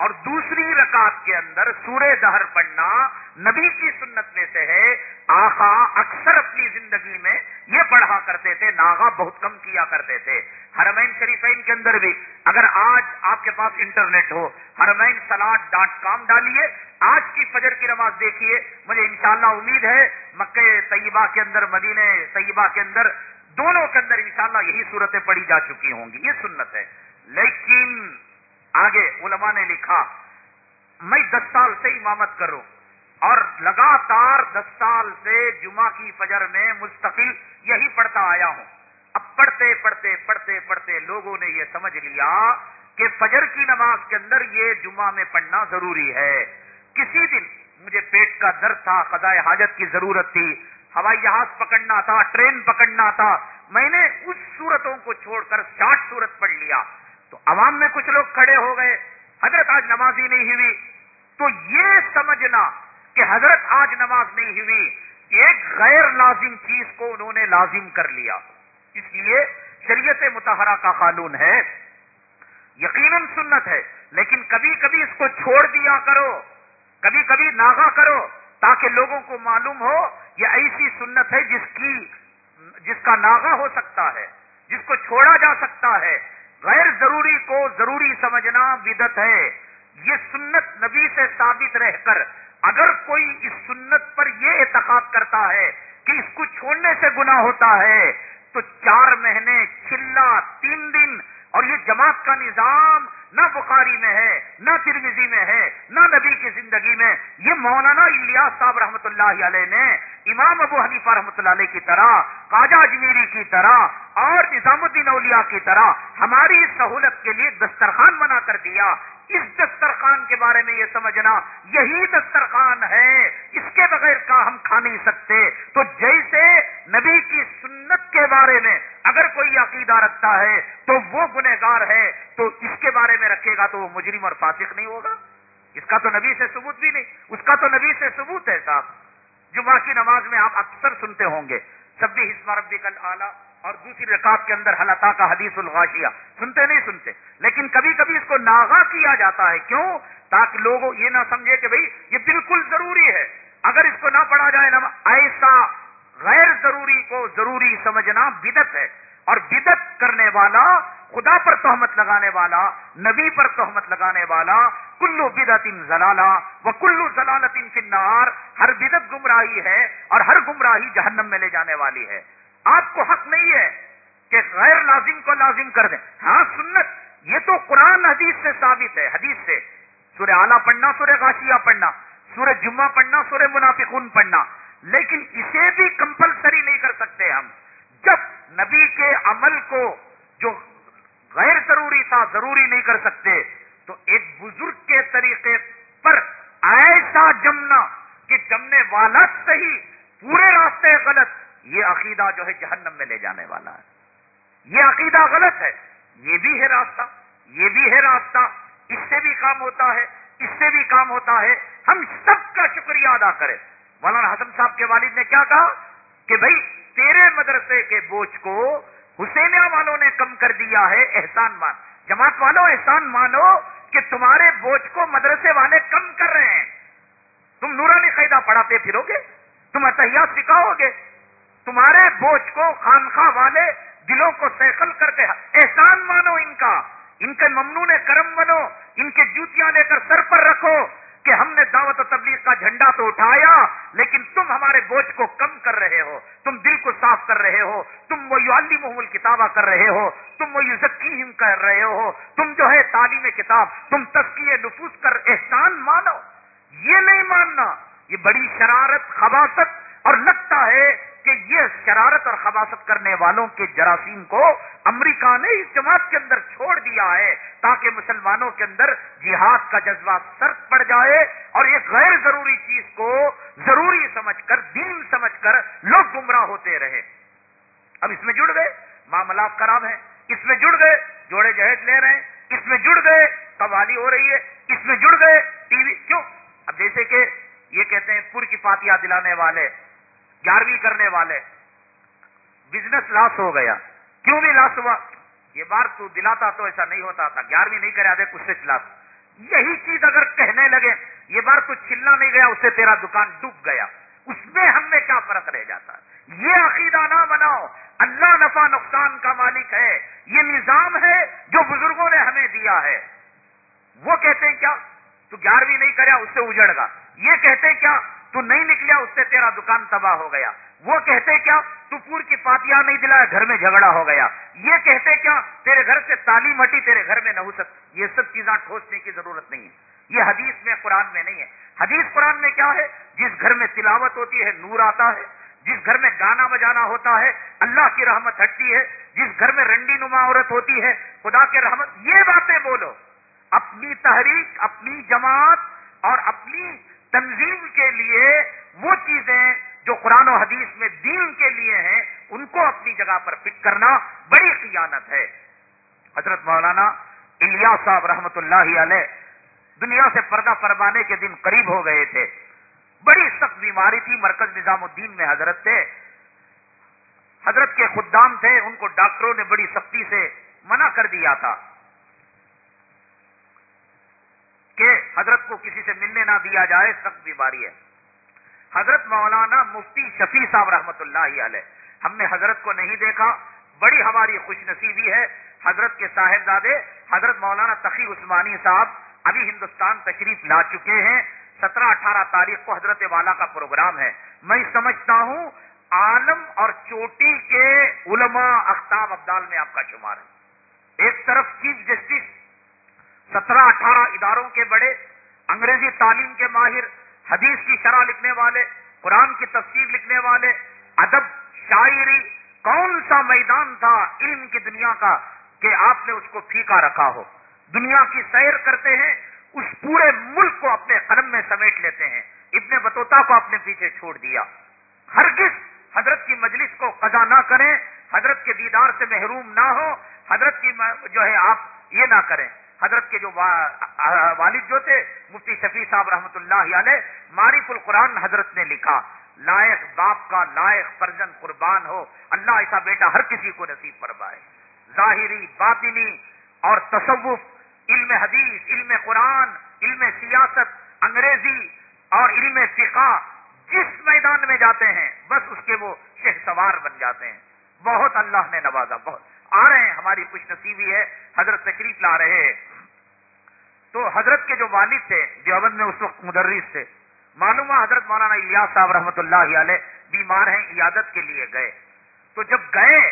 اور دوسری رکعت کے اندر سورہ دہر پڑھنا نبی کی سنت میں سے ہے۔ آخا اکثر اپنی زندگی میں یہ پڑھا کرتے تھے، ناغا بہت کم کیا کرتے تھے۔ ہرمین شریفین کے اندر بھی اگر آج آپ کے پاس انٹرنیٹ ہو ہرمین سلاٹ ڈاٹ کام ڈالیے، آج کی فجر کی نماز دیکھیے، مجھے انشاءاللہ امید ہے مکہ طیبہ کے اندر، مدینہ طیبہ کے اندر دونوں کے اندر انشاءاللہ یہی صورتیں پڑھی جا چکی ہوں گی۔ یہ سنت ہے۔ لیکن آگے علماء نے لکھا، میں دس سال سے امامت کروں اور لگاتار دس سال سے جمعہ کی فجر میں مستقل یہی پڑھتا آیا ہوں۔ اب پڑھتے پڑھتے پڑھتے پڑھتے لوگوں نے یہ سمجھ لیا کہ فجر کی نماز کے اندر یہ جمعہ میں پڑھنا ضروری ہے۔ کسی دن مجھے پیٹ کا درد تھا، قضاء حاجت کی ضرورت تھی، ہوائی جہاز پکڑنا تھا، ٹرین پکڑنا تھا۔ میں نے اس صورتوں کو چھوڑ کر چاٹ صورت پڑھ لیا۔ تو عوام میں کچھ لوگ کھڑے ہو گئے، حضرت آج نماز ہی نہیں ہوئی۔ تو یہ سمجھنا کہ حضرت آج نماز نہیں ہوئی، ایک غیر لازم چیز کو انہوں نے لازم کر لیا۔ اس لیے شریعت متحرہ کا قانون ہے۔ یقیناً سنت ہے، لیکن کبھی کبھی اس کو چھوڑ دیا کرو کبھی کبھی ناغا کرو تاکہ لوگوں کو معلوم ہو یہ ایسی سنت ہے جس کی، جس کا ناغا ہو سکتا ہے، جس کو چھوڑا جا سکتا ہے۔ غیر ضروری کو ضروری سمجھنا بدت ہے۔ یہ سنت نبی سے ثابت رہ کر اگر کوئی اس سنت پر یہ اعتقاد کرتا ہے کہ اس کو چھوڑنے سے گنا ہوتا ہے، تو چار مہینے، چلا، تین دن اور یہ جماعت کا نظام نہ بخاری میں ہے، نہ ترمیزی میں ہے، نہ نبی کی زندگی میں۔ یہ مولانا الیاس صاحب رحمۃ اللہ علیہ نے، امام ابو حنیفہ رحمۃ اللہ علیہ کی طرح کاجا اجمیری کی طرح، اور نظام الدین اولیاء کی طرح ہماری سہولت کے لیے دسترخوان بنا کر دیا۔ اس دسترخوان کے بارے میں یہ سمجھنا یہی دسترخوان ہے، اس کے بغیر کا ہم کھا نہیں سکتے۔ تو جیسے نبی کی سنت کے بارے میں اگر کوئی عقیدہ رکھتا ہے تو وہ گنہگار ہے، تو اس کے بارے میں رکھے گا تو وہ مجرم اور فاسق نہیں ہوگا۔ اس کا تو نبی سے ثبوت بھی نہیں، اس کا تو نبی سے ثبوت ہے صاحب۔ جمعہ کی نماز میں آپ اکثر سنتے ہوں گے سب بھی حسم ربی کل اعلیٰ اور دوسری رکاب کے اندر حلتا کا حدیث الغاشیہ۔ سنتے نہیں سنتے۔ لیکن کبھی کبھی اس کو ناغا کیا جاتا ہے۔ کیوں؟ تاکہ لوگ یہ نہ سمجھے کہ بھئی یہ بالکل ضروری ہے۔ اگر اس کو نہ پڑھا جائے نا ایسا غیر ضروری کو ضروری سمجھنا بدت ہے۔ اور بدت کرنے والا، خدا پر تہمت لگانے والا، نبی پر تہمت لگانے والا، کلو بدت ان زلالہ وہ کلو ضلالت ان فنار ہر بدت گمراہی ہے اور ہر گمراہی جہنم میں لے جانے والی ہے۔ آپ کو حق نہیں ہے کہ غیر لازم کو لازم کر دیں۔ ہاں سنت، یہ تو قرآن حدیث سے ثابت ہے، حدیث سے۔ سورہ اعلیٰ پڑھنا، سورہ غاشیہ پڑھنا، سورہ جمعہ پڑھنا، سورہ منافقون پڑھنا۔ لیکن اسے بھی کمپلسری نہیں کر سکتے ہم۔ جب نبی کے عمل کو جو غیر ضروری تھا، ضروری نہیں کر سکتے، تو ایک بزرگ کے طریقے پر ایسا جمنا کہ جمنے والا صحیح، پورے راستے غلط یہ عقیدہ جو ہے جہنم میں لے جانے والا ہے۔ یہ عقیدہ غلط ہے۔ یہ بھی ہے راستہ۔ یہ بھی ہے راستہ۔ اس سے بھی کام ہوتا ہے۔ اس سے بھی کام ہوتا ہے۔ ہم سب کا شکریہ ادا کریں۔ مولانا حسن صاحب کے والد نے کیا کہا کہ بھائی، تیرے مدرسے کے بوجھ کو حسینیا والوں نے کم کر دیا ہے، احسان مان۔ جماعت والوں احسان مانو کہ تمہارے بوجھ کو مدرسے والے کم کر رہے ہیں۔ تم نورانی قیدہ پڑھاتے پھرو گے؟ تم اتحیات سکھاؤ گے؟ تمہارے بوجھ کو خانخواہ والے دلوں کو سیکل کر کے احسان مانو ان کا۔ ان کے ممنون کرم بنو ان کے جوتیاں لے کر سر پر رکھو کہ ہم نے دعوت و تبلیغ کا جھنڈا تو اٹھایا، لیکن تم ہمارے بوجھ کو کم کر رہے ہو۔ تم دل کو صاف کر رہے ہو۔ تم وہ یوالی محمول کتابہ کر رہے ہو۔ تم وہ یوزکیم کر رہے ہو۔ تم جو ہے تعلیم کتاب، تم تسکیے نفوس کر احسان مانو۔ یہ نہیں ماننا، یہ بڑی شرارت خباست اور لگتا ہے کہ یہ شرارت اور خباست کرنے والوں کے جراثیم کو امریکہ نے اس جماعت کے اندر چھوڑ دیا ہے تاکہ مسلمانوں کے اندر جہاد کا جذبہ سرد پڑ جائے اور یہ غیر ضروری چیز کو ضروری سمجھ کر، دین سمجھ کر لوگ گمراہ ہوتے رہے۔ اب اس میں جڑ گئے، معاملات خراب ہیں۔ اس میں جڑ گئے، جوڑے جہیز لے رہے ہیں۔ اس میں جڑ گئے قوالی ہو رہی ہے۔ اس میں جڑ گئے، ٹی وی، کیوں؟ اب جیسے کہ یہ کہتے ہیں پور کی پاتیاں دلانے والے۔ گیارہویں کرنے والے۔ بزنس لاس ہو گیا۔ کیوں بھی لاس ہوا؟ یہ بار تو دلاتا تو ایسا نہیں ہوتا تھا۔ گیارہویں نہیں کرا دے کچھ سے لاس۔ یہی چیز اگر کہنے لگے، یہ بار تو چلنا نہیں گیا، اس سے تیرا دکان ڈوب گیا۔ اس میں ہم میں کیا فرق رہ جاتا؟ یہ عقیدہ نہ بناؤ۔ اللہ نفع نقصان کا مالک ہے۔ یہ نظام ہے جو بزرگوں نے ہمیں دیا ہے۔ وہ کہتے ہیں کیا؟ تو گیارہویں نہیں کریا اس سے اجڑ گا۔ یہ کہتے ہیں کیا؟ تو نہیں نکلیا، اس سے تیرا دکان تباہ ہو گیا۔ وہ کہتے کیا، تو پور کی پاتیاں نہیں دلایا، گھر میں جھگڑا ہو گیا۔ یہ کہتے کیا، تیرے گھر سے تعلیم ہٹی، تیرے گھر میں نہ ہو سک یہ سب چیزاں ٹھوسنے کی ضرورت نہیں ہے۔ یہ حدیث میں، قرآن میں نہیں ہے۔ حدیث قرآن میں کیا ہے؟ جس گھر میں تلاوت ہوتی ہے، نور آتا ہے۔ جس گھر میں گانا بجانا ہوتا ہے، اللہ کی رحمت ہٹتی ہے۔ جس گھر میں رنڈی نما عورت ہوتی ہے، خدا کے رحمت۔ یہ باتیں بولو۔ اپنی تحریک، اپنی جماعت اور اپنی تنظیم کے لیے وہ چیزیں جو قرآن و حدیث میں دین کے لیے ہیں، ان کو اپنی جگہ پر فٹ کرنا بڑی خیانت ہے۔ حضرت مولانا الیا صاحب رحمت اللہ علیہ دنیا سے پردہ فرمانے کے دن قریب ہو گئے تھے۔ بڑی سخت بیماری تھی، مرکز نظام الدین میں حضرت تھے۔ حضرت کے خدام تھے، ان کو ڈاکٹروں نے بڑی سختی سے منع کر دیا تھا۔ کہ حضرت کو کسی سے ملنے نہ دیا جائے، سخت بیماری ہے۔ حضرت مولانا مفتی شفیع صاحب رحمۃ اللہ علیہ، ہم نے حضرت کو نہیں دیکھا، بڑی ہماری خوش نصیبی ہے۔ حضرت کے صاحبزادے، حضرت مولانا تقی عثمانی صاحب ابھی ہندوستان تشریف لا چکے ہیں۔ سترہ اٹھارہ تاریخ کو حضرت والا کا پروگرام ہے۔ میں سمجھتا ہوں عالم اور چوٹی کے علماء اختاب ابدال میں آپ کا شمار ہے۔ ایک طرف چیف جسٹس سترہ اٹھارہ اداروں کے بڑے، انگریزی تعلیم کے ماہر، حدیث کی شرح لکھنے والے، قرآن کی تفسیر لکھنے والے، ادب، شاعری، کون سا میدان تھا علم کی دنیا کا کہ آپ نے اس کو پھیکا رکھا ہو؟ دنیا کی سیر کرتے ہیں، اس پورے ملک کو اپنے قلم میں سمیٹ لیتے ہیں۔ ابن بطوتا کو اپنے پیچھے چھوڑ دیا۔ ہرگز حضرت کی مجلس کو قضا نہ کریں، حضرت کے دیدار سے محروم نہ ہو حضرت کی جو ہے آپ یہ نہ کریں۔ حضرت کے جو والد جو تھے، مفتی شفیع صاحب رحمۃ اللہ علیہ، معرف القرآن حضرت نے لکھا، لائق باپ کا لائق فرزن قربان ہو، اللہ ایسا بیٹا ہر کسی کو نصیب فرمائے۔ ظاہری، باطنی اور تصوف، علم حدیث، علم قرآن، علم سیاست، انگریزی اور علم فقہ جس میدان میں جاتے ہیں، بس اس کے وہ شہ سوار بن جاتے ہیں۔ بہت اللہ نے نوازا، بہت۔ آ رہے ہیں، ہماری خوش نصیبی ہے، حضرت تشریف لا رہے ہیں۔ تو حضرت کے جو والد تھے دیوبند میں اس وقت مدرس تھے معلوم ہوا حضرت مولانا الیاس صاحب رحمۃ اللہ علیہ بیمار ہیں، عیادت کے لیے گئے۔ تو جب گئے،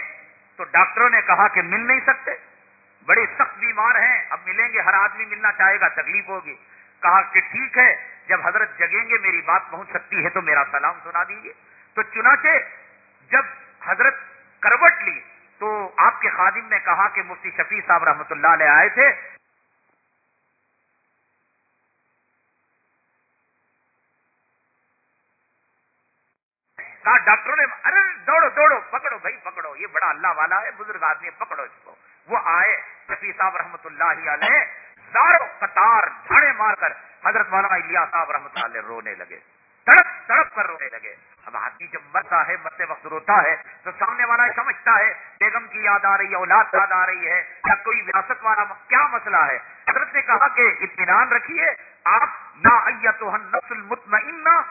تو ڈاکٹروں نے کہا کہ مل نہیں سکتے۔ بڑے سخت بیمار ہیں، اب ملیں گے، ہر آدمی ملنا چاہے گا، تکلیف ہوگی۔ کہا کہ ٹھیک ہے، جب حضرت جگیں گے، میری بات پہنچ سکتی ہے تو میرا سلام سنا دیجیے تو چنانچہ جب حضرت کروٹ لی، تو آپ کے خادم نے کہا کہ مفتی شفیع صاحب رحمۃ اللہ علیہ آئے تھے۔ کہا، ڈاکٹروں نے، ارے، دوڑو دوڑو، پکڑو بھائی، پکڑو، یہ بڑا اللہ والا ہے، بزرگ آدمی پکڑو اس کو۔ وہ آئے، شفیع صاحب رحمۃ اللہ علیہ، دارو قطار جھاڑے مار کر، حضرت مولانا الیا صاحب رحمۃ اللہ علیہ رونے لگے۔ تڑپ کر رونے لگے۔ اب آدمی جب مرتا ہے، مرتے وقت روتا ہے تو سامنے والا سمجھتا ہے، بیگم کی یاد آ رہی ہے، اولاد یاد آ رہی ہے، یا کوئی وراثت والا کیا مسئلہ ہے؟ حضرت نے کہا کہ اطمینان رکھیے، آپ نہ تو نسل مطمئنہ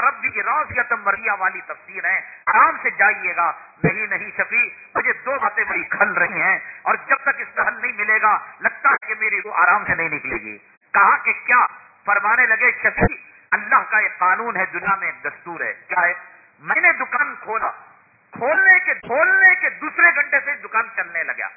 ربی کی راضیتم مریا والی تفسیر ہے۔ آرام سے جائیے گا۔ نہیں نہیں شفیع، مجھے دو باتیں بڑی کھل رہی ہیں اور جب تک اس کا حل نہیں ملے گا، لگتا ہے کہ میری وہ آرام سے نہیں نکلے گی۔ کہا کہ کیا؟ فرمانے لگے، شفیع اللہ کا ایک قانون ہے، دنیا میں ایک دستور ہے۔ کیا ہے؟ میں نے دکان کھولا۔ کھولنے کے کھولنے کے دوسرے گھنٹے سے دکان چلنے لگا۔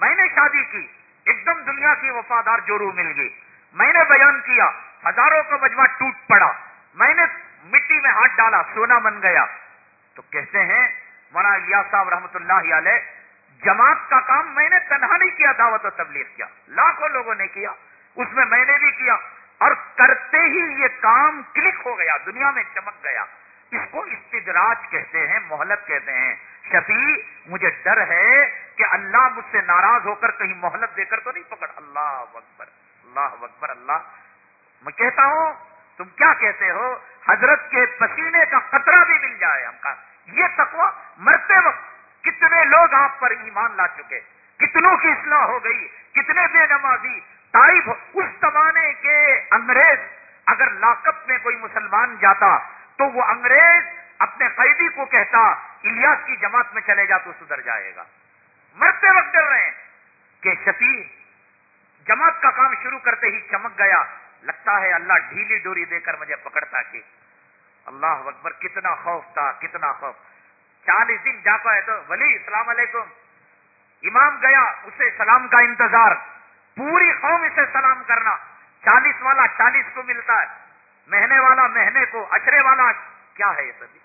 میں نے شادی کی۔ ایک دم دنیا کی وفادار جورو مل گئی۔ میں نے بیان کیا۔ ہزاروں کا مجمع ٹوٹ پڑا۔ میں نے مٹی میں ہاتھ ڈالا، سونا بن گیا۔ تو کہتے ہیں، مولانا الیا صاحب رحمۃ اللہ علیہ، جماعت کا کام میں نے تنہا نہیں کیا، دعوت و تبلیغ کیا۔ لاکھوں لوگوں نے کیا۔ اس میں میں نے بھی کیا۔ اور کرتے ہی یہ کام کلک ہو گیا، دنیا میں چمک گیا۔ اس کو استدراج کہتے ہیں، مہلت کہتے ہیں۔ شفیع، مجھے ڈر ہے کہ اللہ مجھ سے ناراض ہو کر کہیں مہلت دے کر تو نہیں پکڑ۔ اللہ اکبر اللہ اکبر، اللہ۔ میں کہتا ہوں، تم کیا کہتے ہو؟ حضرت کے پسینے کا قطرہ بھی مل جائے ہم کا۔ یہ تقوی مرتے وقت کتنے لوگ آپ پر ایمان لا چکے۔ کتنوں کی اصلاح ہو گئی، کتنے بے نمازی تائب اس زمانے کے انگریز اگر لاکت میں کوئی مسلمان جاتا تو وہ انگریز اپنے قیدی کو کہتا، الیاس کی جماعت میں چلے جا تو سدھر جائے گا۔ مرتے وقت ڈر رہے ہیں کہ شفیع جماعت کا کام شروع کرتے ہی چمک گیا۔ لگتا ہے اللہ ڈھیلی ڈوری دے کر مجھے پکڑتا کہ اللہ اکبر، کتنا خوف تھا، کتنا خوف۔ چالیس دن جا ہے تو، ولی، السلام علیکم۔ امام گیا، اسے سلام کا انتظار۔ پوری قوم اسے سلام کرنا۔ چالیس والا چالیس کو ملتا ہے۔ مہنے والا مہنے کو اشرے والا، کیا ہے یہ سبھی؟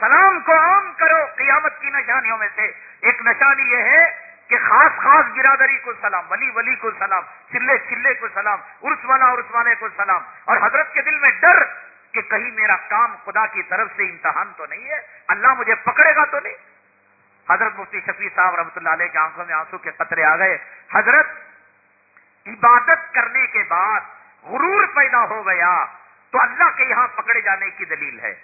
سلام کو عام کرو قیامت کی نشانیوں میں سے۔ ایک نشانی یہ ہے کہ خاص خاص برادری کو سلام، ولی ولی کو سلام، چلے چلے کو سلام، عرس والا عرس والے کو سلام۔ اور حضرت کے دل میں ڈر کہ کہیں میرا کام خدا کی طرف سے امتحان تو نہیں ہے، اللہ مجھے پکڑے گا تو نہیں۔ حضرت مفتی شفیع صاحب رحمۃ اللہ علیہ کی آنکھوں میں آنسو کے قطرے آ گئے۔ حضرت، عبادت کرنے کے بعد غرور پیدا ہو گیا تو اللہ کے یہاں پکڑے جانے کی دلیل ہے۔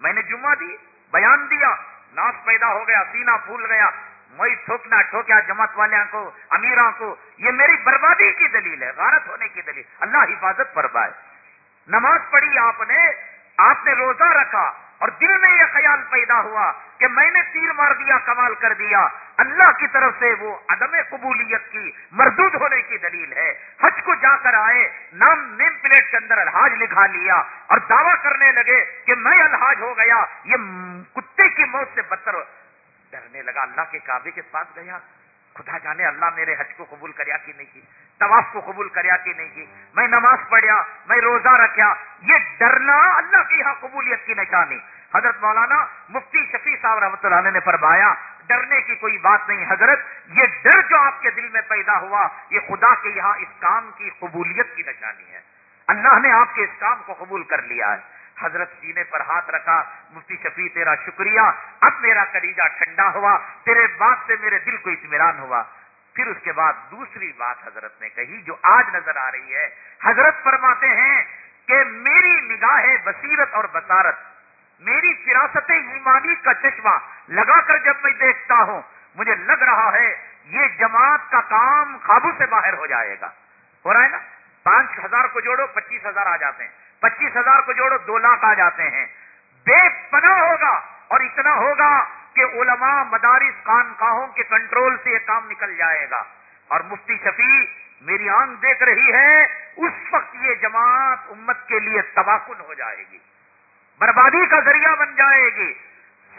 میں نے جمعہ دی، بیان دیا، ناس پیدا ہو گیا، سینہ پھول گیا میں ٹھوکنا ٹھوکیا جماعت والوں کو امیروں کو۔ یہ میری بربادی کی دلیل ہے، غارت ہونے کی دلیل۔ اللہ حفاظت پر بائے نماز پڑھی آپ نے آپ نے روزہ رکھا۔ اور دل میں یہ خیال پیدا ہوا کہ میں نے تیر مار دیا، کمال کر دیا۔ اللہ کی طرف سے وہ عدم قبولیت کی مردود ہونے کی دلیل ہے۔ حج کو جا کر آئے، نام نیم پلیٹ کے اندر الحاج لکھا لیا اور دعویٰ کرنے لگے کہ میں الحاج ہو گیا۔ یہ کتے کی موت سے بدتر ڈرنے لگا۔ اللہ کے کعبے کے پاس گیا۔ خدا جانے اللہ میرے حج کو قبول کریا کہ نہیں کی طواف کو قبول کریا کہ نہیں کی میں نماز پڑھیا، میں روزہ رکھیا۔ یہ ڈرنا اللہ کی یہاں قبولیت کی نشانی۔ حضرت مولانا مفتی شفیع صاحب رحمۃ اللہ نے فرمایا، ڈرنے کی کوئی بات نہیں حضرت، یہ ڈر جو آپ کے دل میں پیدا ہوا، یہ خدا کے یہاں اس کام کی قبولیت کی نشانی ہے۔ اللہ نے آپ کے اس کام کو قبول کر لیا ہے۔ حضرت سینے پر ہاتھ رکھا، مفتی شفیع تیرا شکریہ۔ اب میرا کلیجہ ٹھنڈا ہوا، تیرے بات سے میرے دل کو اطمینان ہوا۔ پھر اس کے بعد دوسری بات حضرت نے کہی جو آج نظر آ رہی ہے۔ حضرت فرماتے ہیں کہ میری نگاہ بصیرت اور بصارت، میری فراست ایمانی کا چشمہ لگا کر جب میں دیکھتا ہوں، مجھے لگ رہا ہے یہ جماعت کا کام قابو سے باہر ہو جائے گا۔ ہو رہا ہے نا؟ پانچ ہزار کو جوڑو، پچیس ہزار آ جاتے ہیں۔ پچیس ہزار کو جوڑو، دو لاکھ آ جاتے ہیں۔ بے پناہ ہوگا اور اتنا ہوگا کہ علماء مدارس خانقاہوں کے کنٹرول سے یہ کام نکل جائے گا۔ اور مفتی شفیع میری آنکھ دیکھ رہی ہے، اس وقت یہ جماعت امت کے لیے تباکن ہو جائے گی۔ بربادی کا ذریعہ بن جائے گی۔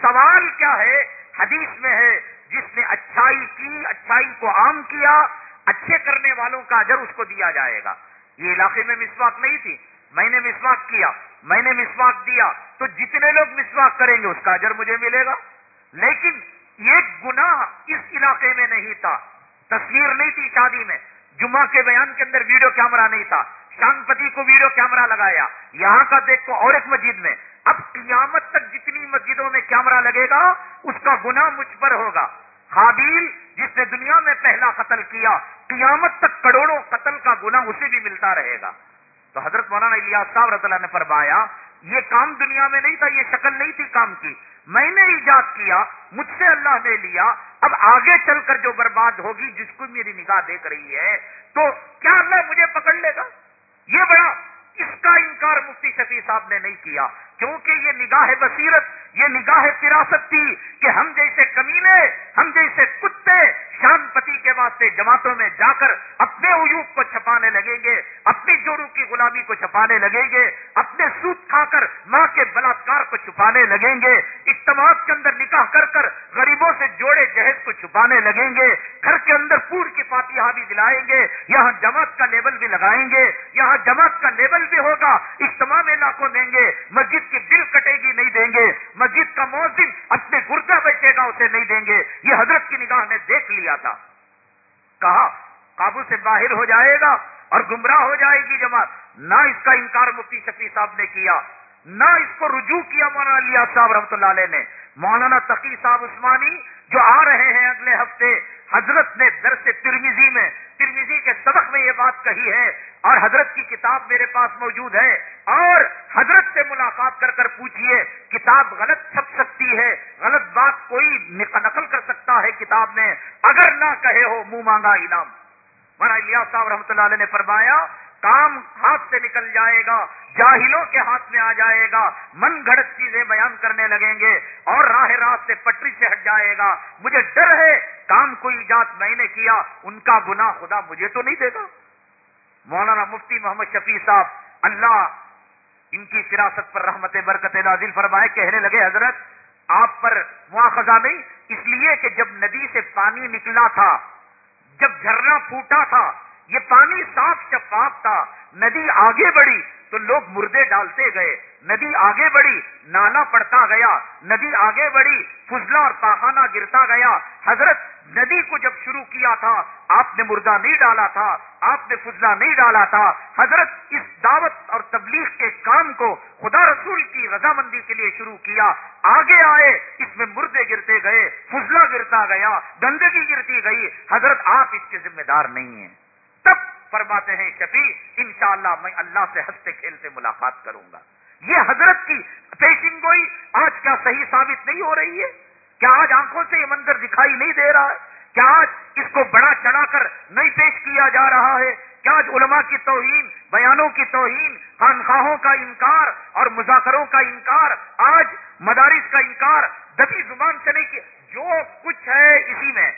سوال کیا ہے؟ حدیث میں ہے، جس نے اچھائی کی، اچھائی کو عام کیا، اچھے کرنے والوں کا اجر اس کو دیا جائے گا۔ یہ علاقے میں مسواک نہیں تھی۔ میں نے مسواک کیا، میں نے مسواک دیا۔ تو جتنے لوگ مسواک کریں گے، اس کا اجر مجھے ملے گا؟ لیکن یہ گناہ اس علاقے میں نہیں تھا۔ تصویر نہیں تھی شادی میں۔ جمعہ کے بیان کے اندر ویڈیو کیمرہ نہیں تھا۔ شان پتی کو ویڈیو کیمرہ لگایا۔ یہاں کا دیکھو اور ایک مسجد میں۔ اب قیامت تک جتنی مسجدوں میں کیمرہ لگے گا، اس کا گناہ مجھ پر ہوگا۔ حابیل جس نے دنیا میں پہلا قتل کیا، قیامت تک کروڑوں قتل کا گناہ اسے بھی ملتا رہے گا۔ تو حضرت مولانا الیاس صاحب رضی اللہ نے فرمایا یہ کام دنیا میں نہیں تھا، یہ شکل نہیں تھی کام کی۔ میں نے ایجاد کیا، مجھ سے اللہ نے لیا۔ اب آگے چل کر جو برباد ہوگی، جس کو میری نگاہ دیکھ رہی ہے، تو کیا اللہ مجھے پکڑ لے گا؟ یہ بڑا اس کا انکار مفتی شفیع صاحب نے نہیں کیا۔ کیونکہ یہ نگاہ بصیرت، یہ نگاہ فراست تھی کہ ہم جیسے کمینے ہم جیسے کتے شان پتی کے واسطے جماعتوں میں جا کر اپنے عیوب کو چھپانے لگیں گے، اپنی جوڑوں کی غلامی کو چھپانے لگیں گے، اپنے سوت کھا کر ماں کے بلاکار کو چھپانے لگیں گے اجتماع کے اندر نکاح کر کر غریبوں سے جوڑے جہیز کو چھپانے لگیں گے، گھر کے اندر پور کی فاتحہ بھی دلائیں گے، یہاں جماعت کا لیبل بھی لگائیں گے، یہاں جماعت کا لیبل بھی ہوگا، اجتماع میں لاکھوں دیں گے، مسجد کی دل کٹے گی نہیں دیں گے۔ مسجد کا موزن اپنے گردا بیٹھے گا اسے نہیں دیں گے۔ یہ حضرت کی نگاہ نے دیکھ لیا تھا۔ کہا، قابو سے باہر ہو جائے گا اور گمراہ ہو جائے گی جماعت۔ نہ اس کا انکار مفتی شفیع صاحب نے کیا۔ نہ اس کو رجوع کیا مولانا لیا صاحب رحمۃ اللہ علیہ نے۔ مولانا تقی صاحب عثمانی جو آ رہے ہیں اگلے ہفتے، حضرت نے درس ترمیزی میں ترمیزی کے سبق میں یہ بات کہی ہے اور حضرت کی کتاب میرے پاس موجود ہے۔ اور حضرت سے ملاقات کر کر پوچھئے، کتاب غلط چھپ سکتی ہے، غلط بات کوئی نقل کر سکتا ہے کتاب میں۔ اگر نہ کہے ہو، منہ مانگا انعام۔ مولانا صاحب رحمۃ اللہ علیہ نے فرمایا کام ہاتھ سے نکل جائے گا، جاہلوں کے ہاتھ میں آ جائے گا، من گھڑت چیزیں بیان کرنے لگیں گے اور راہ راست سے پٹری سے ہٹ جائے گا۔ مجھے ڈر ہے، کام کو ایجاد میں نے کیا، ان کا گناہ خدا مجھے تو نہیں دے گا۔ مولانا مفتی محمد شفیع صاحب اللہ ان کی فراست پر رحمت برکت نازل فرمائے، کہنے لگے، حضرت، آپ پر مواخذہ نہیں، اس لیے کہ جب ندی سے پانی نکلا تھا، جب جھرنا پھوٹا تھا یہ پانی صاف شفاف تھا۔ ندی آگے بڑھی تو لوگ مردے ڈالتے گئے۔ ندی آگے بڑھی نالا پڑتا گیا۔ ندی آگے بڑھی، فضلہ اور پاخانہ گرتا گیا۔ حضرت، ندی کو جب شروع کیا تھا، آپ نے مردہ نہیں ڈالا تھا، آپ نے فضلہ نہیں ڈالا تھا۔ حضرت، اس دعوت اور تبلیغ کے کام کو خدا رسول کی رضامندی کے لیے شروع کیا۔ آگے آئے، اس میں مردے گرتے گئے، فضلہ گرتا گیا، گندگی گرتی گئی۔ حضرت، آپ اس کے ذمہ دار نہیں ہیں۔ فرماتے ہیں، شفیع، انشاءاللہ میں اللہ سے ہنستے کھیلتے ملاقات کروں گا۔ یہ حضرت کی پیشن گوئی آج کیا صحیح ثابت نہیں ہو رہی ہے؟ کیا آج آنکھوں سے یہ منظر دکھائی نہیں دے رہا ہے؟ کیا آج اس کو بڑا چڑھا کر نہیں پیش کیا جا رہا ہے؟ کیا آج علماء کی توہین، بیانوں کی توہین، خانخواہوں کا انکار اور مذاکروں کا انکار، آج مدارس کا انکار، دبی زبان سے نہیں جو کچھ ہے اسی میں۔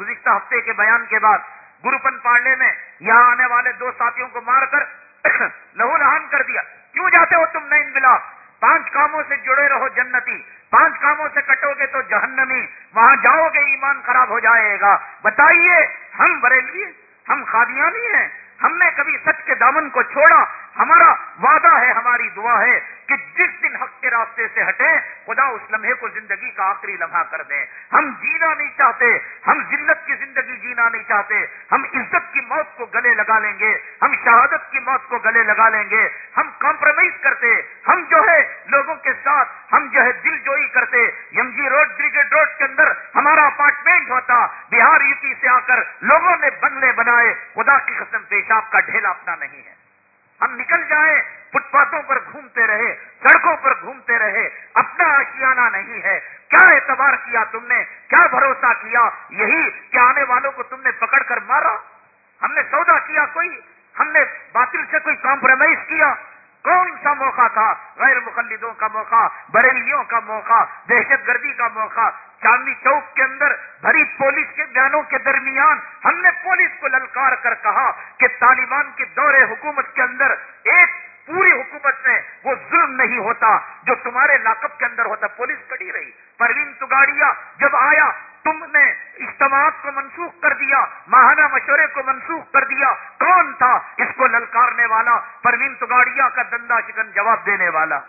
گزشتہ ہفتے کے بیان کے بعد گروپن پارلے میں یہاں آنے والے دو ساتھیوں کو مار کر [COUGHS] لہو لہان کر دیا۔ کیوں جاتے ہو تم نئے بلا پانچ کاموں سے جڑے رہو جنتی۔ پانچ کاموں سے کٹو گے تو جہنمی۔ وہاں جاؤ گے ایمان خراب ہو جائے گا۔ بتائیے، ہم بریلوی ہم خادیانی ہیں؟ ہم نے کبھی سچ کے دامن کو چھوڑا، ہمارا وعدہ ہے، ہماری دعا ہے کہ جس دن حق کے راستے سے ہٹے خدا اس لمحے کو زندگی کا آخری لمحہ کر دیں ہم جینا نہیں چاہتے، ہم ذلت کی زندگی جینا نہیں چاہتے، ہم عزت کی موت کو گلے لگا لیں گے، ہم شہادت کی موت کو گلے لگا لیں گے۔ ہم کمپرومائز کرتے، ہم جو ہے لوگوں کے ساتھ، ہم جو ہے دل جوئی کرتے۔ M G road Brigade road کے اندر ہمارا اپارٹمنٹ ہوتا، بہار یو پی سے آ کر لوگوں نے بنگلے بنائے، خدا کی قسم پیش پیشاب کا ڈھیلا اپنا نہیں ہے۔ ہم نکل جائیں، فٹ پاتھوں پر گھومتے رہے، سڑکوں پر گھومتے رہے، اپنا آشیانہ نہیں ہے۔ کیا اعتبار کیا تم نے؟ کیا بھروسہ کیا؟ یہی کہ آنے والوں کو تم نے پکڑ کر مارا؟ ہم نے سودا کیا کوئی؟ ہم نے باطل سے کوئی کمپرومائز کیا؟ کون سا موقع تھا؟ غیر مقلدوں کا موقع، بریلیوں کا موقع، دہشت گردی کا موقع۔ چاندنی چوک کے اندر بھری پولیس کے بیانوں کے درمیان ہم نے پولیس کو للکار کر کہا کہ طالبان کے دور حکومت کے اندر ایک پوری حکومت میں وہ ظلم نہیں ہوتا جو تمہارے لاکب کے اندر ہوتا۔ پولیس کڑی رہی۔ پروین تگاڑیا جب آیا تم نے اجتماعات کو منسوخ کر دیا، ماہانہ مشورے کو منسوخ کر دیا۔ کون تھا اس کو للکارنے والا، پروین تگاڑیا کا دندا شکن جواب دینے والا؟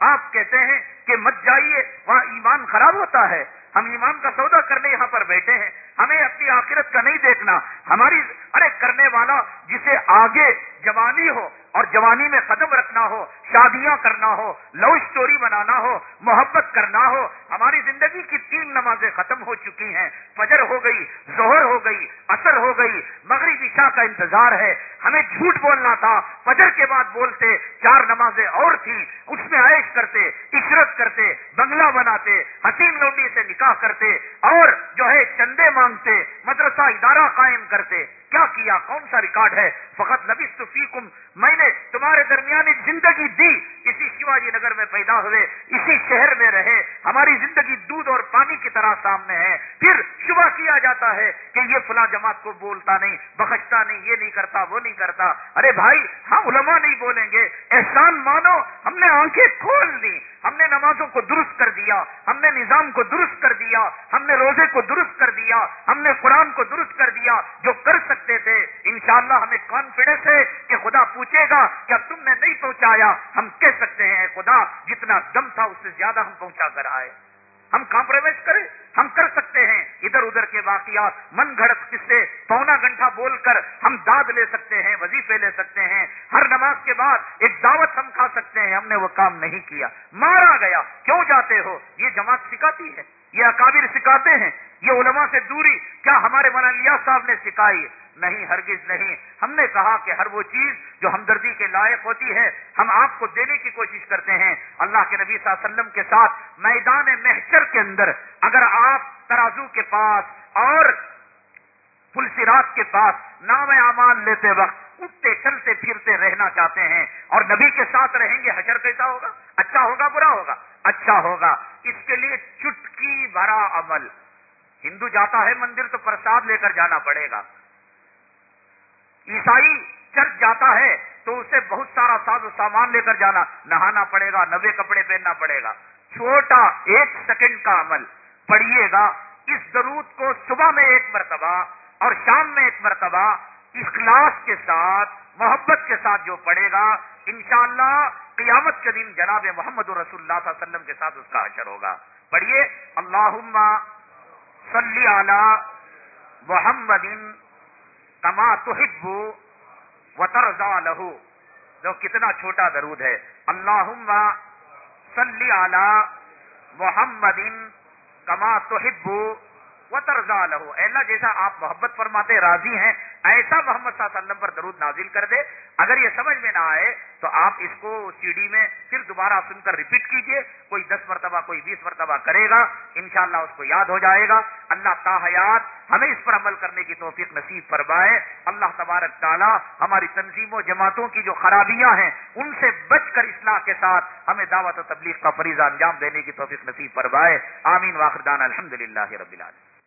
آپ کہتے ہیں کہ مت جائیے، وہاں ایمان خراب ہوتا ہے۔ ہم ایمان کا سودا کرنے یہاں پر بیٹھے ہیں۔ ہمیں اپنی آخرت کا نہیں دیکھنا۔ ہماری، ارے کرنے والا، جسے آگے جوانی ہو اور جوانی میں قدم رکھنا ہو، شادیاں کرنا ہو لو اسٹوری بنانا ہو، محبت کرنا ہو، ہماری زندگی کی تین نمازیں ختم ہو چکی ہیں۔ فجر ہو گئی زہر ہو گئی اثر ہو گئی، مغرب عشاء کا انتظار ہے۔ ہمیں جھوٹ بولنا تھا، فجر کے بعد بولتے، چار نمازیں اور تھیں، اس میں عائش کرتے، عشرت کرتے، بنگلہ بناتے، حسین لوڈی سے نکاح کرتے، اور جو ہے چندے مانگتے، مدرسہ ادارہ قائم کرتے۔ کیا کیا؟ کون سا ریکارڈ ہے؟ فقط نبی فیکم میں نے تمہارے درمیان زندگی دی، اسی شیواجی نگر میں پیدا ہوئے، اسی شہر میں رہے، ہماری زندگی دودھ اور پانی کی طرح سامنے ہے۔ پھر شبہ کیا جاتا ہے کہ یہ فلاں جماعت کو بولتا نہیں، بخشتا نہیں، یہ نہیں کرتا، وہ نہیں کرتا۔ ارے بھائی، ہم علماء نہیں بولیں گے۔ احسان مانو، ہم نے آنکھیں کھول دی ہم نے نمازوں کو درست کر دیا، ہم نے نظام کو درست کر دیا، ہم نے روزے کو درست کر دیا، ہم نے قرآن کو درست کر دیا، جو کر سکتے تھے۔ انشاءاللہ ہمیں کانفیڈنس ہے کہ خدا پوچھے گا کیا تم نے نہیں پہنچایا، ہم کہہ سکتے ہیں خدا، جتنا دم تھا اس سے زیادہ ہم پہنچا کر آئے۔ ہم کمپرومائز کریں؟ ہم کر سکتے ہیں۔ ادھر ادھر کے واقعات، من گھڑت قصے، پونا گھنٹہ بول کر ہم داد لے سکتے ہیں، وظیفے لے سکتے ہیں۔ ہر نماز کے بعد ایک دعوت ہم کھا سکتے ہیں۔ ہم نے وہ کام نہیں کیا۔ مارا گیا۔ کیوں جاتے ہو؟ یہ جماعت سکھاتی ہے۔ یہ اکابر سکھاتے ہیں، یہ علماء سے دوری، کیا ہمارے مولانا صاحب نے سکھائی؟ نہیں، ہرگز نہیں۔ ہم نے کہا کہ ہر وہ چیز جو ہمدردی کے لائق ہوتی ہے، ہم آپ کو دینے کی کوشش کرتے ہیں۔ اللہ کے نبی صلی اللہ علیہ وسلم کے ساتھ میدان محشر کے اندر اگر آپ ترازو کے پاس اور پلسرات کے پاس نام امان لیتے وقت اٹھتے، چلتے، پھرتے رہنا چاہتے ہیں اور نبی کے ساتھ رہیں گے، حشر کیسا ہوگا؟ اچھا ہوگا، برا ہوگا؟ اچھا ہوگا۔ اس کے لیے چٹکی بھرا عمل۔ ہندو جاتا ہے مندر تو پرساد لے کر جانا پڑے گا۔ عیسائی چرچ جاتا ہے تو اسے بہت سارا ساز و سامان لے کر جانا، نہانا پڑے گا، نوے کپڑے پہننا پڑے گا۔ چھوٹا ایک سیکنڈ کا عمل۔ پڑھیے گا، اس درود کو صبح میں ایک مرتبہ اور شام میں ایک مرتبہ اخلاص کے ساتھ محبت کے ساتھ جو پڑھے گا، انشاءاللہ قیامت کے دن جناب محمد رسول اللہ صلی اللہ علیہ وسلم کے ساتھ اس کا اثر ہوگا۔ پڑھیے اللہ صلی علی محمد کما تحب و ترزا لہو جو کتنا چھوٹا درود ہے۔ اللہ صلی علی محمد کما تحب وہ ترزا لہو اللہ، جیسا آپ محبت فرماتے، راضی ہیں، ایسا محمد صلی اللہ علیہ وسلم پر درود نازل کر دے۔ اگر یہ سمجھ میں نہ آئے، تو آپ اس کو سی ڈی میں پھر دوبارہ سن کر ریپیٹ کیجیے۔ کوئی دس مرتبہ، کوئی بیس مرتبہ کرے گا، انشاءاللہ اس کو یاد ہو جائے گا۔ اللہ تاحیات ہمیں اس پر عمل کرنے کی توفیق نصیب فرمائے۔ اللہ تبارک تعالیٰ ہماری تنظیموں جماعتوں کی جو خرابیاں ہیں، ان سے بچ کر اصلاح کے ساتھ ہمیں دعوت و تبلیغ کا فریضہ انجام دینے کی توفیق نصیب فرمائے۔ آمین۔ واخردان الحمد للہ رب العالمین۔